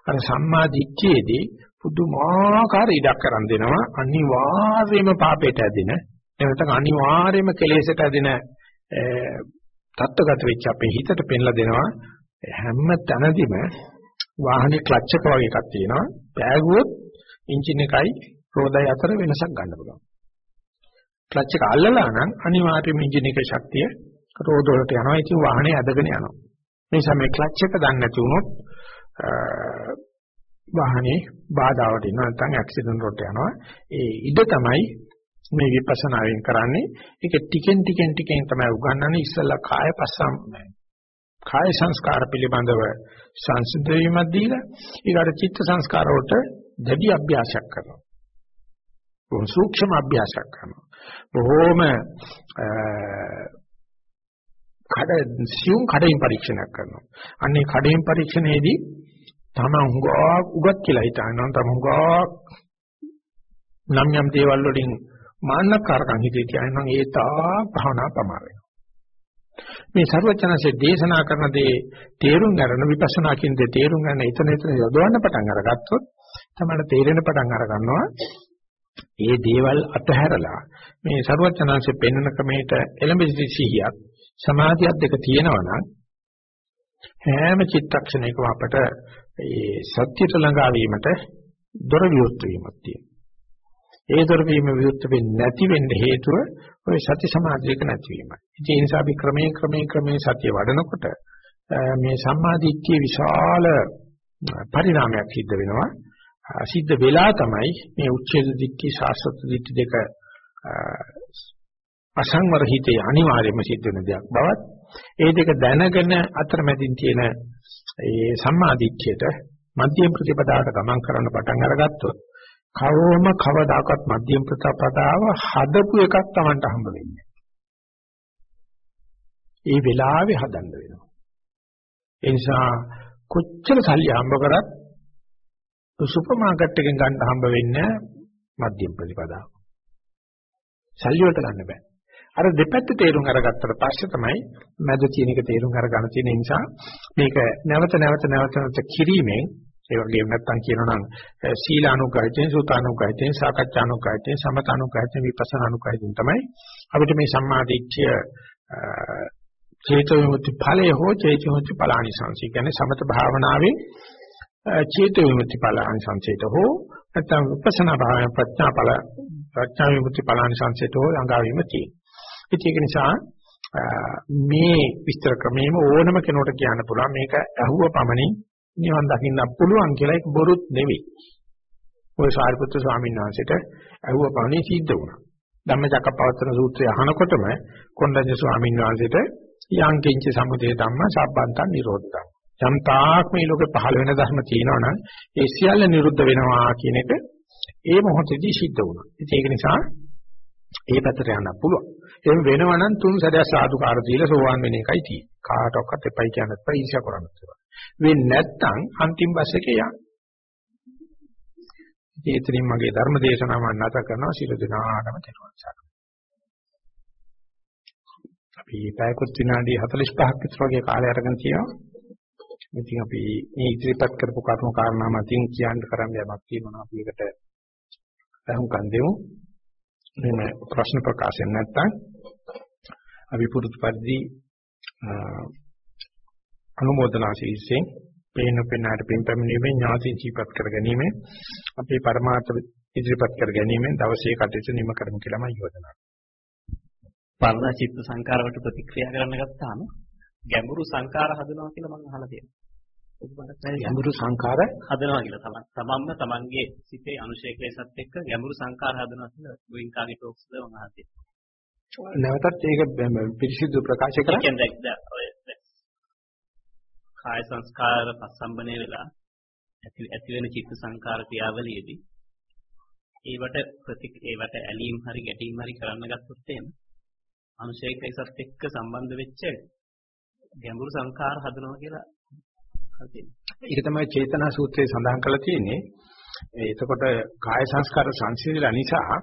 අර සම්මා දිට්ඨියේදී පුදුමාකාර ඉඩක් කරන් දෙනවා අනිවාර්යයෙන්ම පාපයට ඇදෙන එහෙනම් අනිවාර්යයෙන්ම කෙලෙසට ඇදෙන තත්ත්වගත වෙච්ච අපේ හිතට පෙන්ලා දෙනවා හැම තැනදීම වාහනේ ක්ලච් එක වගේ එකක් තියෙනවා. පෑගුවොත් එන්ජින් එකයි රෝදයි අතර වෙනසක් ගන්න පුළුවන්. ක්ලච් එක අල්ලලා නම් අනිවාර්යයෙන්ම එන්ජින් එකේ ශක්තිය රෝද වලට යනවා. ඉතින් වාහනේ ඇදගෙන යනවා. මේ නිසා මේ ක්ලච් එක දන්නේ නැති වුණොත් වාහනේ බාධාවට එනවා නැත්නම් ඇක්සිඩන්ට් වලට යනවා. ඒ ඉඩ තමයි මේ විපස්සනාවෙන් කරන්නේ. ඒක ටිකෙන් ටිකෙන් ටිකෙන් තමයි උගන්වන්නේ ඉස්සෙල්ලා කාය පස්සම් කාය සංස්කාර පිළිබඳව සංසිද්ධ වීමක් දීලා ඊළඟ චිත්ත සංස්කාර වලට දැඩි අභ්‍යාසයක් කරනවා. බොහොම සූක්ෂම අභ්‍යාසයක් කරනවා. බොහොම කඩ සියුම් කඩින් පරීක්ෂණයක් කරනවා. අන්නේ කඩින් පරීක්ෂණයේදී තමන් හුඟක් උගත් කියලා හිතනවා. තමන් හුඟක් නම් යම් දේවල් වලින් මාන්නකාරකම් හිතේ තියාගෙන නම් ඒ තා භවනා ප්‍රමාණ වෙනවා මේ ਸਰවචනසේ දේශනා කරන දේ තේරුම් ගන්න විපස්සනා කියන දේ තේරුම් ගන්න එතන එතන යොදවන්න පටන් අරගත්තොත් තමයි තේරෙන පටන් අර ගන්නවා ඒ දේවල් අතහැරලා මේ ਸਰවචනංශයෙන් පෙන්වන ක්‍රමයට එළඹ සිහියක් සමාධියක් දෙක තියෙනවා නම් හැම චිත්තක්ෂණයකම අපට ඒ සත්‍යයට ළඟා වීමට දොර විවෘත වීමක් තියෙනවා. ඒ දොර වීම විවෘත වෙන්නේ නැති වෙන්න හේතුව ওই සති සමාධියක නැතිවීමයි. ඒ නිසා අපි ක්‍රමයෙන් ක්‍රමයෙන් ක්‍රමයෙන් සතිය වඩනකොට මේ සම්මාදිට්ඨිය විශාල පරිණාමයක් සිද්ධ වෙනවා. සිද්ධ වෙලා තමයි මේ උච්ඡේද දිට්ඨි සාස්වත දිට්ඨි දෙක අසංවර හිතේ අනිවාර්යයෙන්ම සිද්ධ වෙන දෙයක් බවත් ඒ දෙක දැනගෙන අතරමැදින් තියෙන ඒ සම්මාදිට්ඨියට මධ්‍යම ප්‍රතිපදාවට ගමන් කරන්න පටන් අරගත්තොත් කවම කවදාකවත් මධ්‍යම ප්‍රතිපදාව හදපු එකක් Tamanට හම්බ වෙන්නේ. ඒ වෙලාවේ හදන්න වෙනවා. ඒ නිසා කොච්චර සල්ලි හම්බ කරත් සුපර් මාකට් එකෙන් ගන්න හම්බ වෙන්නේ මධ්‍යම ප්‍රතිපදාව. සල්ලි වලට ගන්න බෑ. අර දෙපැත්ත තේරුම් අරගත්තට පස්සේ තමයි මැද තියෙන එක තේරුම් අරගන්න තියෙන නිසා මේක නැවත නැවත නැවත නැවත කිරීමෙන් ඒ වගේම නැත්තම් කියනනම් සීලානුගායයෙන් සුතානුගායයෙන් සාකච්ඡානුගායයෙන් සමතානුගායයෙන් විපස්සනානුගායයෙන් තමයි අපිට මේ සම්මාදිට්ඨිය චේතෝ විමුක්ති ඵලය හෝ චේතෝ විමුක්ති ඵලානිසංසය කියන්නේ සමත භාවනාවේ චේතෝ විමුක්ති ඵලානිසංසයට හෝ නැත්නම් විපස්සනා භාවනා ප්‍රඥා ඵල ප්‍රඥා විමුක්ති ඵලානිසංසයට හෝ ළඟා වීම තියෙනවා. ඒක නිසා මේ විස්තර ක්‍රමයේම ඕනම කෙනෙකුට කියන්න පුළුවන් මේක ඇහුව පමණින් නිවන් දකින්න පුළුවන් කියලා ඒක බොරුත් නෙවෙයි. ඔය සාරිපුත්‍ර ස්වාමීන් වහන්සේට ඇහුව පමණින් සිද්ධ වුණා. ධම්මචක්කපවත්තන සූත්‍රය අහනකොටම කොණ්ඩඤ්ඤ ස්වාමීන් වහන්සේට යං කිංච සමුදය ධම්ම සම්බන්තං නිරෝධං. යම් තාක් මේ ලෝකේ පහළ වෙන ධර්ම තියෙනවා නම් ඒ සියල්ල නිරුද්ධ වෙනවා කියන එක ඒ මොහොතේදී සිද්ධ වුණා. ඒක නිසා ඒ පැත්තට යන්න පුළුවන්. එහෙම වෙනවා නම් තුන් සැරයක් සාදුකාර දීලා සෝවාන් වෙන එකයි තියෙන්නේ. කාටවත් එපයි කියන්නත් එපා ඊර්ෂ්‍යා කරන්නත් එපා. වෙන්නේ නැත්නම් අන්තිම බස් එකේ යන්න. ඉතින් මගේ ධර්ම දේශනාව මම නැත කරනවා සියලු දෙනාටම තෙරුවන් සරණයි. අපි පැයකට විනාඩි 45ක් විතර වගේ කාලය අරගෙන තියෙනවා. ඉතින් අපි මේ ඉදිරිපත් කරපු කරුණු කාරණා මතින් කියන්න කරන්න යමක් තියෙනවා අපි ඒකට අහුම්කන් දෙමු. මෙහෙම ප්‍රශ්න ප්‍රකාශයක් නැත්නම් අපි පුරුදු පරිදි අනුමෝදනා ශීර්ෂයෙන් පේන පෙනාට පින් පැමිණීමේ ඥාතින් ජීපත් කර ගැනීම අපේ પરමාර්ථ ඉදිරිපත් කර ගැනීම දවසේ කටයුතු නිම කරමු කියලා මම යෝජනා
කරනවා. පරණ චිත්ත සංකාරවලට ප්‍රතික්‍රියා කරන්න ගත්තාම ගැඹුරු සංකාර හදනවා කියලා මම අහලා තියෙනවා.
ඒක බලන්න ගැඹුරු සංකාර
හදනවා කියලා තමයි. තමන්ම තමන්ගේ සිතේ අනුශේඛලයසත් එක්ක ගැඹුරු සංකාර හදනවා කියලා ගෝයින්කාගේ ටොක්ස් වල මම අහලා තියෙනවා.
නැවතත් ඒක පිරිසිදු ප්‍රකාශ කරා.
කියන්නේ කාය සංස්කාර පස්සම්බනේ වෙලා ඇති ඇති වෙන චිත්ත සංකාර ක්‍රියාවලියේදී ඒවට ප්‍රතික් ඒවට ඇලීම් හරි ගැටීම් හරි කරන්න ගත්තොත් එහෙම අනුශේක ඒසත් එක්ක සම්බන්ධ වෙච්ච ගැඹුරු සංකාර හදනවා කියලා
ඒක තමයි චේතනා සූත්‍රයේ සඳහන් කරලා තියෙන්නේ. එතකොට කාය සංස්කාර සංසිඳලා නිසා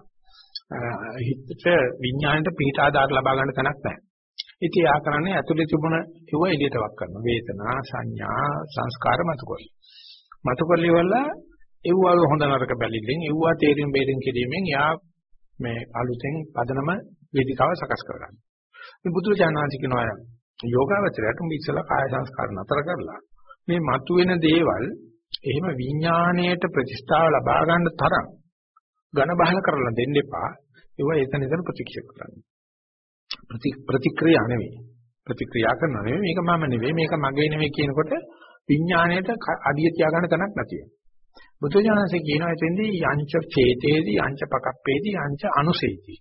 හිතට විඥාණයට පිට ආධාර ලබා ගන්න තැනක් නැහැ. ඉතින් යා කරන්නේ ඇතුලේ තිබුණ ඒව එළියට වක් කරනවා. වේදනා, සංඥා, සංස්කාර මතකොල්ල. මතකොල්ල වල ඒවවල හොඳ නරක බැලිල්ලෙන් ඒවා තේරුම් බේරුම් කිරීමෙන් යා මේ අලුතෙන් පදනම වේදිකාව සකස් කරගන්නවා. මේ බුදුරජාණන් වහන්සේ කියනවා යෝගාවචරයට උඹ ඉස්සලා කාය සංස්කාර නතර කරලා මේ මතුවෙන දේවල් එහෙම විඥාණයට ප්‍රතිස්ථාව ලබා ගන්න තරම් ඝන බහල කරලා දෙන්න එපා. ඒවා එතන එතන ප්‍රතික්ෂේප කරන්න. ප්‍රති ප්‍රතික්‍රියා නෙවෙයි. ප්‍රතික්‍රියා කරනවා නෙවෙයි මේක මම නෙවෙයි මේක මගේ නෙවෙයි කියනකොට විඥාණයට අඩිය තියාගන්න තැනක් නැති වෙනවා. බුදුජානසේ කියනවා එතෙන්දී යංච චේතේදී යංච පකප්පේදී යංච අනුසේති.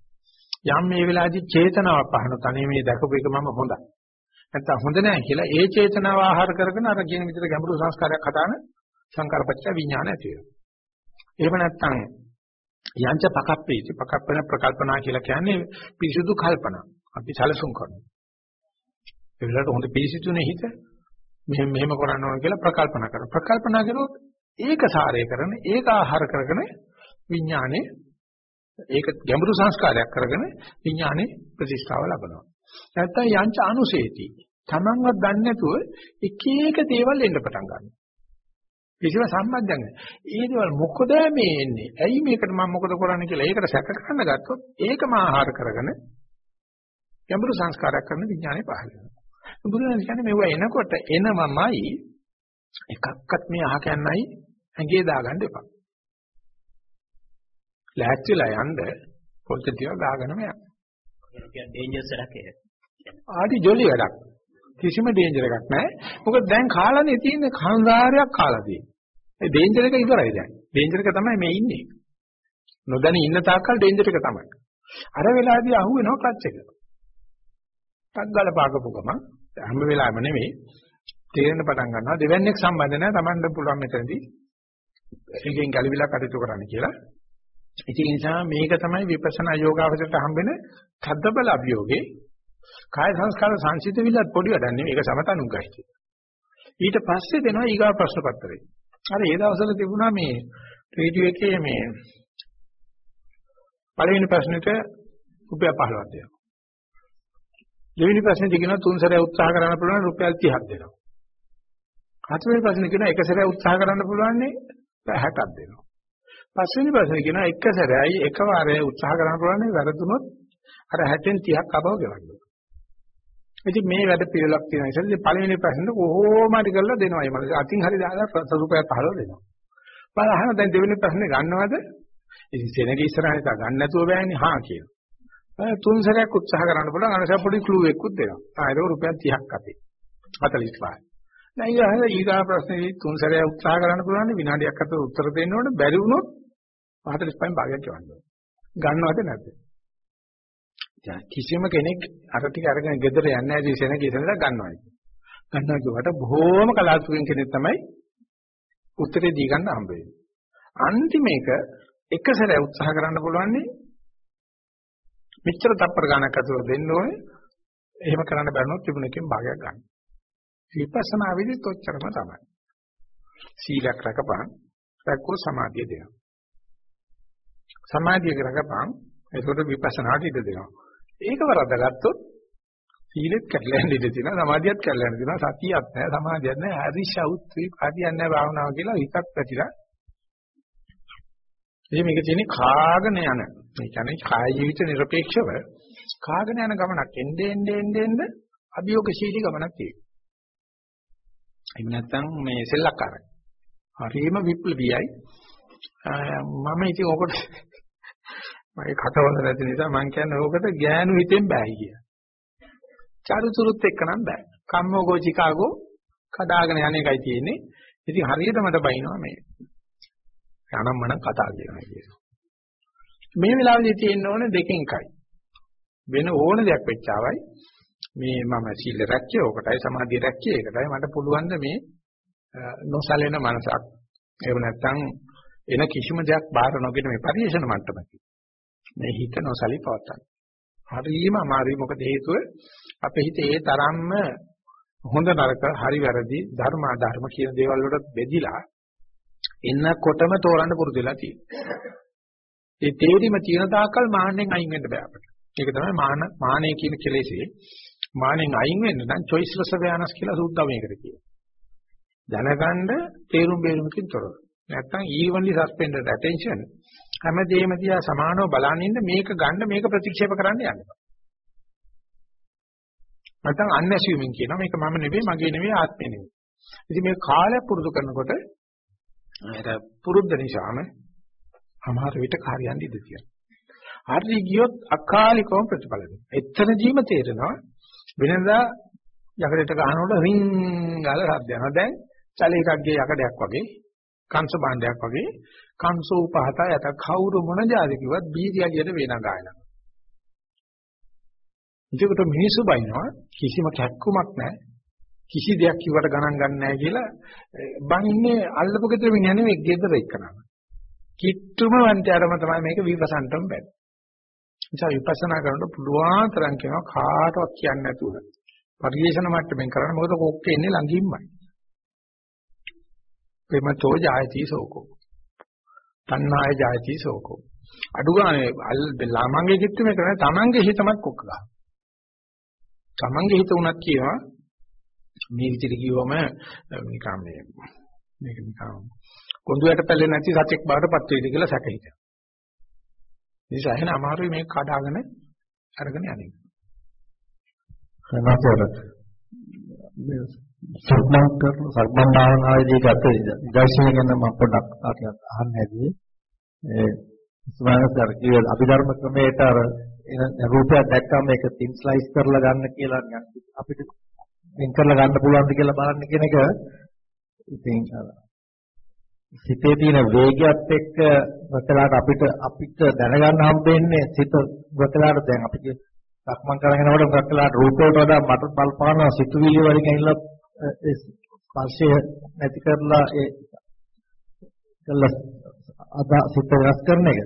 යම් මේ වෙලාවේදී චේතනාව පහන තනේ මේ දැකපු එක මම හොඳයි. නැත්තම් හොඳ නැහැ කියලා ඒ චේතනාව ආහාර කරගෙන අර කියන විදිහට ගැඹුරු සංස්කාරයක් හදාන සංකාරපච්ච විඥාන ඇති වෙනවා. එහෙම නැත්තම් යංච පකප්පේති පකප්පන ප්‍රකල්පනා කියලා කියන්නේ පිරිසුදු කල්පනා. අපි සැලසුම් කරනවා. ඒ වෙලාවට හොඳ පිරිසිදුනේ හිත මෙහෙම මෙහෙම කරන්න ඕන කියලා ප්‍රකල්පනා කරනවා. ප්‍රකල්පනා කරුවොත් ඒක සාරය කරන ඒක ආහාර කරගෙන විඥානේ ඒක ගැඹුරු සංස්කාරයක් කරගෙන විඥානේ ප්‍රතිස්ථාව ලබනවා. නැත්තම් යංච අනුසේති. Tamanවත් දන්නේ නැතුව එක එක දේවල් එන්න පටන් ගන්නවා. කිසිම සම්බන්ධයක් නැහැ. ඒ දේවල් මොකද මේ එන්නේ? ඇයි මේකට මම මොකද කරන්නේ කියලා ඒකට සැක කරන්න ගත්තොත් ඒකම ආහාර කරගෙන ගැඹුරු සංස්කාරයක් කරන විඥානේ පහළ වෙනවා. බුදුරජාණන් කියන්නේ මෙව එනකොට එනමමයි එකක්වත් මේ අහ කන්නයි ඇඟේ දාගන්න එපා. ලෑස්තිලා යන්න පොල්ත ටික දාගෙනම යන්න.
ඒක ඩේන්ජර්ස් එකක් ඒක.
ආදි ජොලි වැඩක්. කිසිම ඩේන්ජර් එකක් නැහැ. මොකද දැන් කාලානේ තියෙන්නේ කන්දාරයක් කාලා තියෙන්නේ. ඒ ඩේන්ජර් එක ඉවරයි දැන්. ඩේන්ජර් එක තමයි මේ ඉන්නේ. නොදැනී ඉන්න තාක්කල් ඩේන්ජර් එක තමයි. අර වෙලාවේදී අහුවෙනවා ක්ලච් එක. ටක් ගාලා පාකපු ගමන් හැම වෙලාවෙම නෙවෙයි තේරෙන්න පටන් ගන්නවා දෙවන්නේක් සම්බන්ධ නැහැ Tamanට පුළුවන් මෙතනදී ඒකෙන් ගැලවිලා කටයුතු කරන්න කියලා. ඉතින් ඒ නිසා මේක තමයි විපස්සනා යෝගාවචරයට හම්බෙන තද්දබල අභියෝගේ. කාය සංස්කාර සංසිත විලත් පොඩි වැඩක් නෙවෙයි ඒක සමතනුග්ගයි. ඊට පස්සේ දෙනවා ඊගා ප්‍රශ්න පත්‍රය. අර ඒ දවස්වල තිබුණා මේ රේඩියෝ එකේ මේ පළවෙනි ප්‍රශ්නෙට රුපියල් 15ක් දෙනවා. දෙවෙනි ප්‍රශ්නේ දිගිනවා තුන් සැරයක් උත්සාහ කරන්න පුළුවන් රුපියල් 30ක් දෙනවා. හතරවෙනි ප්‍රශ්නේ කියනවා එක සැරයක් උත්සාහ කරන්න පුළුවන් නේ 60ක් දෙනවා. පස්වෙනි ප්‍රශ්නේ කියනවා එක සැරයයි එකවරේ උත්සාහ කරන්න පුළුවන් නේ වැරදුනොත් අර 60න් 30ක් අබව ගෙවන්න. ඉතින් මේ වැඩ පිළිලක් තියෙන නිසා ඉතින් පළවෙනි ප්‍රශ්නේ කොහොම හරි කරලා දෙනවා. මේ මනස අතින් හරි දාලා රුපියල් 15 දෙනවා. බලන්න අහන දැන් දෙවෙනි ප්‍රශ්නේ ගන්නවද? ඉතින් සෙනග ඉස්සරහින් තා ගන්න නැතුව බෑනේ හා කියනවා. තුන් සැරයක් උත්සාහ කරන්න පුළුවන් අනසර පොඩි ක්ලූ එකකුත් දෙනවා. ආ ඒක රුපියල් 30ක් අපේ. 45. දැන් ඊගාහල ඊගා ප්‍රශ්නේ තුන් සැරයක් උත්සාහ කරන්න පුළුවන් විනාඩියක් අතර උත්තර දෙන්න ඕනේ බැරි වුණොත් 45න් භාගයක් ගන්න ඕනේ. ගන්නවද නැද්ද? දැන් කිසිම කෙනෙක් අර ටික අරගෙන ගෙදර යන්නේ නැහැ ඉතින් ඉතනලා ගන්නවා. ගන්නවා කියවට බොහෝම කලාතුරකින් කෙනෙක් තමයි උත්තරේ දී ගන්න හම්බ වෙන්නේ. අන්තිම එක එක සැරයක් උත්සාහ කරන්න පුළුවන් නේ මෙච්චර තප්පර ගණක් අතර දෙන්න ඕනේ. එහෙම කරන්න බැරිනොත් තිබුණකින් භාගයක් ගන්න. විපස්සනා විදිහට ඔච්චරම තමයි. සීලයක් රැකපන්, රැක්කෝ සමාධිය දෙනවා. සමාධිය රැකපන්, ඒකට විපස්සනාට ඉඩ දෙනවා. ඒක වරද්දාගත්තොත් සීලෙත් කැඩලා යන ඉඩ තියෙනවා සමාධියත් කැඩලා යන තියෙනවා සතියත් නැහැ සමාධියත් නැහැ හරිෂෞත් හරියන්නේ නැහැ භාවනාව කියලා හිතක් පැතිලා එහේ මේක තියෙන්නේ කාගෙන යන ඒ කියන්නේ කාය ජීවිත নিরপেক্ষව කාගෙන යන ගමනක් එnde end end end අභියෝගශීලී ගමනක් තියෙනවා. එහෙම නැත්නම් මේ සෙල්ලක්කාරයි. හරිම විප්ලවීයයි. මම ඉතින් ඔකට මගේ කටවල නැති නිසා මම කියන්නේ ඕකට ගෑනු හිතෙන් බෑයි කියලා. චාරුතුරුත් එක්ක නම් බෑ. කම්මෝගෝ චිකාගෝ කඩාගෙන යන එකයි තියෙන්නේ. ඉතින් හරියට මට බයිනවා මේ අනම්මන කතා කියනවා කියනවා. මේ වෙලාවේදී තියෙන්න ඕනේ දෙකෙන් එකයි. වෙන ඕන දෙයක් වෙච්චාවයි මේ මම සීල රැක්කේ ඕකටයි සමාධිය රැක්කේ ඒකටයි මට පුළුවන් මේ නොසලෙන මනසක්. එහෙම නැත්නම් එන කිසිම දෙයක් බාර නොගෙන මේ පරිේශන මට්ටමක. මේ හිත නොසලී පවත්තන. හරිම අමාරුයි මොකද හේතුව අපේ හිතේ ඒ තරම්ම හොඳ නරක හරි වැරදි ධර්ම අධර්ම කියන දේවල් වලට බෙදිලා එන්නකොටම තෝරන්න පුරුදු වෙලා තියෙනවා. ඒ තේරිම තියෙන තාක්කල් මාන්නෙන් අයින් වෙන්න බෑ අපිට. ඒක තමයි මාන මානෙ කියන කෙලෙසේ. මානෙන් අයින් වෙන්න නම් choiceless awareness කියලා සූත්‍රය මේකට කියනවා. දැනගන්න තේරුම් බේරුමකින් තොරව. නැත්තම් evenly suspended attention හැමදේම දිහා සමානව බලනින්න මේක ගන්න මේක ප්‍රතික්ෂේප කරන්න යන්න. නැත්නම් unassuming කියනවා මේක මම නෙවෙයි මගේ නෙවෙයි ආත්මෙ නෙවෙයි. ඉතින් මේ කාලය පුරුදු කරනකොට ඒක පුරුද්ද නිසාම අමාර විට කාර්යයන් ඉඳී තියෙනවා. හරි ගියොත් අකාලිකව ප්‍රතිඵල දෙනවා. එතනදීම තේරෙනවා වෙනදා යකඩට ගහනකොට රින් ගාලා රද්ද යනවා. දැන් චලයකක්ගේ යකඩයක් වගේ කංශ භාණ්ඩයක් වගේ කංශෝ පහත යත කවුරු මොන જાති කිව්වත් බීජයලියට වේනා ගායනා. එතකොට මිනිස්සු බයිනවා කිසිම කැක්කුමක් නැහැ. කිසි දෙයක් කිව්වට ගණන් ගන්න නැහැ කියලා බනින්නේ අල්ලපු ගෙදර මිනිහ නෙවෙයි ගෙදර එක්කනම. කිට්ටුම වන්ටයරම තමයි මේක විපසන්ටම් බැරි. නිසා විපස්සනා කරනකොට පුළුවන් තරම් කියනවා කාටවත් කියන්නේ නැතුව. පරිේශන මට්ටමින් කරන්න මොකද කොක්කේ ඉන්නේ ළඟින්මයි. ප්‍රේමතෝ ජායති සෝකෝ. තණ්හාය ජායති සෝකෝ. අඩු ගානේ ළමංගේ කිත්තු මේ කරන්නේ තමන්ගේ හිතමත් කොක්ක ගන්න. තමන්ගේ හිත උනත් කියනවා මේ විදිහට කිව්වම නිකන් මේ මේක නිකන් කොඳුයට පැලෙන්නේ නැති සතෙක් බාටපත් වෙයිද කියලා සැක හිතෙනවා. නිසා එහෙනම් අමාරුයි මේක කඩාගෙන අරගෙන යන්නේ.
සමහර සක්මන් කරන සක්මන් භාවනාවේදී ගත දර්ශනය ගැන මම පොඩ්ඩක් අහන්න හැදුවේ. ඒ සමානතර කිය අභිධර්ම ක්‍රමයට අර රූපයක් දැක්කම ඒක තින් ස්ලයිස් කරලා ගන්න කියලා අපිට වෙන් කරලා ගන්න පුළුවන්ද කියලා බලන්න කියන එක ඉතින් සිතේ තියෙන වේගයත් එක්ක වකලාට අපිට අපිට දැනගන්න හම්බෙන්නේ සිත වකලාට දැන් අපි සක්මන් කරගෙනකොට වකලාට රූපයට වඩා මට බලපාන සිතුවිලි වලින් ඇවිල්ලා ඒ ස්පර්ශය නැති කරලා ඒ කළා අද සිත වෙනස් කරන එක.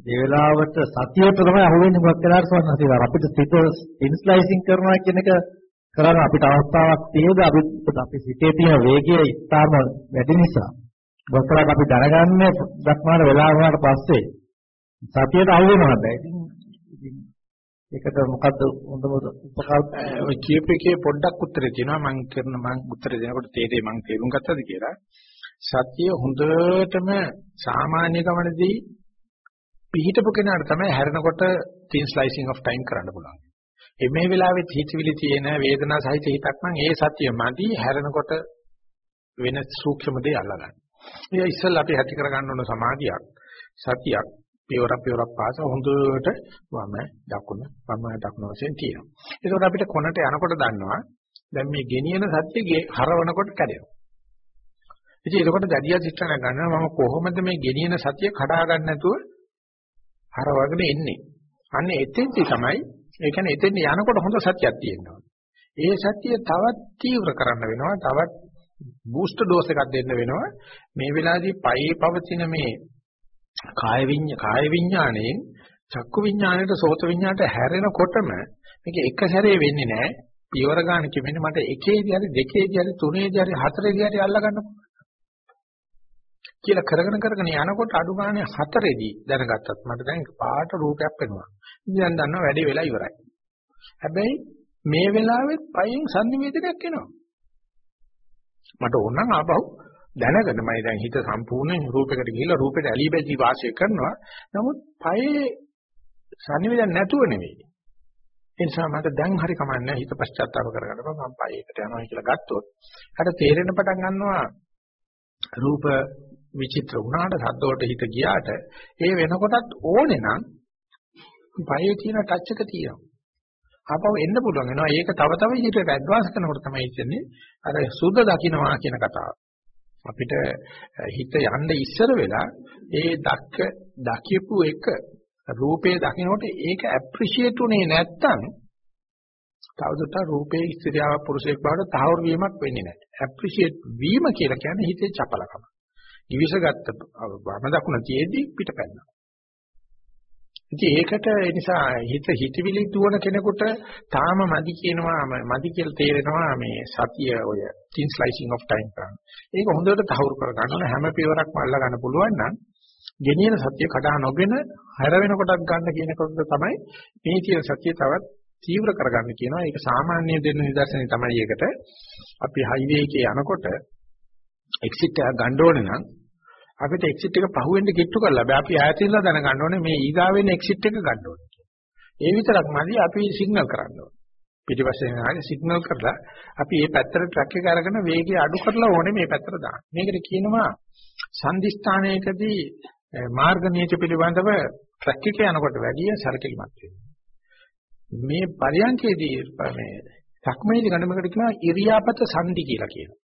ඒ වෙලාවට සතියට තමයි අහුවෙන්නේ වකලාට සවන්න අපිට සිත ඉන්ස්ලයිසින් කරනවා කියන එක කරන්න අපිට අවස්ථාවක් තියෙද? අපි අපි සිතේ තියෙන වේගය ඉස්තාම වැඩි නිසා. වස්තරක් අපි දැනගන්නේ? දක්මාන වෙලා වුණාට පස්සේ. සතියට අහු වෙනවද? ඉතින් ඉතින් ඒකට මොකද්ද හොඳම උපකාර
ඔය කියපේකේ පොඩ්ඩක් උත්තරේ තියෙනවා මම කරන මම උත්තරේ දෙනකොට තේරෙයි මම තේරුම් ගත්තද කියලා. සතිය හොඳටම සාමාන්‍ය ගමනදී පිහිටපු කෙනාට තමයි හැරෙනකොට thin slicing of time කරන්න පුළුවන්. මේ වෙලාවෙත් හිතවිලි තියෙන වේදනා සහිත හිතක් නම් ඒ සතිය මදි හැරෙනකොට වෙන සූක්ෂම දේ අල්ලගන්න. මේ ඉස්සෙල්ලා අපි ඇති කරගන්න ඕන සමාධියක් සතියක් පියවර පියවරක් පාස හොඳට වම දකුණ වම දකුණ වශයෙන් තියෙනවා. ඒකෝට අපිට කොනට යනකොට දන්නවා දැන් මේ ගෙනියන සත්‍යයේ හරවනකොට කැඩෙනවා. ඉතින් ඒකකොට දැඩිය සිස්ටන ගන්නවා මම කොහොමද මේ ගෙනියන සතිය කඩා ගන්න නැතුව හරවගෙන එන්නේ. අන්න එතෙන්දි තමයි ඒ කියන්නේ එතෙන් යනකොට හොඳ සත්‍යයක් තියෙනවා. ඒ සත්‍යය තවත් තීව්‍ර කරන්න වෙනවා තවත් බූස්ටර් ඩෝස් එකක් දෙන්න වෙනවා මේ වෙලාවේදී පයේ පවතින මේ කාය විඤ්ඤා කාය විඤ්ඤාණයෙන් චක්කු විඤ්ඤාණයට සෝත විඤ්ඤාණයට හැරෙනකොටම මේක එක සැරේ වෙන්නේ නැහැ පියවර ගන්න කිව්වෙන්නේ මට එකේදී හරි දෙකේදී හරි තුනේදී හරි හතරේදී හරි අල්ල ගන්න කියලා කරගෙන කරගෙන යනකොට අඩු ගානේ හතරේදී දැනගත්තත් මට දැන් පාට රූපයක් වෙනවා. ඉතින් දැන් දන්නවා වැඩේ වෙලා ඉවරයි. හැබැයි මේ වෙලාවෙත් පයෙන් sannivedanayak එනවා. මට ඕන නම් ආපහු දැනගෙන මම දැන් හිත සම්පූර්ණයෙන් රූපයකට ගිහිල්ලා රූපෙට ඇලී බැඳී වාසය කරනවා. නමුත් පයේ sannivedana නැතුව නෙවෙයි. ඒ නිසා මට දැන් හරි කමන්නේ හිත පශ්චාත්තාප කරගන්න බෑ මම පයේකට යනවා කියලා ගත්තොත්. හර තේරෙන්න පටන් ගන්නවා රූප විචිත්‍ර වුණාට සද්ද වලට හිත ගියාට ඒ වෙනකොටත් ඕනේ නම් පයේ තියෙන ටච් එක තියෙනවා. ආපහු එන්න පුළුවන් වෙනවා. ඒක තව තව ඉදිරියට ඇඩ්වාන්ස් කරනකොට තමයි ඉන්නේ අර සුද්ධ දකින්නවා කියන කතාව. අපිට හිත යන්න ඉස්සර වෙලා ඒ දක්ක දකියපු එක රූපේ දකින්නකොට ඒක ඇප්‍රීෂিয়েට් උනේ නැත්තම් තවදුරටත් රූපේ ස්ත්‍රියව පුරුෂයෙක් බවට තහවුරු වීමක් වෙන්නේ නැහැ. ඇප්‍රීෂিয়েට් වීම කියලා කියන්නේ හිතේ චපලකම. ඉවිසගත්ත වම දකුණ තියේදී පිටපැන්නා. ඉතින් ඒකට ඒ නිසා හිත හිතවිලි දුවන කෙනෙකුට තාම මදි කියනවා මදි කියලා තේරෙනවා මේ සතිය ඔය thin slicing of time කරන. ඒක හොඳට තහවුරු කර ගන්න ඕන හැම පියවරක්ම අල්ලා ගන්න පුළුවන් නම් ගෙනියන සතිය කඩා නොගෙන හැර වෙනකොටත් ගන්න කියන කොට තමයි මේ තියෙන සතිය තවත් තීව්‍ර කරගන්න කියනවා. ඒක සාමාන්‍ය දෙන්න නිදර්ශනය තමයි ඒකට. අපි හයිවේ එකේ යනකොට එක්සිට් එකක් ගන්න ඕනේ නම් අපිට එක්සිට් එක පහුවෙන්න කිට්ටු කරලා බෑ අපි ඈත ඉඳලා දැනගන්න ඕනේ මේ ඊගාවෙන එක්සිට් එක ගන්න ඕනේ. ඒ විතරක් මදි අපි සිග්නල් කරන්න ඕනේ. පිටිපස්සේ යනවානේ සිග්නල් කරලා අපි මේ පැත්තට ට්‍රක් එක අරගෙන වේගය අඩු කරලා ඕනේ මේ පැත්තට දාන්න. මේකට කියනවා සංදිස්ථානයකදී මාර්ග නීති පිළිබඳව ට්‍රක් එක යනකොට වැඩි සරකලිමත් වෙනවා. මේ පරියන්කේදී මේ සක්මනේදී ගණනකට කියනවා ඉරියාපත සංදි කියලා කියනවා.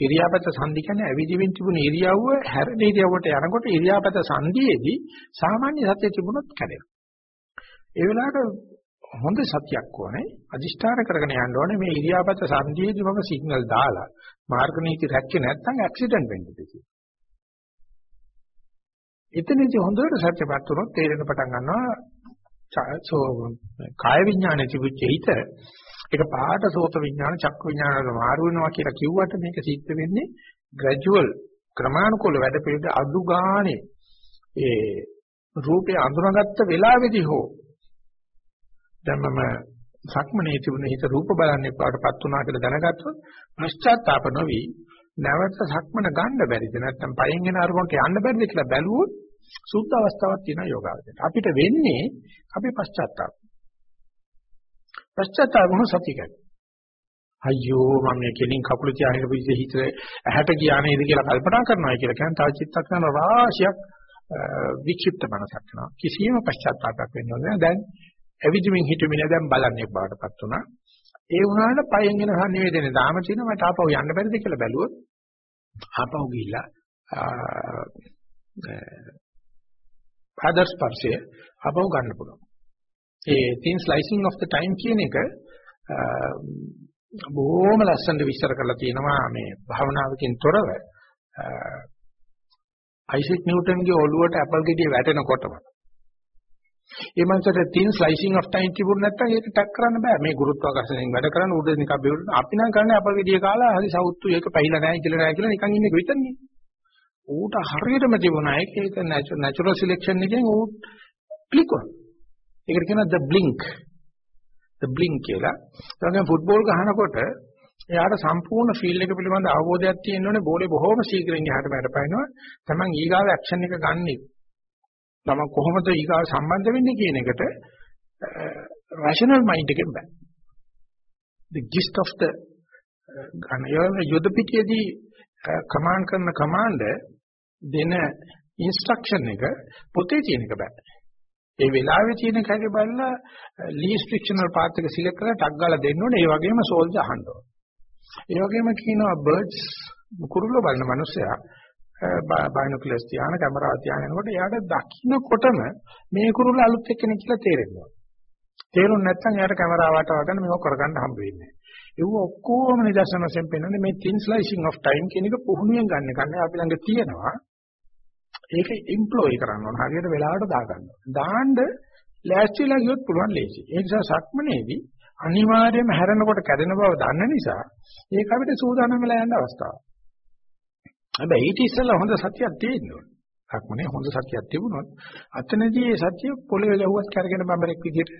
ඉරියාපත සංදි කියන්නේ ඇවිදිමින් තිබුණ ඉරියව්ව හැරෙන ඉරියව්වට යනකොට ඉරියාපත සංදියේදී සාමාන්‍ය සත්‍ය තිබුණොත් කැඩෙනවා. ඒ වෙලාවට හොඳ සත්‍යයක් ඕනේ අදිෂ්ඨාන කරගෙන යන්න ඕනේ මේ ඉරියාපත සංදියේදී මම සිග්නල් දාලා මාර්ග නීති රැක්කේ නැත්නම් ඇක්සිඩන්ට් වෙන්න ඉතියි. එතනදී හොඳට සත්‍යපත් වුණොත් තේරෙන පටන් ගන්නවා කාය විඥානයේ තිබුච්ච හිත ඒක පාට සෝත විඥාන චක්ක විඥානවල මාරු වෙනවා කියලා කිව්වට මේක සිද්ධ වෙන්නේ ග්‍රැජුවල් ක්‍රමානුකූල වැඩ පිළිවෙල අඩු ගානේ. ඒ රූපේ අඳුනගත්ත වෙලාවේදී හෝ දැන් මම සක්මනේ තිබුණ හිත රූප බලන්නේ පාටපත් වුණා කියලා දැනගත්තොත් පශ්චාත්තාප නොවි නැවත සක්මන ගන්න බැරිද? නැත්නම් පයෙන් එන අරමුණට යන්න බැරිද කියලා බැලුවොත් සුද්ධ අවස්ථාවක් තියෙනවා යෝගාවචරයට. අපිට වෙන්නේ අපි පශ්චාත්තාප. පශ්චාත්තාප වුණ සතියකයි. අයියෝ මම මේ කෙලින් කකුල තියාගෙන පිටේ හිත ඇහැට ගියා නේද කියලා කල්පනා කරනවා කියලා කියන්නේ තව චිත්තක්ෂණ රාශියක් වික්ෂිප්ත මනසක් කරනවා. කිසියම් පශ්චාත්තාපයක් වෙන්නේ නැහැ. දැන් ඇවිදිමින් හිටමින දැන් බලන්නේ බාටපත් උනා. ඒ වුණාට පයෙන් එන සංවේදනේ දාම තියෙනවා මට ආපහු යන්න බැරිද කියලා බැලුවොත් ආපහු ගිහිල්ලා ආදර්ශ ස්පර්ශය ආපහු ගන්න පුළුවන්. ඒ thin slicing of the time කියන එක බොහොම ලස්සනට විස්තර කරලා තියෙනවා මේ භාවනාවකින් තොරව. අයිසෙක් නිව්ටන්ගේ ඔළුවට ඇපල් ගෙඩිය වැටෙනකොටම. ඒ මනසට thin slicing of time තිබුණ නැත්නම් ඒක ටැක් කරන්න බෑ. මේ ගුරුත්වාකර්ෂණයෙන් වැඩ කරන උඩ නිකන් බෙවුන අපි නම් කරන්නේ ඇපල් ගෙඩිය කාලා හරි සවුත්තු ඒක පැහිලා නැහැ කියලා නැහැ කියලා නිකන් ඉන්නේ විතරනේ ඌට හරියටම තිබුණා. ඒක ඒක natural selection එකෙන් ඌ ක්ලික් වුණා ඒකට කියනවා the blink the blink කියලා. ඒ වගේම ෆුට්බෝල් ගහනකොට එයාට සම්පූර්ණ ෆීල්ඩ් එක පිළිබඳ අවබෝධයක් තියෙන්න ඕනේ බෝලේ බොහොම ශීඝ්‍රයෙන් එහාට මෙහාට පයින්නවා. Taman ඊගාව ඇක්ෂන් එක ගන්නෙ. Taman කොහොමද ඊගාව සම්බන්ධ වෙන්නේ කියන එකට rational mind එකෙන් බෑ. the gist of the ගණයන යුද පිටියේදී කමාන්ඩ් කරන කමාන්ඩ් දෙන ඉන්ස්ට්‍රක්ෂන් එක පොතේ තියෙන එක බෑ. ඒ වෙලාවේ තියෙන කැගේ බලලා ලීස්ට් ෆ්‍රික්ෂනල් පාත් එක සිලෙක්ට් කරලා ටක් ගාලා දෙන්න ඕනේ. ඒ වගේම සෝල්ජ් අහන්න ඕනේ. ඒ වගේම කියනවා බර්ඩ්ස් කුරුල්ල බලන මිනිස්සයා බයිනොකුලර්ස් තියාන කැමරාව තියාන යනකොට එයාට දකින්නකොටම මේ කුරුල්ල අලුත් එක්කෙනෙක් කියලා තේරෙනවා. තේරුම් නැත්නම් එයාට කැමරාවට වගන්න මේක කරගන්න හම්බ වෙන්නේ නැහැ. ඒව ඔක්කොම නිදර්ශන වශයෙන් පෙන්වන්නේ මේ thin slicing of time කියන එක පුහුණුවෙන් ගන්න එක. අපි ළඟ තියෙනවා ඒක ඉම්ප්ලොයි කරන්න ඕන. හරියට වෙලාවට දාගන්න. දාන්න ලෑස්තිලා ගියොත් පුළුවන් ලේසි. ඒ නිසා සක්මනේදී අනිවාර්යයෙන්ම හැරෙනකොට කැඩෙන බව දන්න නිසා ඒක අපිට සූදානම් වෙලා යන්න අවස්ථාවක්. හැබැයි ඊට ඉස්සෙල්ලා හොඳ සතියක් තියෙන්න ඕනේ. සක්මනේ හොඳ සතියක් තිබුණොත් අතනදී ඒ සතිය පොළවේ ලැබුවත් කරගෙන බඹරෙක් විදිහට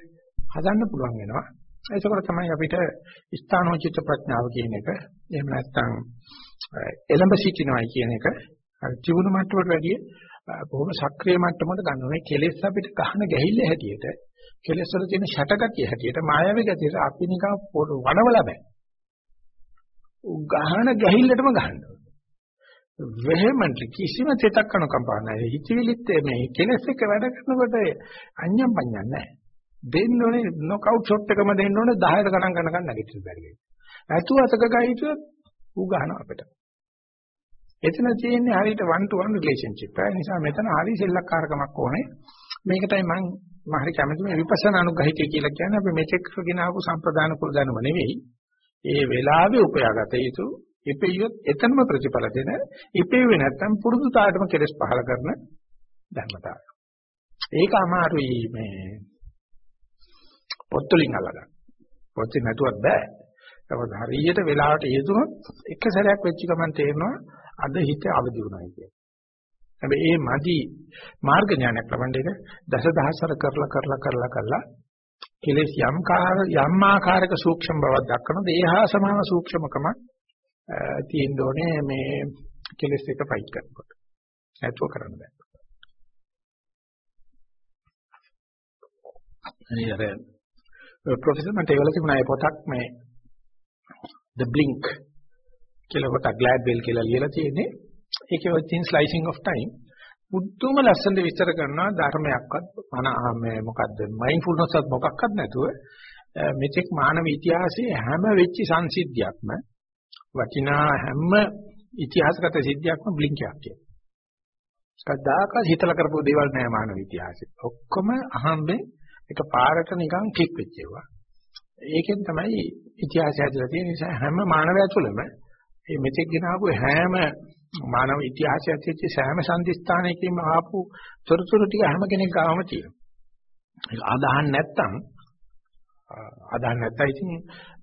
හදන්න පුළුවන් වෙනවා. ඒකවල තමයි අපිට ස්ථානෝචිත ප්‍රඥාව කියන එක එහෙම නැත්නම් එලඹ සිටිනවයි කියන එක අර ජීවුන මට්ටමට වැඩිය බොහොම සක්‍රීය මට්ටමකට ගන්නවා. මේ කෙලෙස් අපිට ගහන ගැහිල්ල හැටියට කෙලෙස් වල තියෙන ෂටගතිය හැටියට මායාවේ ගතියට අපි නිකන් වනවලා බෑ. ගහන ගැහිල්ලටම ගහනවා. වෙහෙමන්ට් කිසිම තෙතක් අනුකම්පා නැහැ. හිතවිලිත් මේ කෙලෙස් එක වැඩ කරනකොට අඤ්ඤම් පඤ්ඤම් නැහැ. දෙන්න ඕනේ නොකවුට් ෂොට් එකම දෙන්න ඕනේ 10ට ගණන් ගන්නකම් නැගිටින්න බැරි. ඇතුව අතක ගහිතුවත් ඌ ගහනවා අපිට. එතන තියෙන්නේ හරියට 1 to 1 relationship. ඒ නිසා මෙතන හරි සෙල්ලක්කාරකමක් ඕනේ. මේකටයි මම මම හරි කැමති මේ විපස්සනා අනුගහිතය කියලා කියන්නේ අපි මෙතෙක් කරගෙන ආපු සම්ප්‍රදාන කුල දැනුම නෙවෙයි. ඒ වෙලාවේ උපයාගත යුතු ඉපෙයියොත් එතනම ප්‍රතිඵල දෙන ඉපෙව්වේ නැත්තම් පුරුදු තාටම කෙලස් පහල කරන ධර්මතාවය. ඒක අමාරුයි මේ පොත්වලින් අල්ලගන්න. පොතේ නැතුවත් බෑ. ඒක හරියට වෙලාවට යෙදුනොත් එක සැරයක් වෙච්ච ගමන් තේරෙනවා අද හිත අවදි වුණායි කියන්නේ. හැබැයි ඒ මදි මාර්ග ඥානයක් ලබන්න එක දසදහසර කරලා කරලා කරලා කරලා කෙලෙස් යම් කාර යම් ආකාරයක සූක්ෂම බවක් දක්වනද ඒහා සමාන සූක්ෂමකම තියෙන්න ඕනේ මේ කෙලෙස් එක ෆයිට් කරනකොට. නැතුව කරන්න බෑ.
හරි අර
ප්‍රොෆෙසර් මට ඒවල තිබුණා ඒ පොතක් මේ The Blink කියලා පොතක් Gladwell කියලා ලියලා තියෙන්නේ. ඒකේ ඔය තියෙන slicing of time බුද්ධම ලස්සනට විස්තර කරනවා ධර්මයක්වත් මේ මොකද්ද මයින්ඩ්ෆුල්නස් එකක් මොකක්වත් නැතුව මෙතෙක් මානව ඉතිහාසයේ හැම වෙච්ච සංසිද්ධියක්ම වටිනා හැම ඉතිහාසගත සිද්ධියක්ම බ්ලින්ක් එකක් තියෙනවා. කවදාකවත් හිතලා කරපු දේවල් නෑ මානව ඉතිහාසෙ. ඔක්කොම අහම්බෙන් එක පාරට නිකන් ක්ලික් වෙච්ච ඒවා. ඒකෙන් තමයි ඉතිහාසය ඇතුළත තියෙන නිසා හැම මානවයා තුළම මේ මෙතෙක් ගෙනාවු හැම මානව ඉතිහාසය ඇතුළත සෑම සංදිස්ථානයකින්ම ආපු තොරතුරු ටික හැම කෙනෙක් ගාවම තියෙනවා. ඒක අදහන් නැත්තම් අදහන් නැත්තම් ඉතින්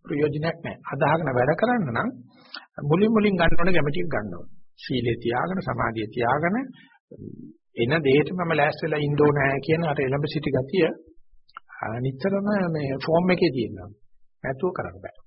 ප්‍රයෝජනයක් නැහැ. අදහගෙන වැඩ කරන්න නම් මුලින් මුලින් ගන්න ඕනේ කැමැටික් ගන්න ඕනේ. සීලේ තියාගෙන සමාධිය තියාගෙන එන දෙයට මම ලෑස්ති වෙලා ඉන්න ඕනේ කියන අර එළඹ සිටි ගතිය නිතරම මේ ෆෝම් එකේ තියෙනවා. නැතුව කරන්න බෑ.